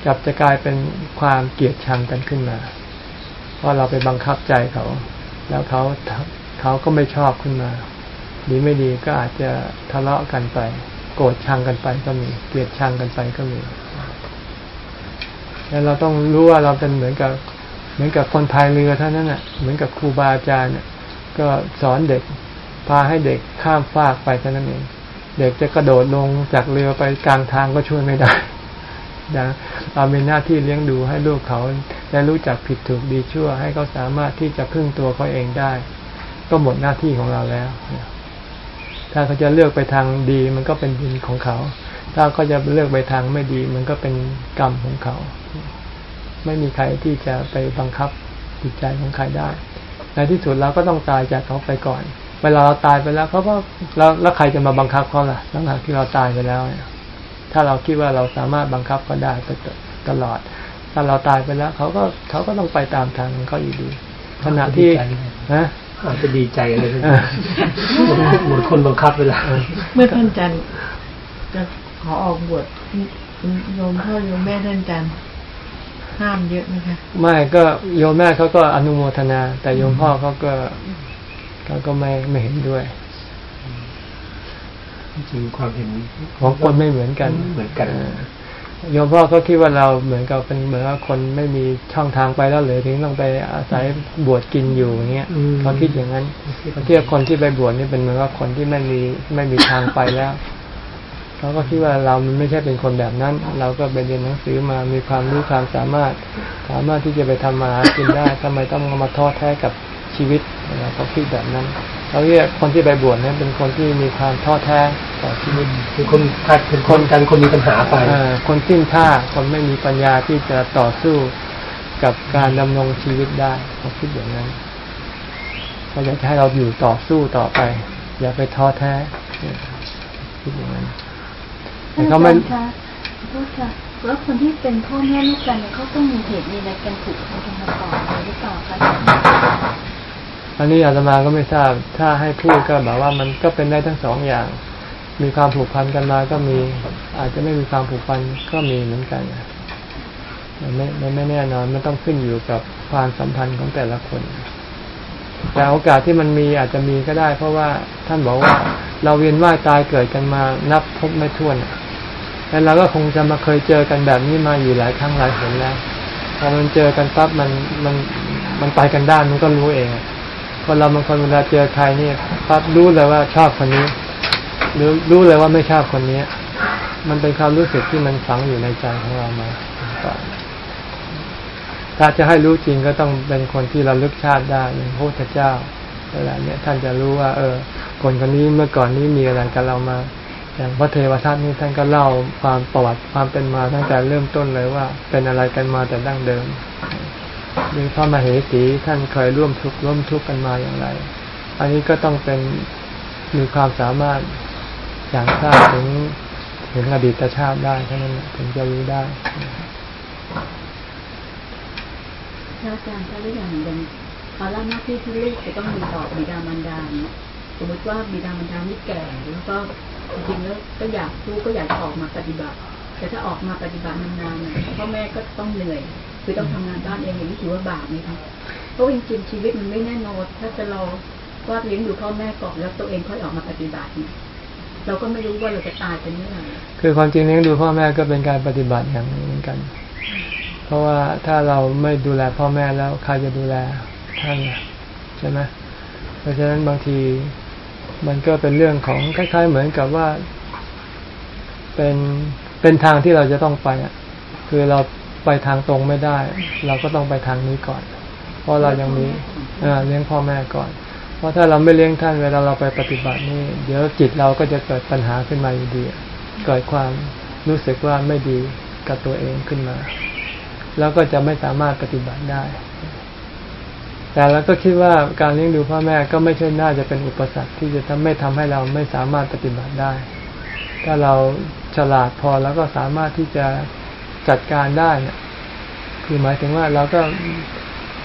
กลับจะกลายเป็นความเกลียดชังกันขึ้นมา เพราะเราไปบังคับใจเขา แล้วเขาเขาก็ไม่ชอบขึ้นมา ดีไม่ดีก็อาจจะทะเลาะกันไป โกรธชังกันไปก็มีเกลียดชังกันไปก็มีแล้วเราต้องรู้ว่าเราเป็นเหมือนกับ เหมือนกับคนพายเรือเท่านั้นน่ะเหมือนกับครูบาอาจารย์เนี่ยก็สอนเด็กพาให้เด็กข้ามฟากไปเท่านั้นเองเด็กจะกระโดดลงจากเรือไปกลางทางก็ช่วยไม่ได้ นะเรามีหน้าที่เลี้ยงดูให้ลูกเขาได้รู้จักผิดถูกดีชั่ว ให้เขาสามารถที่จะพึ่งตัวเขาเองได้ ก็หมดหน้าที่ของเราแล้วถ้าเขาจะเลือกไปทางดี มันก็เป็นบุญของเขา ถ้าเขาจะเลือกไปทางไม่ดี มันก็เป็นกรรมของเขา ไม่มีใครที่จะไปบังคับจิตใจของใครได้ ในที่สุดเราก็ต้องตายจากเขาไปก่อน เวลาเราตายไปแล้วเขาก็แล้วแล้วใครจะมาบังคับเขาล่ะหลังจากที่เราตายไปแล้วเนี่ย ถ้าเราคิดว่าเราสามารถบังคับเขาได้ไปตลอด ถ้าเราตายไปแล้วเขาก็เขาก็ต้องไปตามทางของเขาอยู่ดีขณะที่นะอาจจะดีใจเลยเออเหมือนคนบังคับเวลาเมื่อท่านจันทร์จะขอออกบวชโยมพ่อโยมแม่ท่านจันทร์ห้ามเยอะไหมคะไม่ก็โยมแม่เขาก็อนุโมทนา แต่โยมพ่อเขาก็เขาก็ไม่ไม่เห็นด้วย จริงๆความเห็นของคนไม่เหมือนกันเหมือนกันเโยมพ่อก็คิดว่าเราเหมือนกับเป็นเหมือนว่าคนไม่มีช่องทางไปแล้วเลยถึงต้องไปอาศัยบวชกินอยู่อย่างเงี้ยอืมเขาคิดอย่างนั้นเขาคิดว่าคนที่ไปบวชนี่เป็นเหมือนว่าคนที่ไม่มีไม่มีทางไปแล้วเขาก็คิดว่าเรามันไม่ใช่เป็นคนแบบนั้น เราก็ไปเรียนหนังสือมามีความรู้ความสามารถ สามารถที่จะไปทำมาหากินได้ทำไมต้องมาท้อแท้กับชีวิตนะเขาคิดแบบนั้น เขาเรียกคนที่ไปบวชเนี่ยเป็นคนที่มีความท้อแท้ต่อชีวิตเป็นคนขัดเป็นคนกันคนมีปัญหาไปเอ่อคนสิ้นท่าคนไม่มีปัญญาที่จะต่อสู้กับการดำรงชีวิตได้เขาคิดอย่างนั้นเขาอยากจะให้เราอยู่ต่อสู้ต่อไป อย่าไปท้อแท้เนี่ยคิดอย่างนั้นแต่ท่านเขาอาไม่จารย์คะขอโทษค่ะแล้วคนที่เป็นพ่อแม่ลูกกันเนี่ยเขาต้องมีเหตุมีอะไรกันผูกพันกันมาก่อนเลยหรือเปล่าคะ อันนี้อาตมาก็ไม่ทราบ ถ้าให้พูดก็แบบว่ามันก็เป็นได้ทั้งสองอย่าง มีความผูกพันกันมาก็มี อาจจะไม่มีความผูกพันก็มีเหมือนกันมันไม่มันไม่แน่นอน มันต้องขึ้นอยู่กับความสัมพันธ์ของแต่ละคน แต่โอกาสที่มันมีอาจจะมีก็ได้ เพราะว่าท่านบอกว่า เราเวียนว่ายตายเกิดกันมานับพบไม่ถ้วนแล้วเราก็คงจะมาเคยเจอกันแบบนี้มาอยู่หลายครั้งหลายหนแล้วพอมันเจอกันปั๊บมันมันมันไปกันได้มันก็รู้เองอะ คนเราบางคนเวลาเจอใครนี่ปั๊บรู้เลยว่าชอบคนนี้หรือรู้เลยว่าไม่ชอบคนนี้มันเป็นความรู้สึกที่มันฝังอยู่ในใจของเรามาถ้าจะให้รู้จริงก็ต้องเป็นคนที่เราลึกชาติได้อย่างพระพุทธเจ้าเวลาเนี้ยท่านจะรู้ว่า เออ คนคนนี้เมื่อก่อนนี้มีอะไรกับเรามา อย่างพระเทวทัตนี่ท่านก็เล่าความประวัติความเป็นมาตั้งแต่เริ่มต้นเลยว่า เป็นอะไรกันมาแต่ดั้งเดิม หรือพระมเหสีท่านเคยร่วมทุกข์ร่วมทุกข์กันมาอย่างไร อันนี้ก็ต้องเป็นมีความสามารถอย่างทราบถึงถึงอดีตชาติได้เท่านั้นถึงจะรู้ได้อาจารย์คะหรือองอย่างภาระหน้าที่ที่ลูกจะต้องมีต่อบิดามารดาเนี่ยสมมติว่าบิดามารดานี่แก่แล้วก็จริงแล้วก็อยากลูกก็อยากออกมาปฏิบัติ แต่ถ้าออกมาปฏิบัตินานๆนะพ่อแม่ก็ต้องเหนื่อย คือต้องทำงานบ้านเองอย่างนี้ถือว่าบาปไหมคะเพราะจริงๆชีวิตมันไม่แน่นอนถ้าจะรอว่าเลี้ยงดูพ่อแม่ก่อนแล้วตัวเองค่อยออกมาปฏิบัติเนี่ยเราก็ไม่รู้ว่าเราจะตายเป็นเมื่อไหร่คือความจริงเลี้ยงดูพ่อแม่ก็เป็นการปฏิบัติอย่างหนึ่งเหมือนกัน เพราะว่าถ้าเราไม่ดูแลพ่อแม่แล้วใครจะดูแลท่านใช่ไหมเพราะฉะนั้นบางทีมันก็เป็นเรื่องของคล้ายๆ เหมือนกับว่า เป็นเป็นทางที่เราจะต้องไปอะ คือเรา ไปทางตรงไม่ได้ เราก็ต้องไปทางนี้ก่อน เพราะเรายังมีเลี้ยงพ่อแม่ก่อน เพราะถ้าเราไม่เลี้ยงท่านเวลาเราไปปฏิบัตินี่เดี๋ยวจิตเราก็จะเกิดปัญหาขึ้นมาอยู่ดี เกิดความรู้สึกว่าไม่ดีกับตัวเองขึ้นมา แล้วก็จะไม่สามารถปฏิบัติได้ แต่เราก็คิดว่าการเลี้ยงดูพ่อแม่ก็ไม่ใช่น่าจะเป็นอุปสรรคที่จะทำไม่ทำให้เราไม่สามารถปฏิบัติได้ ถ้าเราฉลาดพอแล้วก็สามารถที่จะ จัดการได้คือหมายถึงว่าเราก็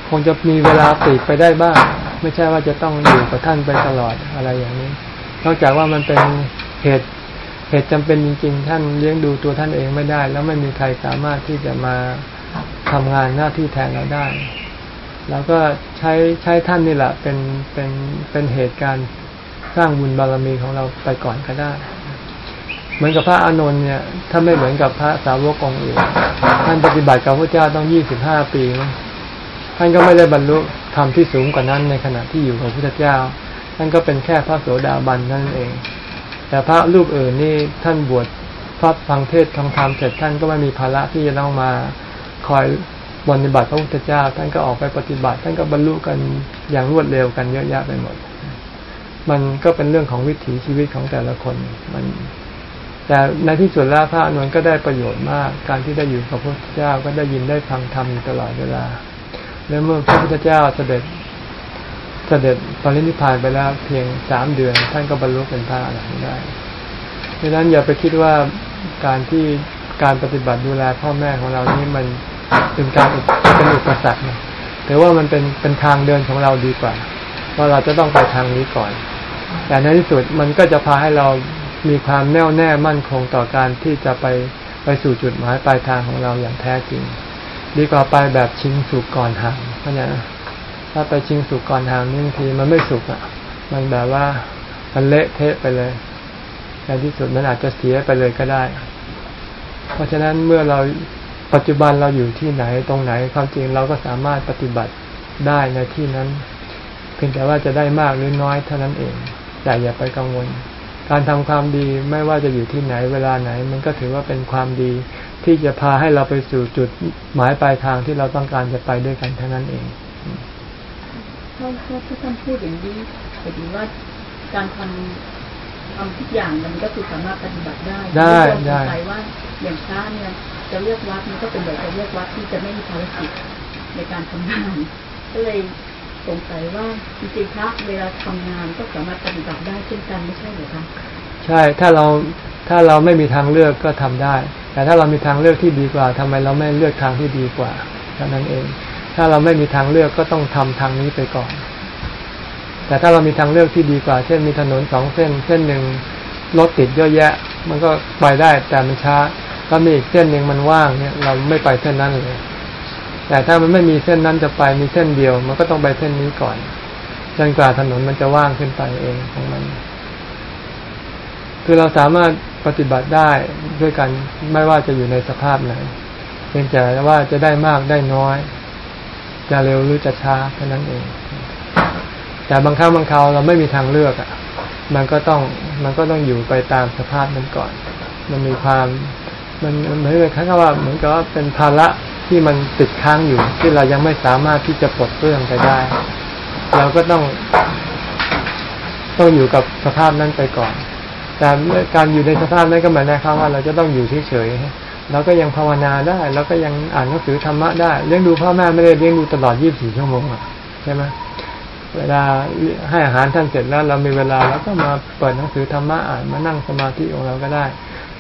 คงจะมีเวลาปลีกไปได้บ้าง ไม่ใช่ว่าจะต้องอยู่กับท่านไปตลอดอะไรอย่างนี้ นอกจากว่ามันเป็นเหตุเหตุจำเป็นจริงๆ ท่านเลี้ยงดูตัวท่านเองไม่ได้ แล้วไม่มีใครสามารถที่จะมาทำงานหน้าที่แทนเราได้ แล้วก็ใช้ใช้ท่านนี่แหละเป็นเป็นเป็นเหตุการณ์สร้างบุญบารมีของเราไปก่อนก็ได้ เหมือนกับพระอานนท์เนี่ย ถ้าไม่เหมือนกับพระสาวกองอื่นท่านปฏิบัติกับพระเจ้าต้องยี่สิบห้าปีท่านก็ไม่ได้บรรลุธรรมที่สูงกว่านั้นในขณะที่อยู่กับพระเจ้า ท่านก็เป็นแค่พระโสดาบันนั่นเอง แต่พระรูปอื่นนี่ท่านบวชพระฟังเทศทางธรรมเสร็จท่านก็ไม่มีภาระที่จะต้องมาคอยปฏิบัติพระพุทธเจ้า ท่านก็ออกไปปฏิบัติ ท่านก็บรรลุกันอย่างรวดเร็วกันเยอะแยะไปหมด มันก็เป็นเรื่องของวิถีชีวิตของแต่ละคน มัน แต่ในที่สุดแล้วพระอานนก็ได้ประโยชน์มาก การที่ได้อยู่กับพระพุทธเจ้าก็ได้ยินได้ฟังธรรมตลอดเวลา และเมื่อพระพุทธเจ้าเสด็จเสด็จปรินิพพานไปแล้วเพียงสามเดือน ท่านก็บรรลุเป็นพระอรหันต์ได้ดังนั้นอย่าไปคิดว่าการที่การปฏิบัติดูแลพ่อแม่ของเรานี่มันเป็นการเป็นอุปสรรคแต่ว่ามันเป็นเป็นทางเดินของเราดีกว่าว่าเราจะต้องไปทางนี้ก่อน แต่ในที่สุดมันก็จะพาให้เรา มีความแน่วแน่มั่นคงต่อการที่จะไปไปสู่จุดหมายปลายทางของเราอย่างแท้จริง ดีกว่าไปแบบชิงสุกก่อนห่างเข้าใจไหมถ้าไปชิงสุกก่อนห่างนี่บางทีมันไม่สุกอะ มันแบบว่ามันเละเทะไปเลยในที่สุดมันอาจจะเสียไปเลยก็ได้ เพราะฉะนั้นเมื่อเราปัจจุบันเราอยู่ที่ไหนตรงไหนความจริงเราก็สามารถปฏิบัติได้ในที่นั้น เพียงแต่ว่าจะได้มากหรือน้อยเท่านั้นเองแต่อย่าไปกังวล การทำความดีไม่ว่าจะอยู่ที่ไหนเวลาไหน มันก็ถือว่าเป็นความดีที่จะพาให้เราไปสู่จุดหมายปลายทางที่เราต้องการจะไปด้วยกันเท่านั้นเองถ้าถ้าถ้าท่านพูดอย่างนี้หมายถึงว่าการทำทำทุกอย่างมันก็คือสามารถปฏิบัติได้ได้ม่ต้องได้สงสัยว่าอย่างพระเนี่ยจะเลือกวัดมันก็เป็นแบบจะเลือกวัดที่จะไม่มีภารกิจในการทำงานก็เลย สงสัยว่าจริงๆพระเวลาทำงานก็สามารถปฏิบัติได้เช่นกันไม่ใช่หรือคะใช่ถ้าเราถ้าเราไม่มีทางเลือกก็ทำได้ แต่ถ้าเรามีทางเลือกที่ดีกว่าทำไมเราไม่เลือกทางที่ดีกว่าเท่านั้นเอง ถ้าเราไม่มีทางเลือกก็ต้องทำทางนี้ไปก่อน แต่ถ้าเรามีทางเลือกที่ดีกว่า เช่นมีถนนสองเส้น เส้นหนึ่งรถติดเยอะแยะ มันก็ไปได้แต่มันช้าถ้ามีอีกเส้นหนึ่งมันว่างเนี่ย เราไม่ไปเส้นนั้นเลย แต่ถ้ามันไม่มีเส้นนั้นจะไปมีเส้นเดียว มันก็ต้องไปเส้นนี้ก่อนจนกว่าถนนมันจะว่างขึ้นไปเองของมัน คือเราสามารถปฏิบัติได้ด้วยกันไม่ว่าจะอยู่ในสภาพไหนเพียงแต่ว่าจะได้มากได้น้อย จะเร็วหรือจะช้าเท่านั้นเอง แต่บางครั้งบางคราวเราไม่มีทางเลือกอะ มันก็ต้องมันก็ต้องอยู่ไปตามสภาพนั้นก่อน มันมีความมันเหมือนกับว่าเหมือนกับว่าเป็นภาระ ที่มันติดค้างอยู่ ที่เรายังไม่สามารถที่จะปลดเปลื้องไปได้ เราก็ต้อง ต้องอยู่กับสภาพนั้นไปก่อน แต่การอยู่ในสภาพนั้นก็หมายความว่า เราจะต้องอยู่เฉยๆเราก็ยังภาวนาได้เราก็ยังอ่านหนังสือธรรมะได้เลี้ยงดูพ่อแม่ไม่ได้เลี้ยงดูตลอด 24 ชั่วโมงใช่ไหมเวลาให้อาหารท่านเสร็จแล้ว เรามีเวลาเราก็มาเปิดหนังสือธรรมะอ่านมานั่งสมาธิของเราก็ได้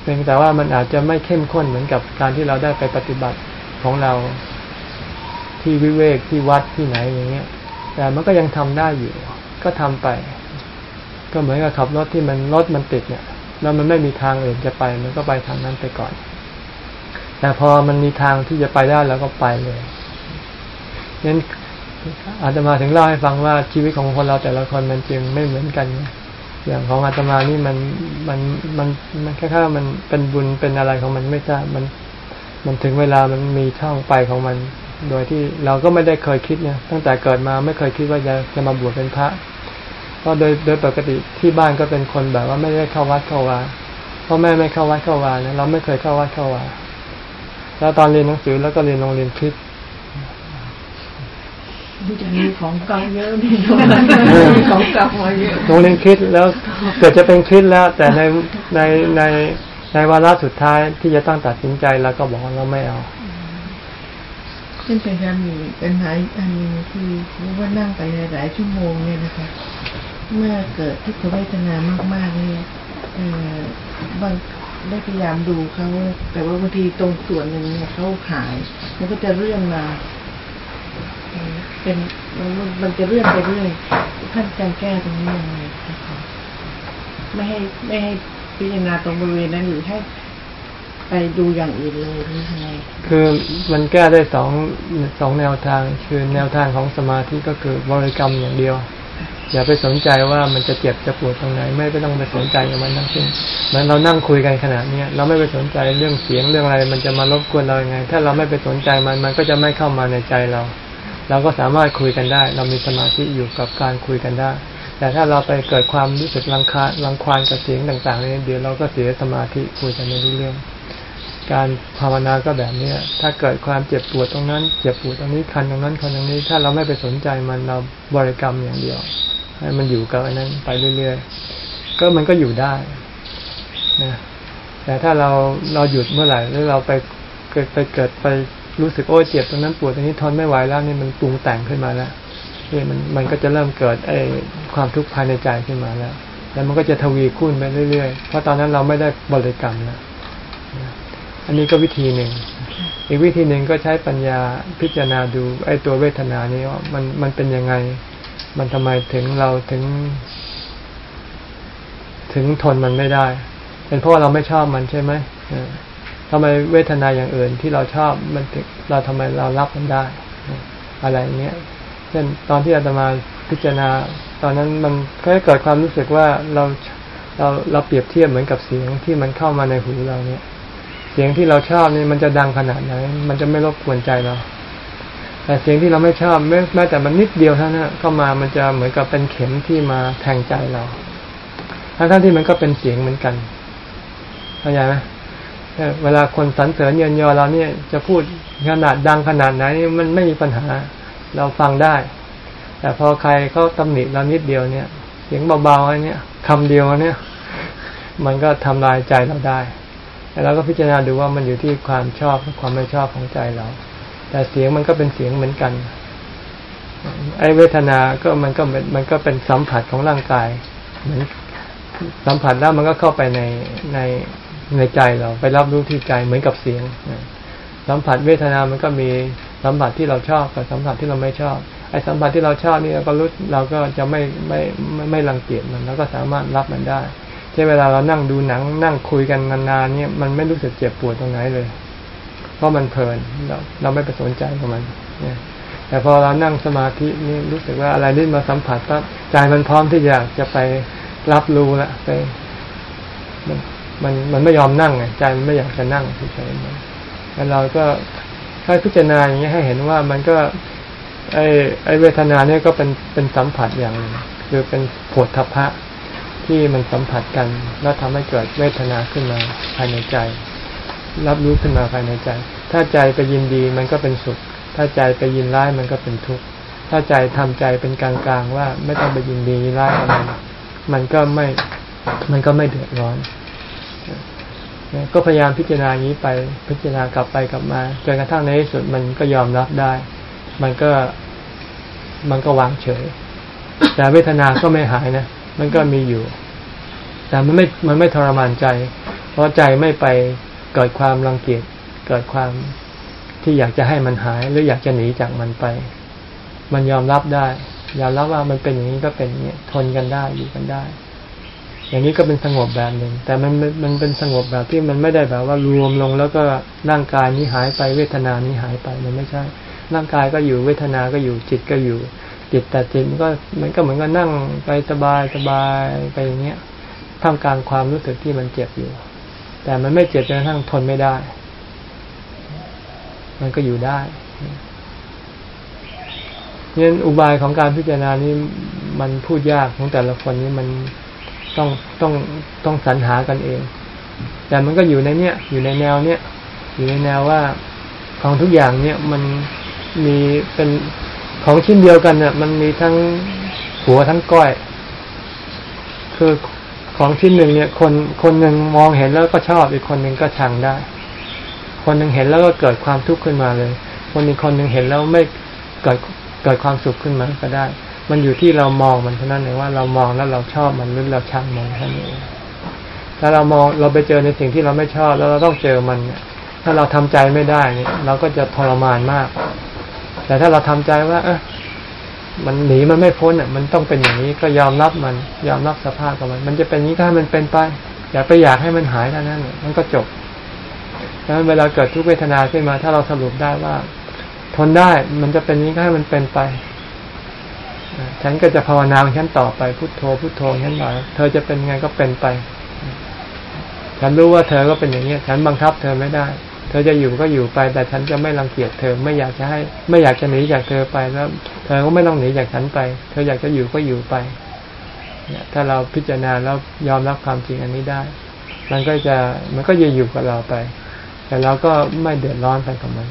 เพียงแต่ว่ามันอาจจะไม่เข้มข้นเหมือนกับการที่เราได้ไปปฏิบัติ ของเราที่วิเวกที่วัดที่ไหนอย่างเงี้ย แต่มันก็ยังทำได้อยู่ ก็ทำไป ก็เหมือนกับขับรถที่มันรถมันติดเนี่ย แล้วมันไม่มีทางอื่นจะไป มันก็ไปทางนั้นไปก่อน แต่พอมันมีทางที่จะไปได้แล้วก็ไปเลยนั้นอาตมาถึงเล่าให้ฟังว่าชีวิตของคนเราแต่ละคนมันจึงไม่เหมือนกัน อย่างของอาตมานี่มันมันมันมันแค่ๆมันเป็นบุญเป็นอะไรของมันไม่ทราบมัน มันถึงเวลามันมีช่องไปของมัน โดยที่เราก็ไม่ได้เคยคิดเนี่ยตั้งแต่เกิดมาไม่เคยคิดว่าจะจะมาบวชเป็นพระเพราะโดยโดยปกติที่บ้านก็เป็นคนแบบว่าไม่ได้เข้าวัดเข้าวาพ่อแม่ไม่เข้าวัดเข้าวาเนี่ยเราไม่เคยเข้าวัดเข้าวาแล้วตอนเรียนหนังสือแล้วก็เรียนโรงเรียนคริสต์มันจะมีของเก่าเยอะนี่มีของเก่ามาเยอะโรงเรียนคริสต์แล้วเกิดจะเป็นคริสต์แล้ว แต่ในในใน ในวาระสุดท้ายที่จะต้องตัดสินใจเราก็บอกว่าเราไม่เอาเช่นเป็นการมีปัญหายอันนึงคือรู้ว่านั่งไปหลายชั่วโมงเนี่ยนะคะ เมื่อเกิดทุกขเวทนามาก ๆ เนี่ยเออบางได้พยายามดูเขาแต่ว่าบางทีตรงส่วนหนึ่งเนี่ยเขาหาย มันก็จะเรื่องมาเป็นมันมันจะเรื่องไปเรื่อยท่านอาจารแก้ตรงนี้ยังไงคะไม่ให้ไม่ให้ พิจารณาตรงบริเวณนั้นหรือให้ไปดูอย่างอื่นเลยหรือยังไงคือมันแก้ได้สองสองแนวทาง คือแนวทางของสมาธิก็คือบริกรรมอย่างเดียว อย่าไปสนใจว่ามันจะเจ็บจะปวดตรงไหน ไม่ไปต้องไปสนใจกับมันทั้งสิ้นเหมือนเรานั่งคุยกันขนาดนี้เราไม่ไปสนใจเรื่องเสียงเรื่องอะไร มันจะมารบกวนเรายังไง ถ้าเราไม่ไปสนใจมันมันก็จะไม่เข้ามาในใจเรา เราก็สามารถคุยกันได้ เรามีสมาธิอยู่กับการคุยกันได้ แต่ถ้าเราไปเกิดความรู้สึกรังคารังควานกับเสียงต่างๆเนี่ยเดี๋ยวเราก็เสียสมาธิคุยกันไม่รู้เรื่อง การภาวนาก็แบบเนี้ย ถ้าเกิดความเจ็บปวดตรงนั้น เจ็บปวดตรงนี้คันตรงนั้นคันตรงนี้ ถ้าเราไม่ไปสนใจมันเราบริกรรมอย่างเดียว ให้มันอยู่กับอันนั้นไปเรื่อยๆก็มันก็อยู่ได้นะแต่ถ้าเราเราหยุดเมื่อไหร่แล้วเราไปเกิดไปเกิดไปรู้สึกโอ้เจ็บตรงนั้นปวดตรงนี้ทนไม่ไหวแล้วนี่มันปรุงแต่งขึ้นมาแล้ว นี่มันมันก็จะเริ่มเกิดไอ้ความทุกข์ภายในใจขึ้นมาแล้ว แล้วมันก็จะทวีคูณไปเรื่อยๆ เพราะตอนนั้นเราไม่ได้บริกรรมแล้วอันนี้ก็วิธีหนึ่ง อีกวิธีหนึ่งก็ใช้ปัญญาพิจารณาดูไอ้ตัวเวทนานี้ว่ามันมันเป็นยังไง มันทำไมถึงเราถึง ถึงทนมันไม่ได้ เป็นเพราะเราไม่ชอบมันใช่ไหมทำไมเวทนาอย่างอื่นที่เราชอบมันถึงเราทำไมเรารับมันได้ อะไรเงี้ย เช่นตอนที่อาตมาพิจารณา ตอนนั้นมันก็เกิดความรู้สึกว่าเราเราเราเปรียบเทียบเหมือนกับเสียงที่มันเข้ามาในหูเราเนี่ย เสียงที่เราชอบนี่มันจะดังขนาดไหน มันจะไม่รบกวนใจเรา แต่เสียงที่เราไม่ชอบแม้แม้แต่มันนิดเดียวเท่านั้นเข้ามามันจะเหมือนกับเป็นเข็มที่มาแทงใจเราทั้งที่มันก็เป็นเสียงเหมือนกันเข้าใจไหมเวลาคนสรรเสริญเยินยอเราเนี่ยจะพูดขนาดดังขนาดไหนมันไม่มีปัญหา เราฟังได้ แต่พอใครเขาตำหนิเรานิดเดียวเนี่ยเสียงเบาๆอันเนี้ยคำเดียวอันเนี้ยมันก็ทำลายใจเราได้แล้วเราก็พิจารณาดูว่ามันอยู่ที่ความชอบและความไม่ชอบของใจเรา แต่เสียงมันก็เป็นเสียงเหมือนกัน ไอ้เวทนา ก็มันก็มันก็เป็นสัมผัสของร่างกายเหมือนสัมผัสแล้วมันก็เข้าไปในในในใจเรา ไปรับรู้ที่ใจเหมือนกับเสียง สัมผัสเวทนามันก็มีสัมผัสที่เราชอบกับสัมผัสที่เราไม่ชอบ ไอ้สัมผัสที่เราชอบนี่เราก็รู้เราก็จะไม่ไม่ไม่ไม่รังเกียจมันแล้วก็สามารถรับมันได้เช่นเวลาเรานั่งดูหนังนั่งคุยกันนานๆเนี่ยมันไม่รู้สึกเจ็บปวดตรงไหนเลย เพราะมันเพลินเราเราไม่ไปสนใจกับมันเนี่ยแต่พอเรานั่งสมาธินี่รู้สึกว่าอะไรนี่มาสัมผัสปั๊บใจมันพร้อมที่อยากจะไปรับรู้ละไปมันมันมันไม่ยอมนั่งไงใจมันไม่อยากจะนั่งเฉยๆมัน แล้วเราก็ค่อยพิจารณาอย่างนี้ให้เห็นว่ามันก็ ไอ้ไอเวทนาเนี่ยก็เป็นเป็นสัมผัสอย่างหนึ่งคือเป็นผดทพะที่มันสัมผัสกัน แล้วทำให้เกิดเวทนาขึ้นมาภายในใจ รับรู้ขึ้นมาภายในใจ ถ้าใจไปยินดีมันก็เป็นสุข ถ้าใจไปยินร้ายมันก็เป็นทุกข์ถ้าใจทำใจเป็นกลางๆว่าไม่ต้องไปยินดียินร้ายอะไรมันก็ไม่มันก็ไม่เดือดร้อน ก็พยายามพิจารณาอย่างนี้ไปพิจารณากลับไปกลับมาจนกระทั่งในที่สุดมันก็ยอมรับได้ มันก็มันก็วางเฉย แต่เวทนาก็ไม่หายนะมันก็มีอยู่ แต่มันไม่มันไม่ทรมานใจ เพราะใจไม่ไปเกิดความรังเกียจเกิดความที่อยากจะให้มันหายหรืออยากจะหนีจากมันไป มันยอมรับได้ยอมรับว่ามันเป็นอย่างนี้ก็เป็นอย่างนี้ทนกันได้อยู่กันได้ อย่างนี้ก็เป็นสงบแบบหนึ่ง แต่มันมันเป็นสงบแบบที่มันไม่ได้แบบว่ารวมลงแล้วก็ร่างกายนี้หายไปเวทนานี้หายไปมันไม่ใช่ ร่างกายก็อยู่เวทนาก็อยู่จิตก็อยู่ จิตแต่จิตมันก็มันก็เหมือนกับนั่งไปสบายสบายไปอย่างเงี้ยท่ามกลางความรู้สึกที่มันเจ็บอยู่ แต่มันไม่เจ็บจนกระทั่งทนไม่ได้ มันก็อยู่ได้เนี่ยอุบายของการพิจารณานี้มันพูดยากของแต่ละคนนี้มัน ต้องต้องต้องสรรหากันเอง แต่มันก็อยู่ในเนี้ยอยู่ในแนวเนี้ยอยู่ในแนวว่าของทุกอย่างเนี่ยมันมีเป็นของชิ้นเดียวกันเนี่ยมันมีทั้งหัวทั้งก้อย คือของชิ้นหนึ่งเนี่ย คนคนหนึ่งมองเห็นแล้วก็ชอบอีกคนหนึ่งก็ชังได้ คนหนึ่งเห็นแล้วก็เกิดความทุกข์ขึ้นมาเลย คนอีกคนหนึ่งเห็นแล้วไม่เกิดเกิดความสุขขึ้นมาก็ได้ มันอยู่ที่เรามองมันเท่านั้นเองว่าเรามองแล้วเราชอบมันหรือเราชังมันแค่นี้ถ้าเรามองเราไปเจอในสิ่งที่เราไม่ชอบแล้วเราต้องเจอมัน ถ้าเราทำใจไม่ได้เนี่ยเราก็จะทรมานมาก แต่ถ้าเราทำใจว่าเออมันหนีมันไม่พ้นอะ มันต้องเป็นอย่างนี้ก็ยอมรับมัน ยอมรับสภาพของมัน มันจะเป็นอย่างนี้ถ้ามันเป็นไป อย่าไปอยากให้มันหายเท่านั้นมันก็จบดังนั้นเวลาเกิดทุกเวทนาขึ้นมา ถ้าเราสรุปได้ว่า ทนได้มันจะเป็นอย่างนี้ก็ให้มันเป็นไป ฉันก็จะภาวนาของฉันต่อไปพุโทโธพุโทโธฉันหน่อยเธอจะเป็นไงก็เป็นไป ฉันรู้ว่าเธอก็เป็นอย่างนี้ฉันบังคับเธอไม่ได้ เธอจะอยู่ก็อยู่ไป แต่ฉันจะไม่รังเกียจเธอไม่อยากจะให้ ไม่อยากจะหนีจากเธอไปแล้ว เธอก็ไม่ต้องหนีจากฉันไป เธออยากจะอยู่ก็อยู่ไปเนี่ยถ้าเราพิจารณาแล้วยอมรับความจริงอันนี้ได้ มันก็จะมันก็จะอยู่กับเราไป แต่เราก็ไม่เดือดร้อนไปกับมัน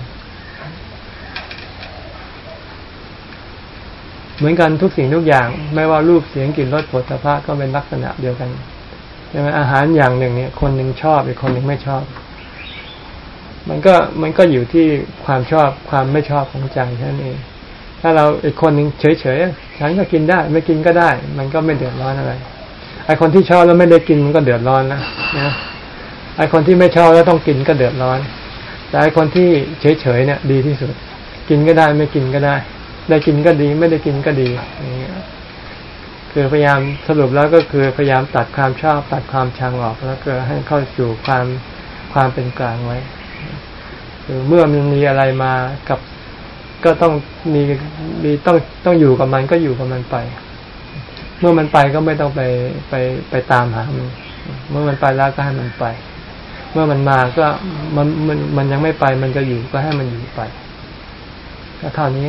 เหมือนกันทุกสิ่งทุกอย่าง ไม่ว่ารูปเสียงกลิ่นรสผลสะพะก็เป็นลักษณะเดียวกันใช่ไหมอาหารอย่างหนึ่งเนี่ย คนหนึ่งชอบอีกคนหนึ่งไม่ชอบ มันก็มันก็อยู่ที่ความชอบความไม่ชอบของใจแค่นั้นเองถ้าเราอีกคนหนึ่งเฉยๆฉันก็กินได้ ไม่กินก็ได้ มันก็ไม่เดือดร้อนอะไรไอคนที่ชอบแล้วไม่ได้กินมันก็เดือดร้อนนะนะไอคนที่ไม่ชอบแล้วต้องกินก็เดือดร้อน แต่ไอคนที่เฉยๆเนี่ย ดีที่สุด กินก็ได้ไม่กินก็ได้ ได้กินก็ดี ไม่ได้กินก็ดีคือพยายามสรุปแล้วก็คือพยายามตัดความชอบตัดความชังออกแล้วก็ให้เข้าสู่ความความเป็นกลางไว้คือเมื่อมันมีอะไรมากับก็ต้องมีมีต้องต้องอยู่กับมันก็อยู่กับมันไป เมื่อมันไปก็ไม่ต้องไปไปไปตามหามันเมื่อมันไปแล้วก็ให้มันไป เมื่อมันมาก็มันมันมันยังไม่ไปมันจะอยู่ก็ให้มันอยู่ไปก็เท่านี้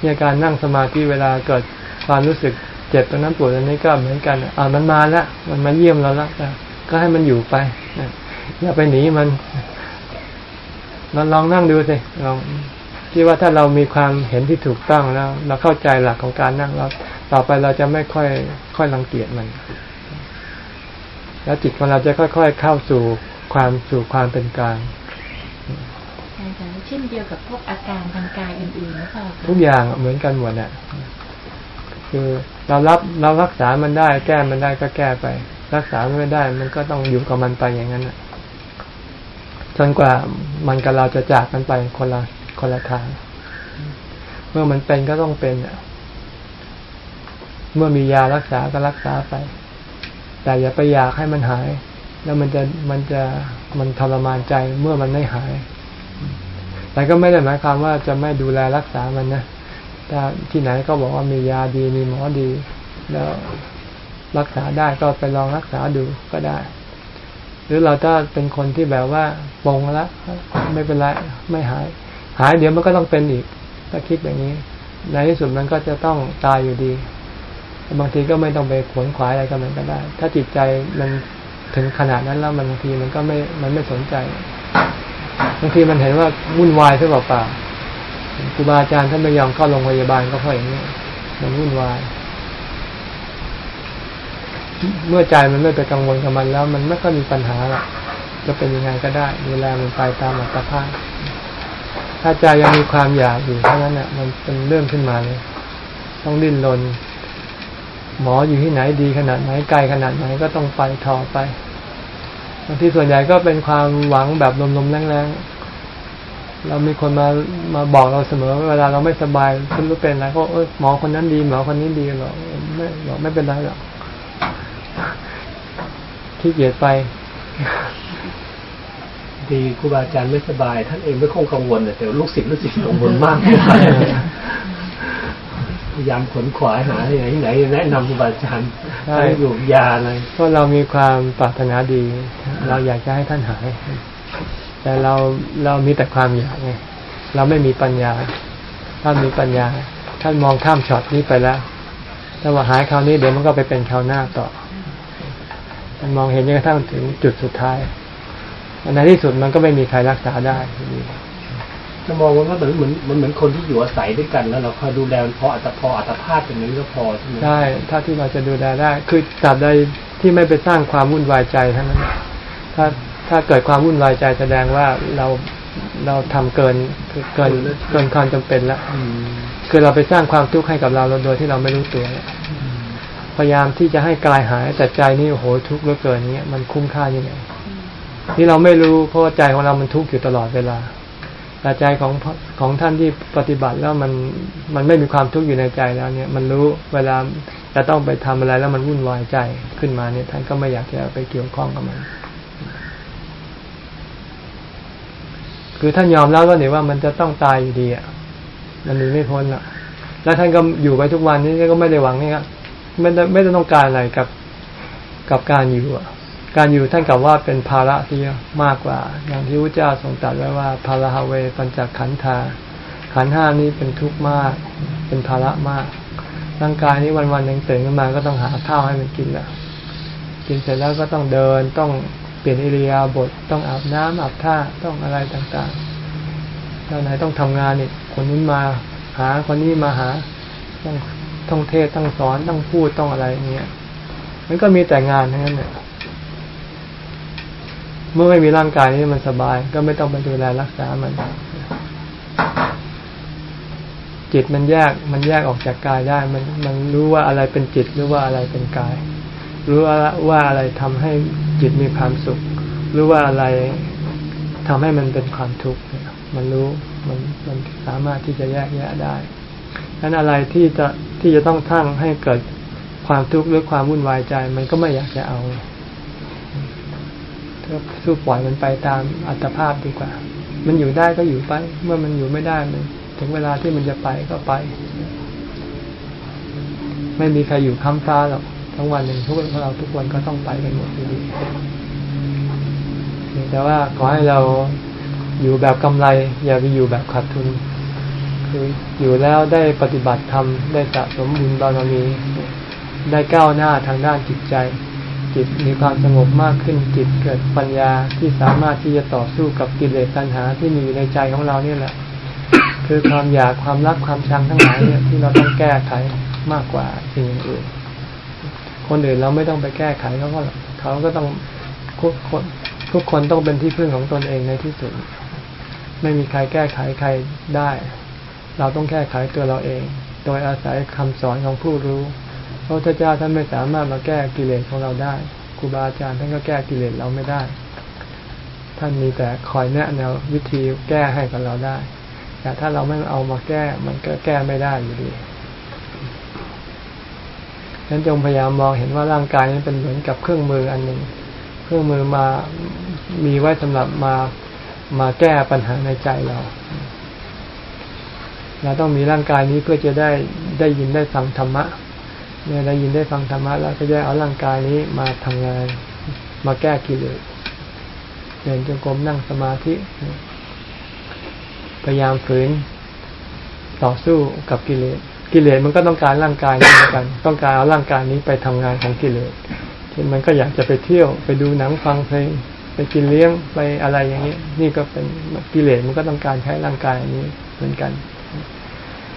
เนี่ยการนั่งสมาธิเวลาเกิดความรู้สึกเจ็บตรงนั้นปวดตรงนี้ก็เหมือนกันอ่ามันมาแล้วมันมาเยี่ยมเราแล้วก็ให้มันอยู่ไปอย่าไปหนีมันลองลองนั่งดูสิลองที่ว่าถ้าเรามีความเห็นที่ถูกต้องแล้ว เราเข้าใจหลักของการนั่งแล้วต่อไปเราจะไม่ค่อย ค่อยรังเกียจมัน แล้วจิตของเราจะค่อย ๆ เข้าสู่ความสู่ความเป็นกลาง เช่นเดียวกับพวกอาการทางกายอื่นๆหรือเปล่าทุกอย่างเหมือนกันหมดน่ะคือเรารับเรารักษามันได้ แก้มันได้ก็แก้ไป รักษาไม่ได้ มันก็ต้องอยู่กับมันไปอย่างนั้นน่ะจนกว่ามันกับเราจะจากกันไปคนละคนละทาง เมื่อมันเป็นก็ต้องเป็นน่ะเมื่อมียารักษาก็รักษาไป แต่อย่าไปอยากให้มันหาย แล้วมันจะมันจะมันทรมานใจเมื่อมันไม่หาย แต่ก็ไม่ได้หมายความว่าจะไม่ดูแลรักษามันนะถ้าที่ไหนก็บอกว่ามียาดีมีหมอดี แล้วรักษาได้ก็ไปลองรักษาดูก็ได้ หรือเราถ้าเป็นคนที่แบบว่าปงแล้วไม่เป็นไรไม่หาย หายเดี๋ยวมันก็ต้องเป็นอีก ถ้าคิดอย่างนี้ ในที่สุดมันก็จะต้องตายอยู่ดี บางทีก็ไม่ต้องไปขวนขวายอะไรกับมันก็ได้ ถ้าจิตใจมันถึงขนาดนั้นแล้วมันบางทีมันก็ไม่มันไม่สนใจ บางทีมันเห็นว่าวุ่นวายซะเปล่าๆครูบาอาจารย์ท่านไม่ยอมเข้าโรงพยาบาลก็เพราะอย่างนี้มันวุ่นวาย เมื่อใจมันไม่ไปกังวลกับมันแล้ว มันไม่ค่อยมีปัญหาหรอกจะเป็นยังไงก็ได้ดูแลมันไปตามอัตภาพถ้าใจยังมีความอยากอยู่เท่านั้นน่ะ มันเป็นเรื่องขึ้นมาเลย ต้องดิ้นรนหมออยู่ที่ไหนดีขนาดไหนไกลขนาดไหนก็ต้องไปทอไป บางทีส่วนใหญ่ก็เป็นความหวังแบบลมๆแรงๆเรามีคนมามาบอกเราเสมอเวลาเราไม่สบายคุณรู้เป็นอะไรก็เออหมอคนนั้นดีหมอคนนี้ดีหรอกไม่หรอกไม่เป็นไรหรอกขี้เกียจไป ดีครูบาอาจารย์ไม่สบาย ท่านเองไม่คงกังวลแต่ลูกศิษย์ลูกศิษย์กังวลมาก พยายามขนขวายหาที่ไหนที่ไหนแนะนำครูบาอาจารย์ใช่ให้อยู่ยาอะไรเพราะเรามีความปรารถนาดี เราอยากจะให้ท่านหาย แต่เราเรามีแต่ความอยากไงเราไม่มีปัญญา ถ้ามีปัญญา ท่านมองข้ามช็อตนี้ไปแล้วถ้าว่าหายคราวนี้เดี๋ยวมันก็ไปเป็นคราวหน้าต่อท่านมองเห็นจนกระทั่งถึงจุดสุดท้ายในที่สุดมันก็ไม่มีใครรักษาได้ จะมองว่าเหมือนเหมือนมันเหมือนคนที่อยู่อาศัยด้วยกันแล้วเราคอยดูแลพออัตพออัตภาพอย่างนี้ก็พอใช่ไหมได้ถ้าที่เราจะดูแลได้ คือตราบใดที่ไม่ไปสร้างความวุ่นวายใจเท่านั้นถ้าถ้าเกิดความวุ่นวายใจแสดงว่าเราเราทำเกินเกินเกินความจำเป็นแล้วคือเราไปสร้างความทุกข์ให้กับเราโดยที่เราไม่รู้ตัวพยายามที่จะให้กายหายแต่ใจนี่โอ้โหทุกข์เหลือเกินเนี้ยมันคุ้มค่ายังไงที่เราไม่รู้เพราะว่าใจของเรามันทุกข์อยู่ตลอดเวลา แต่ใจของของท่านที่ปฏิบัติแล้วมันมันไม่มีความทุกข์อยู่ในใจแล้วเนี่ย มันรู้เวลาจะต้องไปทำอะไรแล้วมันวุ่นวายใจขึ้นมาเนี่ย ท่านก็ไม่อยากจะไปเกี่ยวข้องกับมันคือท่านยอมแล้วก็เนี่ยว่ามันจะต้องตายอยู่ดีอะมันหนีไม่พ้นอะ แล้วท่านก็อยู่ไปทุกวันนี้ก็ไม่ได้หวังนี่ครับไม่ได้ไม่ได้ต้องการอะไรกับกับการอยู่อะ การอยู่ท่านกลับว่าเป็นภาระที่มากกว่า อย่างที่พระเจ้าทรงตรัสไว้ว่าภาระเวปัญจขันธา ขันห้านี้เป็นทุกข์มาก เป็นภาระมาก ร่างกายนี้วันวันหนึ่งตื่นขึ้นมาก็ต้องหาข้าวให้มันกินแล้วกินเสร็จแล้วก็ต้องเดินต้องเปลี่ยนอิริยาบถต้องอาบน้ำอาบท่าต้องอะไรต่างๆแล้วไหนต้องทำงานอีกคนนู้นมาหาคนนี้มาหาต้องต้องเทศต้องสอนต้องพูดต้องอะไรเงี้ยมันก็มีแต่งานทั้งนั้นเนี่ย เมื่อไม่มีร่างกายนี้มันสบาย ก็ไม่ต้องไปดูแลรักษามัน จิตมันแยกมันแยกออกจากกายได้ มันมันรู้ว่าอะไรเป็นจิตหรือว่าอะไรเป็นกาย รู้ว่าว่าอะไรทำให้จิตมีความสุขหรือว่าอะไรทำให้มันเป็นความทุกข์มันรู้มันมันสามารถที่จะแยกแยะได้ดังนั้นอะไรที่จะที่จะต้องทั้งให้เกิดความทุกข์หรือความวุ่นวายใจ มันก็ไม่อยากจะเอา ก็สู้ปล่อยมันไปตามอัตภาพดีกว่า มันอยู่ได้ก็อยู่ไป เมื่อมันอยู่ไม่ได้มันถึงเวลาที่มันจะไปก็ไป ไม่มีใครอยู่ค้ำฟ้าหรอกทั้งวันหนึ่งทุกคนเราทุกวันก็ต้องไปกันหมดอยู่ดีเพียงแต่ว่าขอให้เราอยู่แบบกำไร อย่าไปอยู่แบบขาดทุน คืออยู่แล้วได้ปฏิบัติธรรมได้สะสมบุญบารมีได้ก้าวหน้าทางด้านจิตใจ จิตมีความสงบมากขึ้นจิตเกิดปัญญาที่สามารถที่จะต่อสู้กับกิเลสตัณหาที่มีอยู่ในใจของเราเนี่ยแหละ คือความอยากความรักความชังทั้งหลายเนี่ยที่เราต้องแก้ไขมากกว่าสิ่งอื่น คนอื่นเราไม่ต้องไปแก้ไขเขาก็เขาก็ต้องทุกคนทุกคนต้องเป็นที่พึ่งของตนเองในที่สุด ไม่มีใครแก้ไขใครได้ เราต้องแก้ไขตัวเราเอง โดยอาศัยคำสอนของผู้รู้ พระพุทธเจ้าท่านไม่สามารถมาแก้กิเลสของเราได้ครูบาอาจารย์ท่านก็แก้กิเลสเราไม่ได้ ท่านมีแต่คอยแนะแนววิธีแก้ให้กับเราได้ แต่ถ้าเราไม่เอามาแก้มันก็แก้ไม่ได้อยู่ดีฉะนั้นจงพยายามมองเห็นว่าร่างกายนี้เป็นเหมือนกับเครื่องมืออันหนึ่งเครื่องมือมามีไว้สำหรับมามาแก้ปัญหาในใจเรา เราต้องมีร่างกายนี้เพื่อจะได้ได้ยินได้ฟังธรรมะ เนี่ยได้ยินได้ฟังธรรมะแล้วก็จะเอาร่างกายนี้มาทำงาน มาแก้กิเลสเดินจงกรมนั่งสมาธิพยายามฝืนต่อสู้กับกิเลสกิเลสมันก็ต้องการร่างกายนี้เหมือนกัน ต้องการเอาร่างกายนี้ไปทำงานของกิเลสเช่นมันก็อยากจะไปเที่ยวไปดูหนังฟังเพลงไปกินเลี้ยงไปอะไรอย่างนี้ นี่ก็เป็นกิเลสมันก็ต้องการใช้ร่างกายอันนี้เหมือนกัน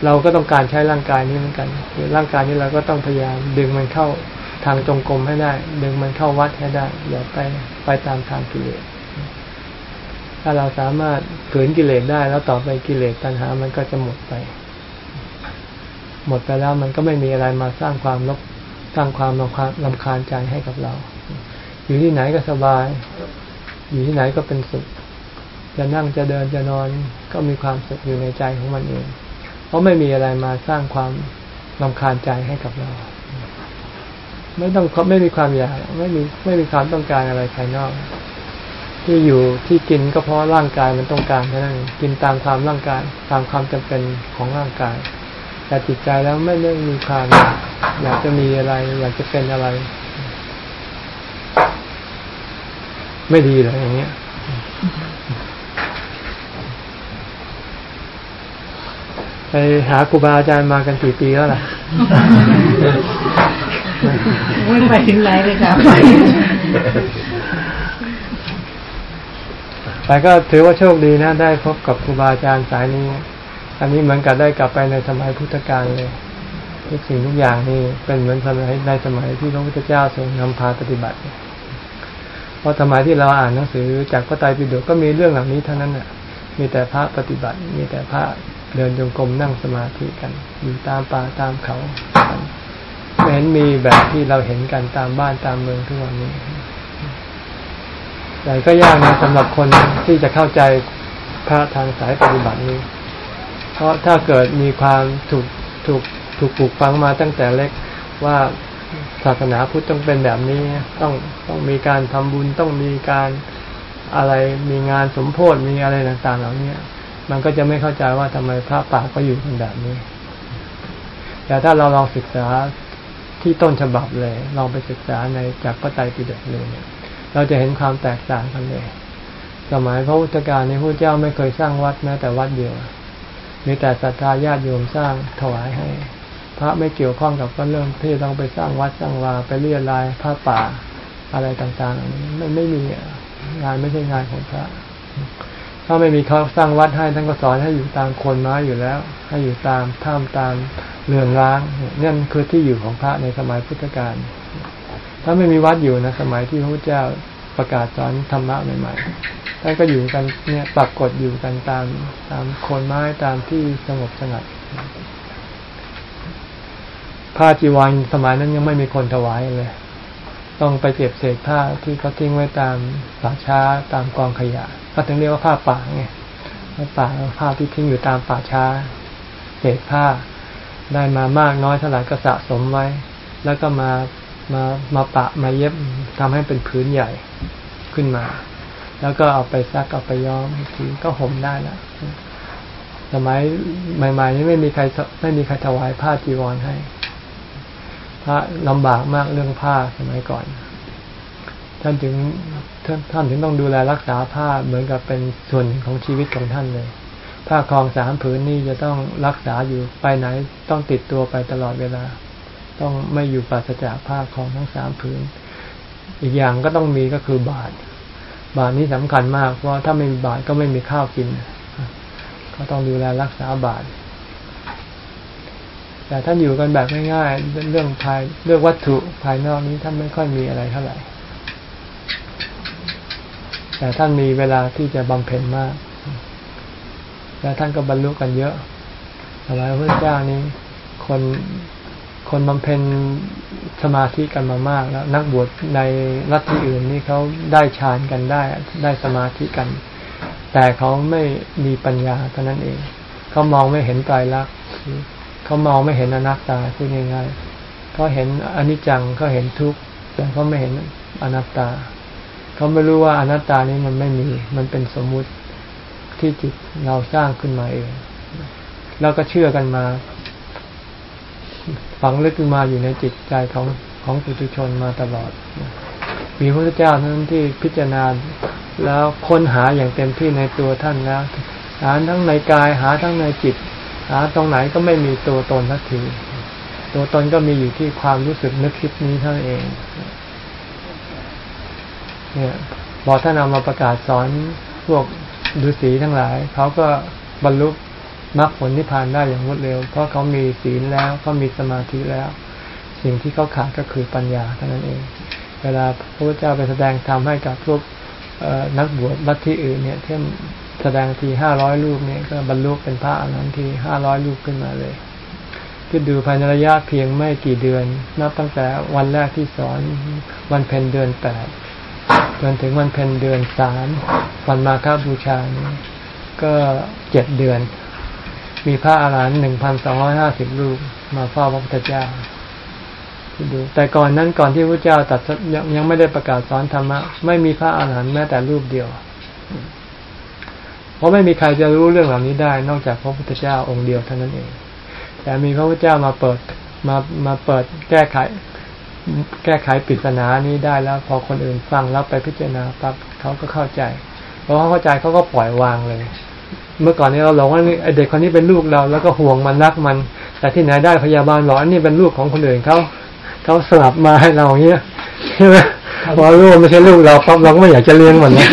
เราก็ต้องการใช้ร่างกายนี้เหมือนกันคือร่างกายนี้เราก็ต้องพยายามดึงมันเข้าทางจงกรมให้ได้ ดึงมันเข้าวัดให้ได้อย่าไปไปตามทางกิเลสถ้าเราสามารถฝืนกิเลสได้ แล้วต่อไปกิเลสตัณหา มันก็จะหมดไป หมดไปแล้วมันก็ไม่มีอะไรมาสร้างความรบสร้างความรำคาญรำคาญใจให้กับเรา อยู่ที่ไหนก็สบาย อยู่ที่ไหนก็เป็นสุข จะนั่งจะเดินจะนอนก็มีความสุขอยู่ในใจของมันเอง เพราะไม่มีอะไรมาสร้างความรำคาญใจให้กับเรา ไม่ต้องไม่มีความอยากไม่มีไม่มีความต้องการอะไรภายนอก ที่อยู่ที่กินก็เพราะร่างกายมันต้องการเท่านั้นกินตามความร่างกายตามความจำเป็นของร่างกาย แต่จิตใจแล้วไม่ได้มีความอยากจะมีอะไร อยากจะเป็นอะไร ไม่ดีเลยอย่างเงี้ย ไปหาครูบาอาจารย์มากันกี่ปีแล้วล่ะไม่ไปถึงไหนเลยครับแต่ก็ถือว่าโชคดีนะ ได้พบกับครูบาอาจารย์สายนี้ อันนี้เหมือนกับได้กลับไปในสมัยพุทธกาลเลย ทุกสิ่งทุกอย่างนี่เป็นเหมือนสมัยในสมัยที่พระพุทธเจ้าทรงนำพาปฏิบัติ เพราะสมัยที่เราอ่านหนังสือจากพระไตรปิฎกก็มีเรื่องเหล่านี้เท่านั้นน่ะ มีแต่พระปฏิบัติ มีแต่พระ เดินจงกรมนั่งสมาธิกัน อยู่ตามป่าตามเขากันไม่เห็นมีแบบที่เราเห็นกันตามบ้านตามเมืองทุกวันนี้แต่ก็ยากนะสำหรับคนที่จะเข้าใจพระทางสายปฏิบัตินี้ เพราะถ้าเกิดมีความถูกถูกถูกปลูกฝังมาตั้งแต่เล็กว่าศาสนาพุทธต้องเป็นแบบนี้ ต้องต้องมีการทำบุญต้องมีการอะไรมีงานสมโพธิมีอะไรต่าง ๆ เหล่านี้ มันก็จะไม่เข้าใจว่าทำไมพระป่าก็อยู่กันแบบนี้ แต่ถ้าเราลองศึกษาที่ต้นฉบับเลย ลองไปศึกษาในจากพระไตรปิฎกเลยเนี่ย เราจะเห็นความแตกต่างกันเลย สมัยพระพุทธกาลในพระเจ้าไม่เคยสร้างวัดแม้แต่วัดเดียว มีแต่ศรัทธาญาติโยมสร้างถวายให้ พระไม่เกี่ยวข้องกับก็เรื่องที่ต้องไปสร้างวัดสร้างวาไปเรียรายผ้าป่าอะไรต่างๆไม่ไม่มีงานไม่ใช่งานของพระ ถ้าไม่มีเขาสร้างวัดให้ท่านก็สอนให้อยู่ตามโคนไม้อยู่แล้ว ให้อยู่ตามถ้ำตามเรือนร้างนั่นคือที่อยู่ของพระในสมัยพุทธกาลถ้าไม่มีวัดอยู่นะสมัยที่พระพุทธเจ้าประกาศสอนธรรมะใหม่ๆท่านก็อยู่กันเนี่ยปรากฏอยู่กันตามตามโคนไม้ตามที่สงบสงัดผ้าจีวรสมัยนั้นยังไม่มีคนถวายเลย ต้องไปเก็บเศษผ้าที่เขาทิ้งไว้ตามป่าช้าตามกองขยะ ก็ถึงเรียกว่าผ้าป่าไงผ้าป่าผ้าที่ทิ้งอยู่ตามป่าช้าเศษผ้าได้มามากน้อยเท่าไหร่ก็สะสมไว้ แล้วก็มามามาปะมาเย็บทำให้เป็นพื้นใหญ่ขึ้นมา แล้วก็เอาไปซักเอาไปย้อมทีก็ห่มได้ล้วสมัยใหม่ ๆ นี้ไม่มีใครไม่มีใครถวายผ้าจีวรให้ พระลำบากมากเรื่องผ้าสมัยก่อน ท่านถึงท่านท่านถึงต้องดูแลรักษาผ้าเหมือนกับเป็นส่วนของชีวิตของท่านเลยผ้าคลองสามผืนนี่จะต้องรักษาอยู่ไปไหนต้องติดตัวไปตลอดเวลา ต้องไม่อยู่ปราศจากผ้าคลองทั้งสามผืน อีกอย่างก็ต้องมีก็คือบาตรบาตรนี้สำคัญมากเพราะถ้าไม่มีบาตรก็ไม่มีข้าวกิน ก็ต้องดูแลรักษาบาตรแต่ท่านอยู่กันแบบง่ายๆเรื่องภายเรื่องวัตถุภายนอกนี้ท่านไม่ค่อยมีอะไรเท่าไหร่ แต่ท่านมีเวลาที่จะบำเพ็ญมาก แล้วท่านก็บรรลุกันเยอะสมัยพระเจ้านี้ คนคนบำเพ็ญสมาธิกันมามาก แล้ว นักบวชในรัฐที่อื่นนี่เขาได้ฌานกันได้ ได้สมาธิกัน แต่เขาไม่มีปัญญาเท่านั้นเอง เขามองไม่เห็นไตรลักษณ์เขามองไม่เห็นอนัตตาพูดง่ายๆเขาเห็นอนิจจังเขาเห็นทุกข์แต่เขาไม่เห็นอนัตตา เขาไม่รู้ว่าอนัตตานี้มันไม่มี มันเป็นสมมุติที่จิตเราสร้างขึ้นมาเอง แล้วก็เชื่อกันมา ฝังลึกขึ้นมาอยู่ในจิตใจของของปุถุชนมาตลอด มีพระเจ้านั้นที่พิจารณาแล้วค้นหาอย่างเต็มที่ในตัวท่านแล้วหาทั้งในกายหาทั้งในจิต หาตรงไหนก็ไม่มีตัวตนสักทีตัวตนก็มีอยู่ที่ความรู้สึกนึกคิดนี้เท่านั้นเอง เนี่ยพอท่านเอามาประกาศสอนพวกฤาษีทั้งหลายเขาก็บรรลุมรรคผลนิพพานได้อย่างรวดเร็ว เพราะเขามีศีลแล้วเขามีสมาธิแล้ว สิ่งที่เขาขาดก็คือปัญญาเท่านั้นเอง เวลาพระพุทธเจ้าไปแสดงธรรมให้กับพวกนักบวชลัทธิอื่นเนี่ยเช่นแสดงทีห้าร้อยรูปเนี่ยก็บรรลุเป็นพระอรหันต์ทีห้าร้อยรูปขึ้นมาเลยคิดดูภายในระยะเพียงไม่กี่เดือน นับตั้งแต่วันแรกที่สอนวันเพ็ญเดือนแปด จนถึงวันเพ็ญเดือนสามวันมาฆบูชานี้ก็เจ็ดเดือน มีพระอาหารหันต์หนึ่งพันสองร้อยห้าสิบรูปมาเฝ้าพระพุทธเจ้าดูแต่ก่อนนั้นก่อนที่พระเจ้าตัดยังยังไม่ได้ประกาศสอนธรรมะไม่มีพระอาหารหันต์แม้แต่รูปเดียว เพราะไม่มีใครจะรู้เรื่องเหล่านี้ได้ นอกจากพระพุทธเจ้าองค์เดียวเท่านั้นเอง แต่มีพระพุทธเจ้ามาเปิดมามาเปิดแก้ไข แก้ไขปริศนานี้ได้แล้ว พอคนอื่นฟังแล้วไปพิจารณาปั๊บเขาก็เข้าใจพอเขาเข้าใจเขาก็ปล่อยวางเลย เมื่อก่อนนี้เราหลงว่าไอเด็กคนนี้เป็นลูกเรา แล้วก็ห่วงมันรักมัน แต่ที่ไหนได้พยาบาลบอกอันนี้เป็นลูกของคนอื่นเขาเขาสลับมาให้เราอย่างเงี้ยใช่ไหมพอรู้ว่าไม่ใช่ลูกเราปั๊บเราก็ไม่อยากจะเลี้ยงมันนะ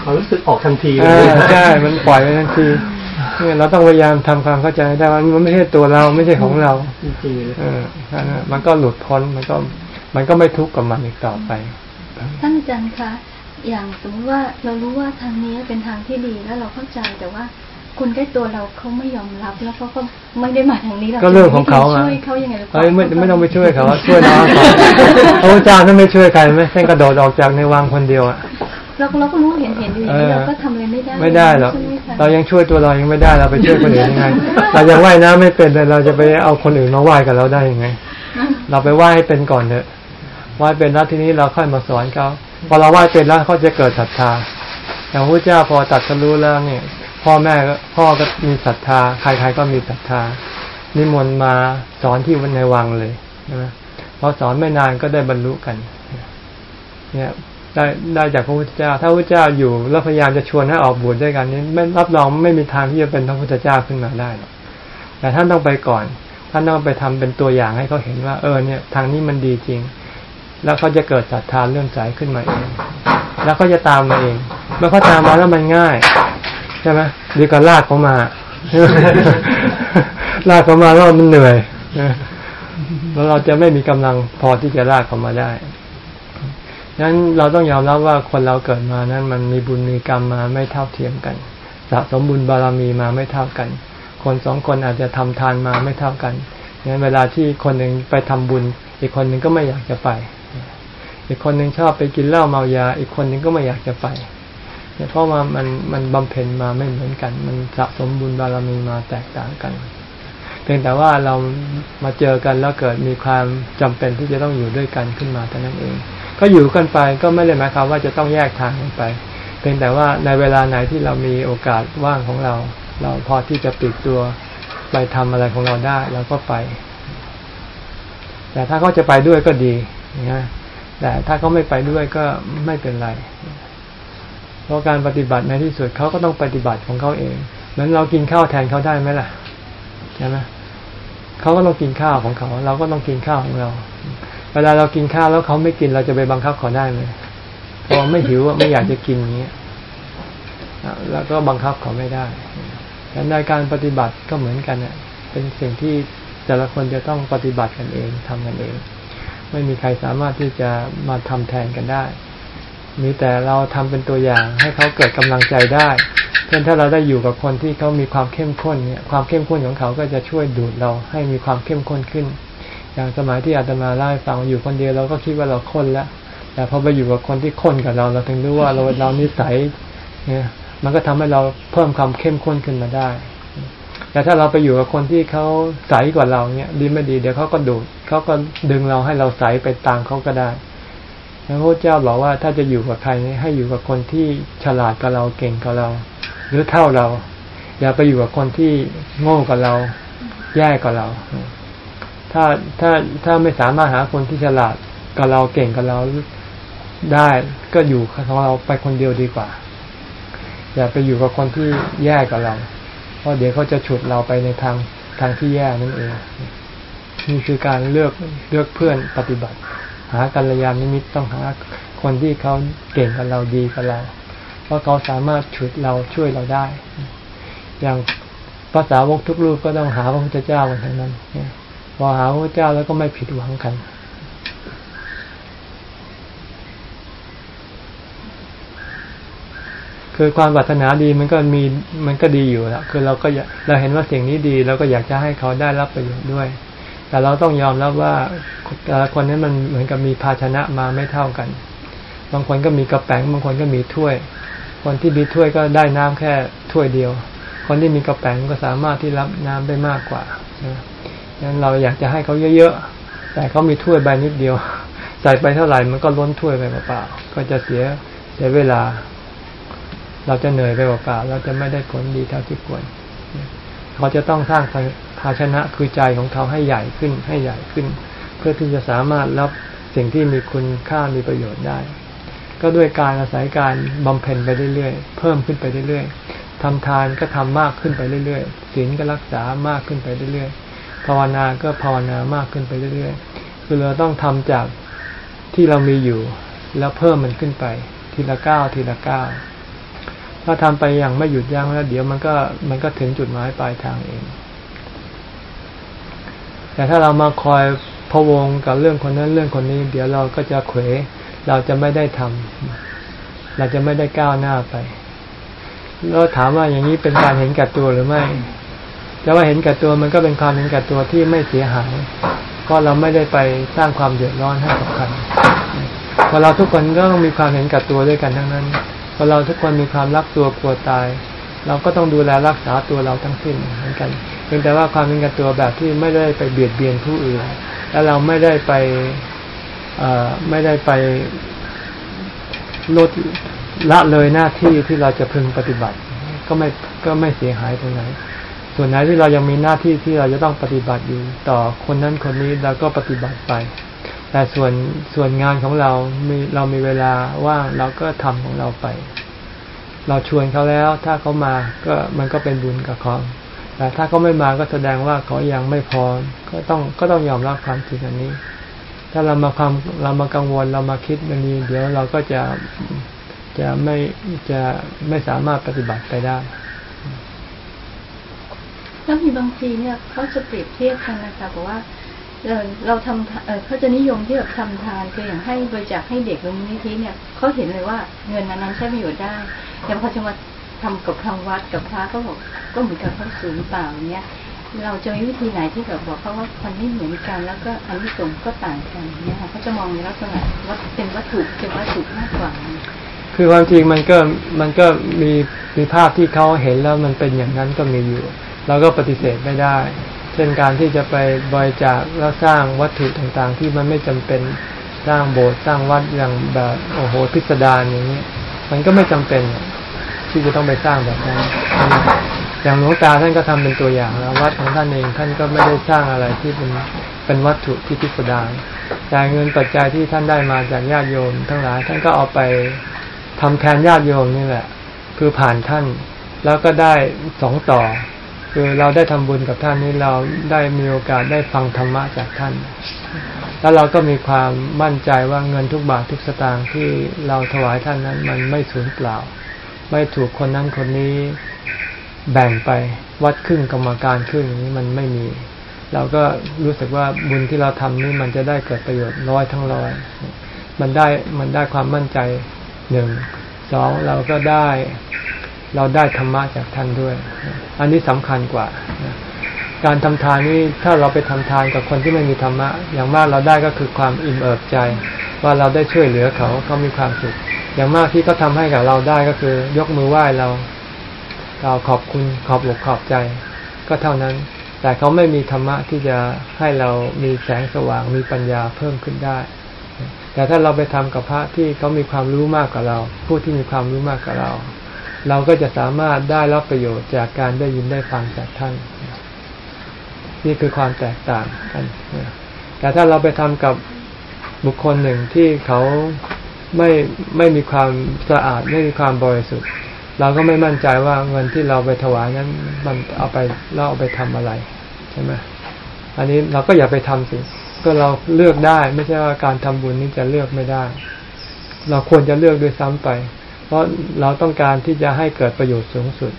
เขารู้สึกออกทันทีเออใช่ มันปล่อยไปทันที เนี่ยเราต้องพยายามทำความเข้าใจให้ได้ว่ามันไม่ใช่ตัวเราไม่ใช่ของเราจริงๆเลยเออนั่นน่ะมันก็หลุดพ้นมันก็มันก็ไม่ทุกข์กับมันอีกต่อไปท่านอาจารย์คะอย่างสมมติว่าเรารู้ว่าทางนี้เป็นทางที่ดีแล้วเราเข้าใจแต่ว่าคนใกล้ตัวเราเขาไม่ยอมรับแล้วเขาก็ไม่ได้มาทางนี้เราก็เรื่องของเขาจะอะช่วยเขายังไงหรือเปล่าเอ้ยไม่ไม่ต้องไปช่วยเขาช่วยน้องเขาพระพุทธเจ้าท่านไม่ช่วยใครไหมท่านกระโดดออกจากในวังคนเดียวอะ เราเราก็รู้เห็นเห็นอยู่อย่างนี้เออเราก็ทำอะไรไม่ได้ไม่ได้หรอกใช่ไหมคะเรายังช่วยตัวเรายังไม่ได้เราไปช่วยคนอื่นยังไง เรายังว่ายน้ำไม่เป็นเลยเราจะไปเอาคนอื่นมาว่ายกับเราได้ยังไง เราไปว่ายให้เป็นก่อนเถอะว่ายเป็นแล้วทีนี้เราค่อยมาสอนเขาพอเราว่ายเป็นแล้วเขาจะเกิดศรัทธาอย่างพระเจ้าพอตัดสรู้แล้วเนี่ย พ่อแม่ก็พ่อก็มีศรัทธา ใครๆก็มีศรัทธา นิมนต์มาสอนที่วันในวังเลยใช่ไหมพอสอนไม่นานก็ได้บรรลุกัน เนี่ย ได้ได้จากพระพุทธเจ้า ถ้าพระพุทธเจ้าอยู่แล้วพยายามจะชวนให้ออกบวชด้วยกันนี้ไม่รับรองไม่มีทางที่จะเป็นพระพุทธเจ้าขึ้นมาได้หรอกแต่ท่านต้องไปก่อน ท่านต้องไปทำเป็นตัวอย่างให้เขาเห็นว่า เออเนี่ย ทางนี้มันดีจริง แล้วเขาจะเกิดศรัทธาเลื่อมใสขึ้นมาเอง แล้วเขาจะตามมาเอง เมื่อเขาตามมาแล้วมันง่ายใช่ไหมดีกว่าลากเขามาลากเขามาแล้วมันเหนื่อยแล้วเราจะไม่มีกำลังพอที่จะลากเขามาได้ นั้นเราต้องยอมรับว่าคนเราเกิดมานั้น มันมีบุญมีกรรมมาไม่เท่าเทียมกันสะสมบุญบารมีมาไม่เท่ากัน คนสองคนอาจจะทำทานมาไม่เท่ากันงั้นเวลาที่คนหนึ่งไปทำบุญ อีกคนหนึ่งก็ไม่อยากจะไป อีกคนหนึ่งชอบไปกินเหล้าเมายา อีกคนหนึ่งก็ไม่อยากจะไปเนี่ยเพราะว่ามันมันบำเพ็ญมาไม่เหมือนกัน มันสะสมบุญบารมีมาแตกต่างกันเพียงแต่ว่าเรามาเจอกันแล้วเกิดมีความจำเป็นที่จะต้องอยู่ด้วยกันขึ้นมาเท่านั้นเอง ก็อยู่กันไปก็ไม่ได้หมายความว่าจะต้องแยกทางกันไป เพียงแต่ว่าในเวลาไหนที่เรามีโอกาสว่างของเรา เราพอที่จะปลีกตัวไปทำอะไรของเราได้เราก็ไป แต่ถ้าเขาจะไปด้วยก็ดีนะแต่ถ้าเขาไม่ไปด้วยก็ไม่เป็นไร เพราะการปฏิบัติในที่สุดเขาก็ต้องปฏิบัติของเขาเองเหมือนเรากินข้าวแทนเขาได้ไหมล่ะใช่ไหมเขาก็ต้องกินข้าวของเขา เราก็ต้องกินข้าวของเรา เวลาเรากินข้าวแล้วเขาไม่กินเราจะไปบังคับเขาได้ไหมพอไม่หิวไม่อยากจะกินอย่างเงี้ยแล้วก็บังคับเขาไม่ได้แต่ในการปฏิบัติก็เหมือนกันเนี่ยเป็นสิ่งที่แต่ละคนจะต้องปฏิบัติกันเองทำกันเอง ไม่มีใครสามารถที่จะมาทำแทนกันได้ มีแต่เราทำเป็นตัวอย่างให้เขาเกิดกำลังใจได้ เช่นถ้าเราได้อยู่กับคนที่เขามีความเข้มข้นเนี่ย ความเข้มข้นของเขาก็จะช่วยดูดเราให้มีความเข้มข้นขึ้น อย่างสมัยที่อาตมาเล่าให้ฟังอยู่คนเดียวเราก็คิดว่าเราข้นแล้วแต่พอไปอยู่กับคนที่ข้นกับเราเราถึงรู้ว่าเราเรานิสัยเนี่ยมันก็ทำให้เราเพิ่มความเข้มข้นขึ้นมาได้ แต่ถ้าเราไปอยู่กับคนที่เขาใสกว่าเราเนี่ยดีไม่ดีเดี๋ยวเขาก็ดูดเขาก็ดึงเราให้เราใสไปตามเขาก็ได้พระพุทธเจ้าบอกว่าถ้าจะอยู่กับใครให้อยู่กับคนที่ฉลาดกว่าเราเก่งกว่าเรา หรือเท่าเรา อย่าไปอยู่กับคนที่โง่กว่าเรา แย่กว่าเรา ถ้าถ้าถ้าไม่สามารถหาคนที่ฉลาดกับเราเก่งกับเราได้ก็อยู่ของเราไปคนเดียวดีกว่า อย่าไปอยู่กับคนที่แย่กับเรา เพราะเดี๋ยวเขาจะฉุดเราไปในทางทางที่แย่นั่นเองนี่คือการเลือกเลือกเพื่อนปฏิบัติ หากัลยาณมิตรต้องหาคนที่เขาเก่งกับเราดีกับเรา เพราะเขาสามารถฉุดเราช่วยเราได้ อย่างภาษาวกทุกรูปก็ต้องหาพระพุทธเจ้ากันทั้งนั้น อหาพระเจ้าแล้วก็ไม่ผิดหวังกันคือความปรารถนาดีมันก็มีมันก็ดีอยู่แล้วคือเราก็เราเห็นว่าสิ่งนี้ดีเราก็อยากจะให้เขาได้รับประโยชน์ด้วย แต่เราต้องยอมรับว่าแต่ละคนนี้มันเหมือนกับมีภาชนะมาไม่เท่ากัน บางคนก็มีกระแป้งบางคนก็มีถ้วย คนที่มีถ้วยก็ได้น้ำแค่ถ้วยเดียว คนที่มีกระแป้งก็สามารถที่รับน้ำได้มากกว่านะ งั้นเราอยากจะให้เขาเยอะๆ แต่เขามีถ้วยใบนิดเดียว ใส่ไปเท่าไหร่มันก็ล้นถ้วยไปเปล่าๆ ก็จะเสียเสียเวลา เราจะเหนื่อยไปเปล่าๆ เราจะไม่ได้ผลดีเท่าที่ควร เขาจะต้องสร้างภาชนะคือใจของเขาให้ใหญ่ขึ้นให้ใหญ่ขึ้น เพื่อที่จะสามารถรับสิ่งที่มีคุณค่ามีประโยชน์ได้ ก็ด้วยการอาศัยการบำเพ็ญไปเรื่อยๆ เพิ่มขึ้นไปเรื่อยๆทำทานก็ทำมากขึ้นไปเรื่อยๆศีลก็รักษามากขึ้นไปเรื่อยๆ ภาวนาก็ภาวนามากขึ้นไปเรื่อยๆ คือเราต้องทำจากที่เรามีอยู่ แล้วเพิ่มมันขึ้นไป ทีละก้าวทีละก้าวถ้าทำไปอย่างไม่หยุดยั้งแล้วเดี๋ยวมันก็มันก็ถึงจุดหมายปลายทางเอง แต่ถ้าเรามาคอยพะวงกับเรื่องคนนั้นเรื่องคนนี้ เดี๋ยวเราก็จะเขวเราจะไม่ได้ทำเราจะไม่ได้ก้าวหน้าไปแล้วถามว่าอย่างนี้เป็นการเห็นแก่ตัวหรือไม่ จะว่าเห็นแก่ตัวมันก็เป็นความเห็นแก่ตัวที่ไม่เสียหายเพราะเราไม่ได้ไปสร้างความเดือดร้อนให้กับใครพอเราทุกคนก็ต้องมีความเห็นแก่ตัวด้วยกันทั้งนั้นพอเราทุกคนมีความรักตัวกลัวตาย เราก็ต้องดูแลรักษาตัวเราทั้งสิ้นเหมือนกันเพียงแต่ว่าความเห็นแก่ตัวแบบที่ไม่ได้ไปเบียดเบียนผู้อื่น และเราไม่ได้ไปไม่ได้ไปลดละเลยหน้าที่ที่เราจะพึงปฏิบัติ ก็ไม่ก็ไม่เสียหายตรงไหน ส่วนไหนที่เรายังมีหน้าที่ที่เราจะต้องปฏิบัติอยู่ต่อคนนั้นคนนี้เราก็ปฏิบัติไป แต่ส่วนส่วนงานของเรามีเรามีเวลาว่างเราก็ทำของเราไป เราชวนเขาแล้ว ถ้าเขามาก็มันก็เป็นบุญกับเขาแต่ถ้าเขาไม่มาก็แสดงว่าเขายังไม่พอก็ต้องก็ต้องยอมรับความจริงอันนี้ ถ้าเรามาความเรามากังวลเรามาคิดมันนี้ เดี๋ยวเราก็จะจะไม่จะไม่สามารถปฏิบัติไปได้ แล้วมีบางทีเนี่ยเขาจะเปรียบเทียบกันนะคะบอกว่าเราทำเออเขาจะนิยมที่แบบทำทานคืออย่างให้บริจาคให้เด็กลงนิธิเนี่ยเขาเห็นเลยว่าเงินนั้นใช้ประโยชน์ได้ แต่พอจะมาทำกับทางวัดกับพระก็บอกก็เหมือนกับเขาสูญเปล่าเนี้ยเราจะมีวิธีไหนที่แบบบอกเขาว่ามันไม่เหมือนกัน แล้วก็อันนี้สงก็ต่างกันเนี่ยค่ะเขาจะมองในลักษณะว่าเป็นวัตถุเป็นวัตถุมากกว่า คือความจริงมันก็มันก็มีมีภาพที่เขาเห็นแล้วมันเป็นอย่างนั้นก็มีอยู่ เราก็ปฏิเสธไม่ได้ เช่นการที่จะไปบริจาคแล้วสร้างวัตถุต่างๆ ที่มันไม่จำเป็นสร้างโบสถ์สร้างวัดอย่างแบบโอ้โหพิสดารอย่างนี้มันก็ไม่จำเป็นที่จะต้องไปสร้างแบบนั้นอย่างหลวงตาท่านก็ทำเป็นตัวอย่างแล้ววัดของท่านเองท่านก็ไม่ได้สร้างอะไรที่เป็นเป็นวัตถุที่พิสดารแต่เงินปัจจัยที่ท่านได้มาจากญาติโยม ทั้งหลายท่านก็เอาไปทำแทนญาติโยมนี่แหละ คือผ่านท่าน แล้วก็ได้สองต่อ คือเราได้ทำบุญกับท่านนี้เราได้มีโอกาสได้ฟังธรรมะจากท่าน แล้วเราก็มีความมั่นใจว่าเงินทุกบาททุกสตางค์ที่เราถวายท่านนั้น มันไม่สูญเปล่า ไม่ถูกคนนั้นคนนี้แบ่งไปวัดครึ่งกรรมการครึ่งนี้มันไม่มี เราก็รู้สึกว่าบุญที่เราทำนี่มันจะได้เกิดประโยชน์ร้อยทั้งร้อยมันได้มันได้ความมั่นใจหนึ่งสองเราก็ได้ เราได้ธรรมะจากท่านด้วย อันนี้สำคัญกว่า การทำทานนี่ถ้าเราไปทำทานกับคนที่ไม่มีธรรมะ อย่างมากเราได้ก็คือความอิ่มเอิบใจ ว่าเราได้ช่วยเหลือเขาเขามีความสุข อย่างมากที่เขาทาให้กับเราได้ก็คือ ยกมือไหว้เรา เราขอบคุณขอบอกขอบใจ ก็เท่านั้น แต่เขาไม่มีธรรมะที่จะให้เรามีแสงสว่างมีปัญญาเพิ่มขึ้นได้แต่ถ้าเราไปทำกับพระที่เขามีความรู้มากกว่าเรา ผู้ที่มีความรู้มากกว่าเรา เราก็จะสามารถได้รับประโยชน์จากการได้ยินได้ฟังจากท่าน นี่คือความแตกต่างกันแต่ถ้าเราไปทำกับบุคคลหนึ่งที่เขาไม่ไม่มีความสะอาดไม่มีความบริสุทธิ์ เราก็ไม่มั่นใจว่าเงินที่เราไปถวายนั้น มันเอาไปเราเอาไปทำอะไรใช่ไหมอันนี้เราก็อย่าไปทำสิก็เราเลือกได้ ไม่ใช่ว่าการทำบุญนี้จะเลือกไม่ได้ เราควรจะเลือกด้วยซ้ำไป ราะเราต้องการที่จะให้เกิดประโยชน์สูงสุด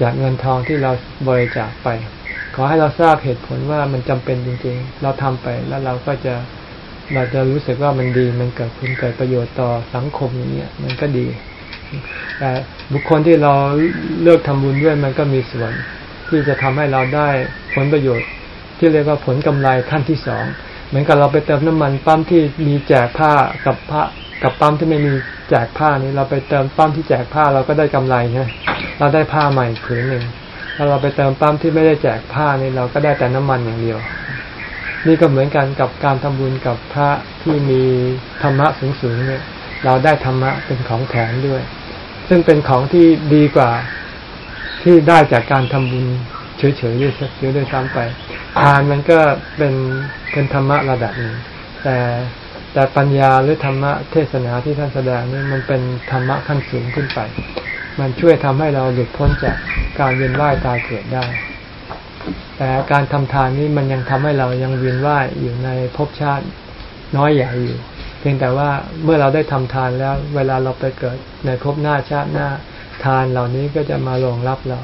จากเงินทองที่เราบริจาคไป ขอให้เราทราบเหตุผลว่ามันจำเป็นจริง ๆ เราทำไปแล้วเราก็จะเราจะรู้สึกว่ามันดีมันเกิดคุณเกิดประโยชน์ต่อสังคมอย่างเงี้ยมันก็ดีแต่บุคคลที่เราเลือกทำบุญด้วยมันก็มีส่วน ที่จะทำให้เราได้ผลประโยชน์ ที่เรียกว่าผลกำไรขั้นที่สองเหมือนกับเราไปเติมน้ำมันปั๊มที่มีแจกผ้ากับผ้ากับปั๊มที่ไม่มี แจกผ้านี้เราไปเติมปั๊มที่แจกผ้าเราก็ได้กำไรนะเราได้ผ้าใหม่ผืนหนึ่งถ้าเราไปเติมปั๊มที่ไม่ได้แจกผ้านี่เราก็ได้แต่น้ำมันอย่างเดียว นี่ก็เหมือนกันกับการทำบุญกับพระที่มีธรรมะสูงๆเนี่ย เราได้ธรรมะเป็นของแถมด้วย ซึ่งเป็นของที่ดีกว่าที่ได้จากการทำบุญเฉยๆด้วยเยอะด้วยซ้ำไปทานมันก็เป็นเป็นธรรมะระดับหนึ่งแต่ แต่ปัญญาหรือธรรมะเทศนาที่ท่านแสดงนี่มันเป็นธรรมะขั้นสูงขึ้นไป มันช่วยทำให้เราหลุดพ้นจากการเวียนว่ายตายเกิดได้ แต่การทำทานนี้มันยังทำให้เรายังเวียนว่ายอยู่ในภพชาติน้อยใหญ่อยู่ เพียงแต่ว่าเมื่อเราได้ทำทานแล้ว เวลาเราไปเกิดในภพหน้าชาติหน้าทานเหล่านี้ก็จะมารองรับเรา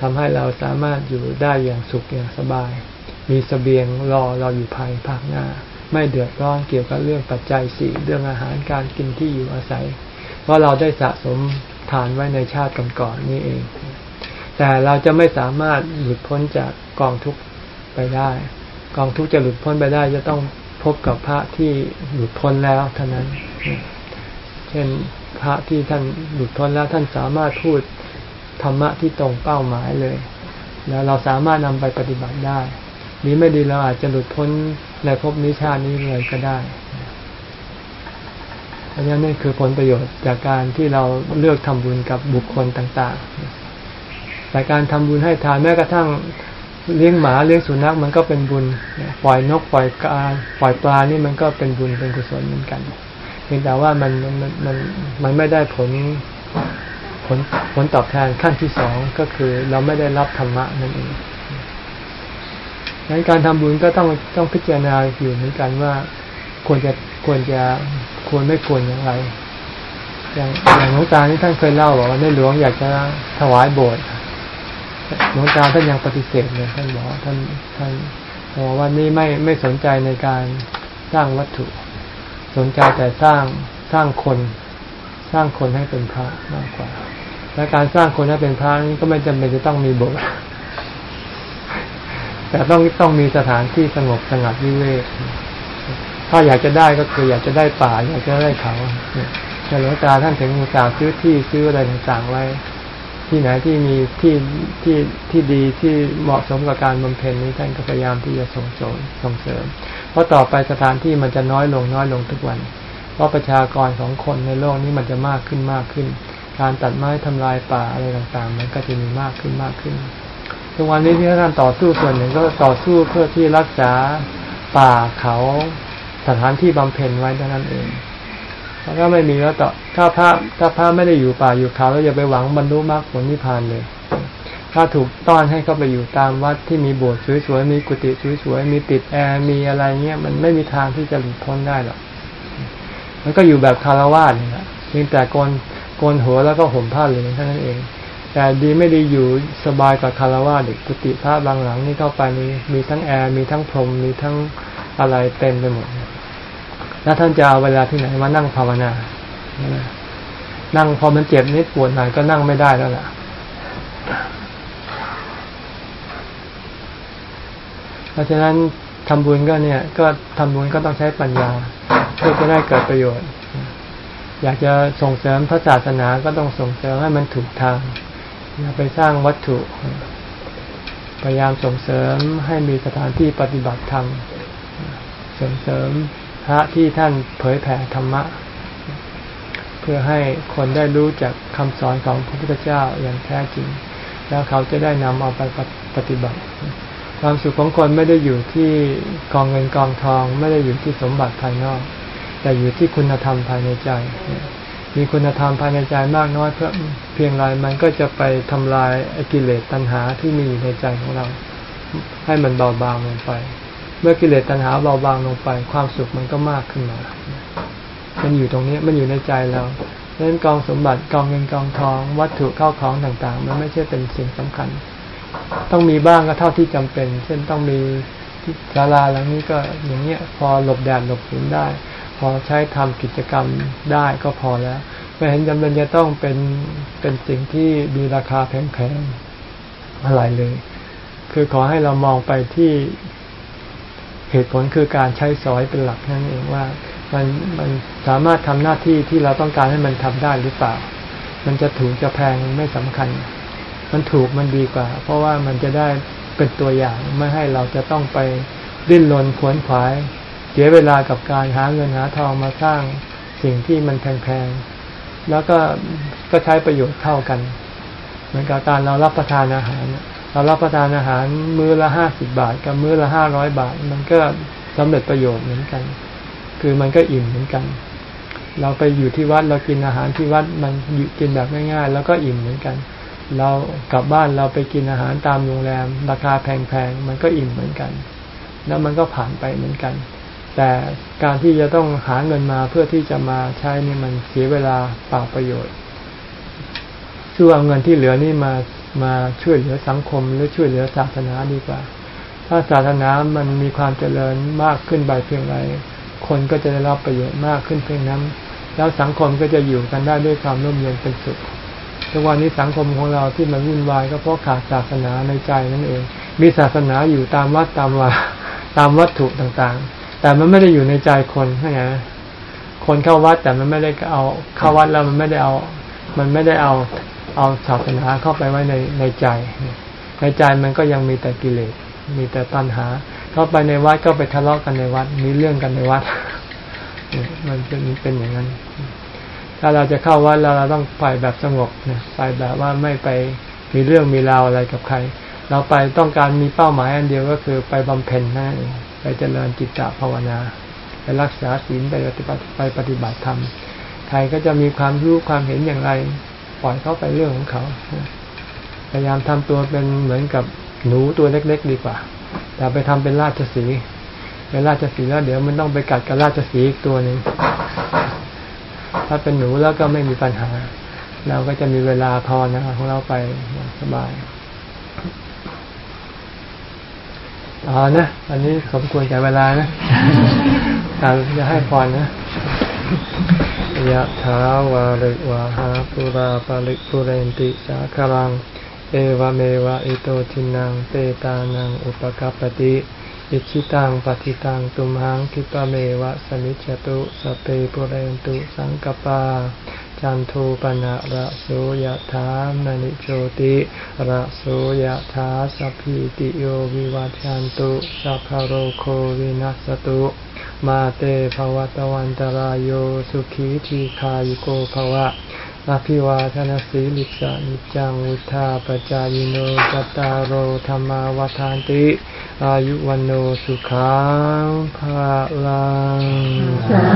ทำให้เราสามารถอยู่ได้อย่างสุขอย่างสบาย มีสเสบียงรอเราอยู่ภายภาคหน้า ไม่เดือดร้อนเกี่ยวกับเรื่องปัจจัยสี่เรื่องอาหารการกินที่อยู่อาศัย เพราะเราได้สะสมทานไว้ในชาติก่อนๆนี่เอง แต่เราจะไม่สามารถหลุดพ้นจากกองทุกข์ไปได้ กองทุกข์จะหลุดพ้นไปได้ จะต้องพบกับพระที่หลุดพ้นแล้วเท่านั้น เช่นพระที่ท่านหลุดพ้นแล้วท่านสามารถพูดธรรมะที่ตรงเป้าหมายเลย แล้วเราสามารถนำไปปฏิบัติได้นี้ไม่ดีเราอาจจะหลุดพ้น ในภพนิชาตินี้เลยก็ได้อันนี้นี่คือผลประโยชน์จากการที่เราเลือกทำบุญกับบุคคลต่างๆ แต่การทำบุญให้ทานแม้กระทั่งเลี้ยงหมาเลี้ยงสุนัขมันก็เป็นบุญ ปล่อยนกปล่อยกาปล่อยปลานี่มันก็เป็นบุญเป็นกุศลเหมือนกันเพียงแต่ว่ามันมันมันมันไม่ได้ผลผลผลตอบแทนขั้นที่สองก็คือเราไม่ได้รับธรรมะนั่นเอง ดังนั้นการทำบุญก็ต้องต้องพิจารณาอยู่เหมือนกันว่าควรจะควรจะควรไม่ควรอย่างไร อย่างอย่างหลวงตาที่ท่านเคยเล่าบอกว่าในหลวงอยากจะถวายโบสถ์หลวงตาท่านยังปฏิเสธเลยท่านบอกท่านท่านบอกว่านี่ไม่ไม่สนใจในการสร้างวัตถุ สนใจแต่สร้างสร้างคนสร้างคนให้เป็นพระมากกว่า และการสร้างคนให้เป็นพระนี่ก็ไม่จำเป็นจะต้องมีโบสถ์ แต่ต้องต้องมีสถานที่สงบสงัดวิเวกถ้าอยากจะได้ก็คืออยากจะได้ป่าอยากจะได้เขาเนี่ยแต่หลวงตาท่านถึงอุตส่าห์ซื้อที่ซื้ออะไรต่างๆไว้ ที่ไหนที่มีที่ที่ที่ดีที่เหมาะสมกับการบำเพ็ญนี้ท่านก็พยายามที่จะส่งเสริมส่งเสริม เพราะต่อไปสถานที่มันจะน้อยลงน้อยลงทุกวัน เพราะประชากรของคนในโลกนี้มันจะมากขึ้นมากขึ้น การตัดไม้ทำลายป่าอะไรต่างๆ มันก็จะมีมากขึ้นมากขึ้น ทุกวันนี้ที่ท่านต่อสู้ส่วนหนึ่งก็ต่อสู้เพื่อที่รักษาป่าเขาสถานที่บำเพ็ญไว้เท่านั้นเองแล้วก็ไม่มีแล้วต่อถ้าพระถ้าพระไม่ได้อยู่ป่าอยู่เขาแล้วอย่าไปหวังบรรลุมรรคผลนิพพานเลย ถ้าถูกต้อนให้เข้าไปอยู่ตามวัดที่มีโบสถ์สวยๆมีกุฏิสวยๆมีติดแอร์มีอะไรเงี้ยมันไม่มีทางที่จะหลุดพ้นได้หรอกมันก็อยู่แบบคารวาสนี่แหละเพียงแต่โกนโกนหัวแล้วก็ห่มผ้าเหลืองเท่านั้นเอง แต่ดีไม่ดีอยู่สบายกว่าคารวาสเด็กกุฏิพระบางหลังนี่เข้าไปมีมีทั้งแอร์มีทั้งพรมมีทั้งอะไรเต็มไปหมด แล้วท่านจะเอาเวลาที่ไหนมานั่งภาวนา นั่งพอมันเจ็บนิดปวดหน่อยก็นั่งไม่ได้แล้วล่ะเพราะฉะนั้นทำบุญก็เนี่ย ก็ทำบุญก็ต้องใช้ปัญญาเพื่อจะได้เกิดประโยชน์ อยากจะส่งเสริมพระศาสนาก็ต้องส่งเสริมให้มันถูกทาง อย่าไปสร้างวัตถุ พยายามส่งเสริมให้มีสถานที่ปฏิบัติธรรมส่งเสริมพระที่ท่านเผยแผ่ธรรมะ เพื่อให้คนได้รู้จากคำสอนของพระพุทธเจ้าอย่างแท้จริง แล้วเขาจะได้นำเอาไปปฏิบัติ ความสุขของคนไม่ได้อยู่ที่กองเงินกองทอง ไม่ได้อยู่ที่สมบัติภายนอก แต่อยู่ที่คุณธรรมภายในใจ มีคุณธรรมภายในใจมากน้อยเพื่อเพียงไรมันก็จะไปทำลายกิเลสตัณหาที่มีอยู่ในใจของเรา ให้มันเบาบางลงไป เมื่อกิเลสตัณหาเบาบางลงไป ความสุขมันก็มากขึ้นมา มันอยู่ตรงนี้มันอยู่ในใจเราดังนั้นกองสมบัติกองเงินกองทอง วัตถุเข้าของต่างๆ มันไม่ใช่เป็นสิ่งสำคัญ ต้องมีบ้างก็เท่าที่จำเป็น เช่นต้องมีศาลาหลังนี้ก็อย่างเงี้ยพอหลบแดดหลบฝนได้ พอใช้ทำกิจกรรมได้ก็พอแล้ว ไม่เห็นจำเป็นจะต้องเป็นเป็นสิ่งที่มีราคาแพงๆอะไรเลย คือขอให้เรามองไปที่เหตุผลคือการใช้สอยเป็นหลักนั่นเองว่า มันมันสามารถทำหน้าที่ที่เราต้องการให้มันทำได้หรือเปล่า มันจะถูกจะแพงไม่สำคัญ มันถูกมันดีกว่า เพราะว่ามันจะได้เป็นตัวอย่างไม่ให้เราจะต้องไปดิ้นรนขวนขวาย เสียเวลากับการหาเงินหาทองมาสร้างสิ่งที่มันแพงๆ แล้วก็ก็ใช้ประโยชน์เท่ากัน เหมือนกับการเรารับประทานอาหาร เรารับประทานอาหารมื้อละห้าสิบบาท กับมื้อละห้าร้อยบาท มันก็สำเร็จประโยชน์เหมือนกัน คือมันก็อิ่มเหมือนกัน เราไปอยู่ที่วัดเรากินอาหารที่วัดมันอยู่กินแบบง่ายๆ แล้วก็อิ่มเหมือนกัน เรากลับบ้านเราไปกินอาหารตามโรงแรม ราคาแพงๆ มันก็อิ่มเหมือนกัน แล้วมันก็ผ่านไปเหมือนกัน แต่การที่จะต้องหาเงินมาเพื่อที่จะมาใช้นี่มันเสียเวลาเปล่าประโยชน์ช่วยเอาเงินที่เหลือนี่มามาช่วยเหลือสังคม หรือช่วยเหลือศาสนาดีกว่า ถ้าศาสนามันมีความเจริญมากขึ้นไปเพียงไรคนก็จะได้รับประโยชน์มากขึ้นเพียงนั้น แล้วสังคมก็จะอยู่กันได้ด้วยความร่มเย็นเป็นสุขทุกวันนี้สังคมของเราที่มันวุ่นวายก็เพราะขาดศาสนาในใจนั่นเอง มีศาสนาอยู่ตามวัดตามวาตามวัตถุต่างๆ แต่มันไม่ได้อยู่ในใจคนใช่ไหมคนเข้าวัดแต่มันไม่ได้เอาเข้าวัดแล้วมันไม่ได้เอา มันไม่ได้เอาเอาศาสนาเข้าไปไว้ในในใจ ในใจมันก็ยังมีแต่กิเลสมีแต่ตัณหา เข้าไปในวัดก็ไปทะเลาะกันในวัด มีเรื่องกันในวัด มันเป็นเป็นอย่างนั้น ถ้าเราจะเข้าวัดเราเราต้องไปแบบสงบเนี่ยไปแบบว่าไม่ไปมีเรื่องมีราวอะไรกับใคร เราไปต้องการมีเป้าหมายอันเดียวก็คือไปบำเพ็ญนั่นเอง เจริญจิตตภาวนา ไปรักษาศีลไปปฏิบัติไปปฏิบัติธรรมใครก็จะมีความรู้ความเห็นอย่างไร ปล่อยเข้าไปเรื่องของเขา พยายามทำตัวเป็นเหมือนกับหนูตัวเล็ก ๆ ดีกว่าแต่ไปทำเป็นราชสีเป็นราชสีแล้วเดี๋ยวมันต้องไปกัดกับราชสีอีกตัวหนึ่งถ้าเป็นหนูแล้วก็ไม่มีปัญหา เราก็จะมีเวลาพอนะของเราไปสบาย อ๋อนะอันนี้สมควรแก่เวลานะการจะให้พรนะยะถาวาริวาหาปุราปาริปุเรนติสาคลัง เอวเมวะอิโตทินนังเปตานังอุปกัปปติ อิจฉิตังปัตถิตังตุมหังขิปปเมวะสมิชฌตุสัพเพปูเรนตุสังกัปปา จันโทปัณณะระโสยถามณิโชติระโสยถาสัพพีติโยวิวัชชันตุสัพพโรโควินัสสตุมาเตภวัตวันตราโยสุขีทีฆายุโกภวะอภิวาทนาสีลิสานิจังวุธาปจายโนจตารโอธรรมาวทานติ อายุวันโนสุขังภาลังสา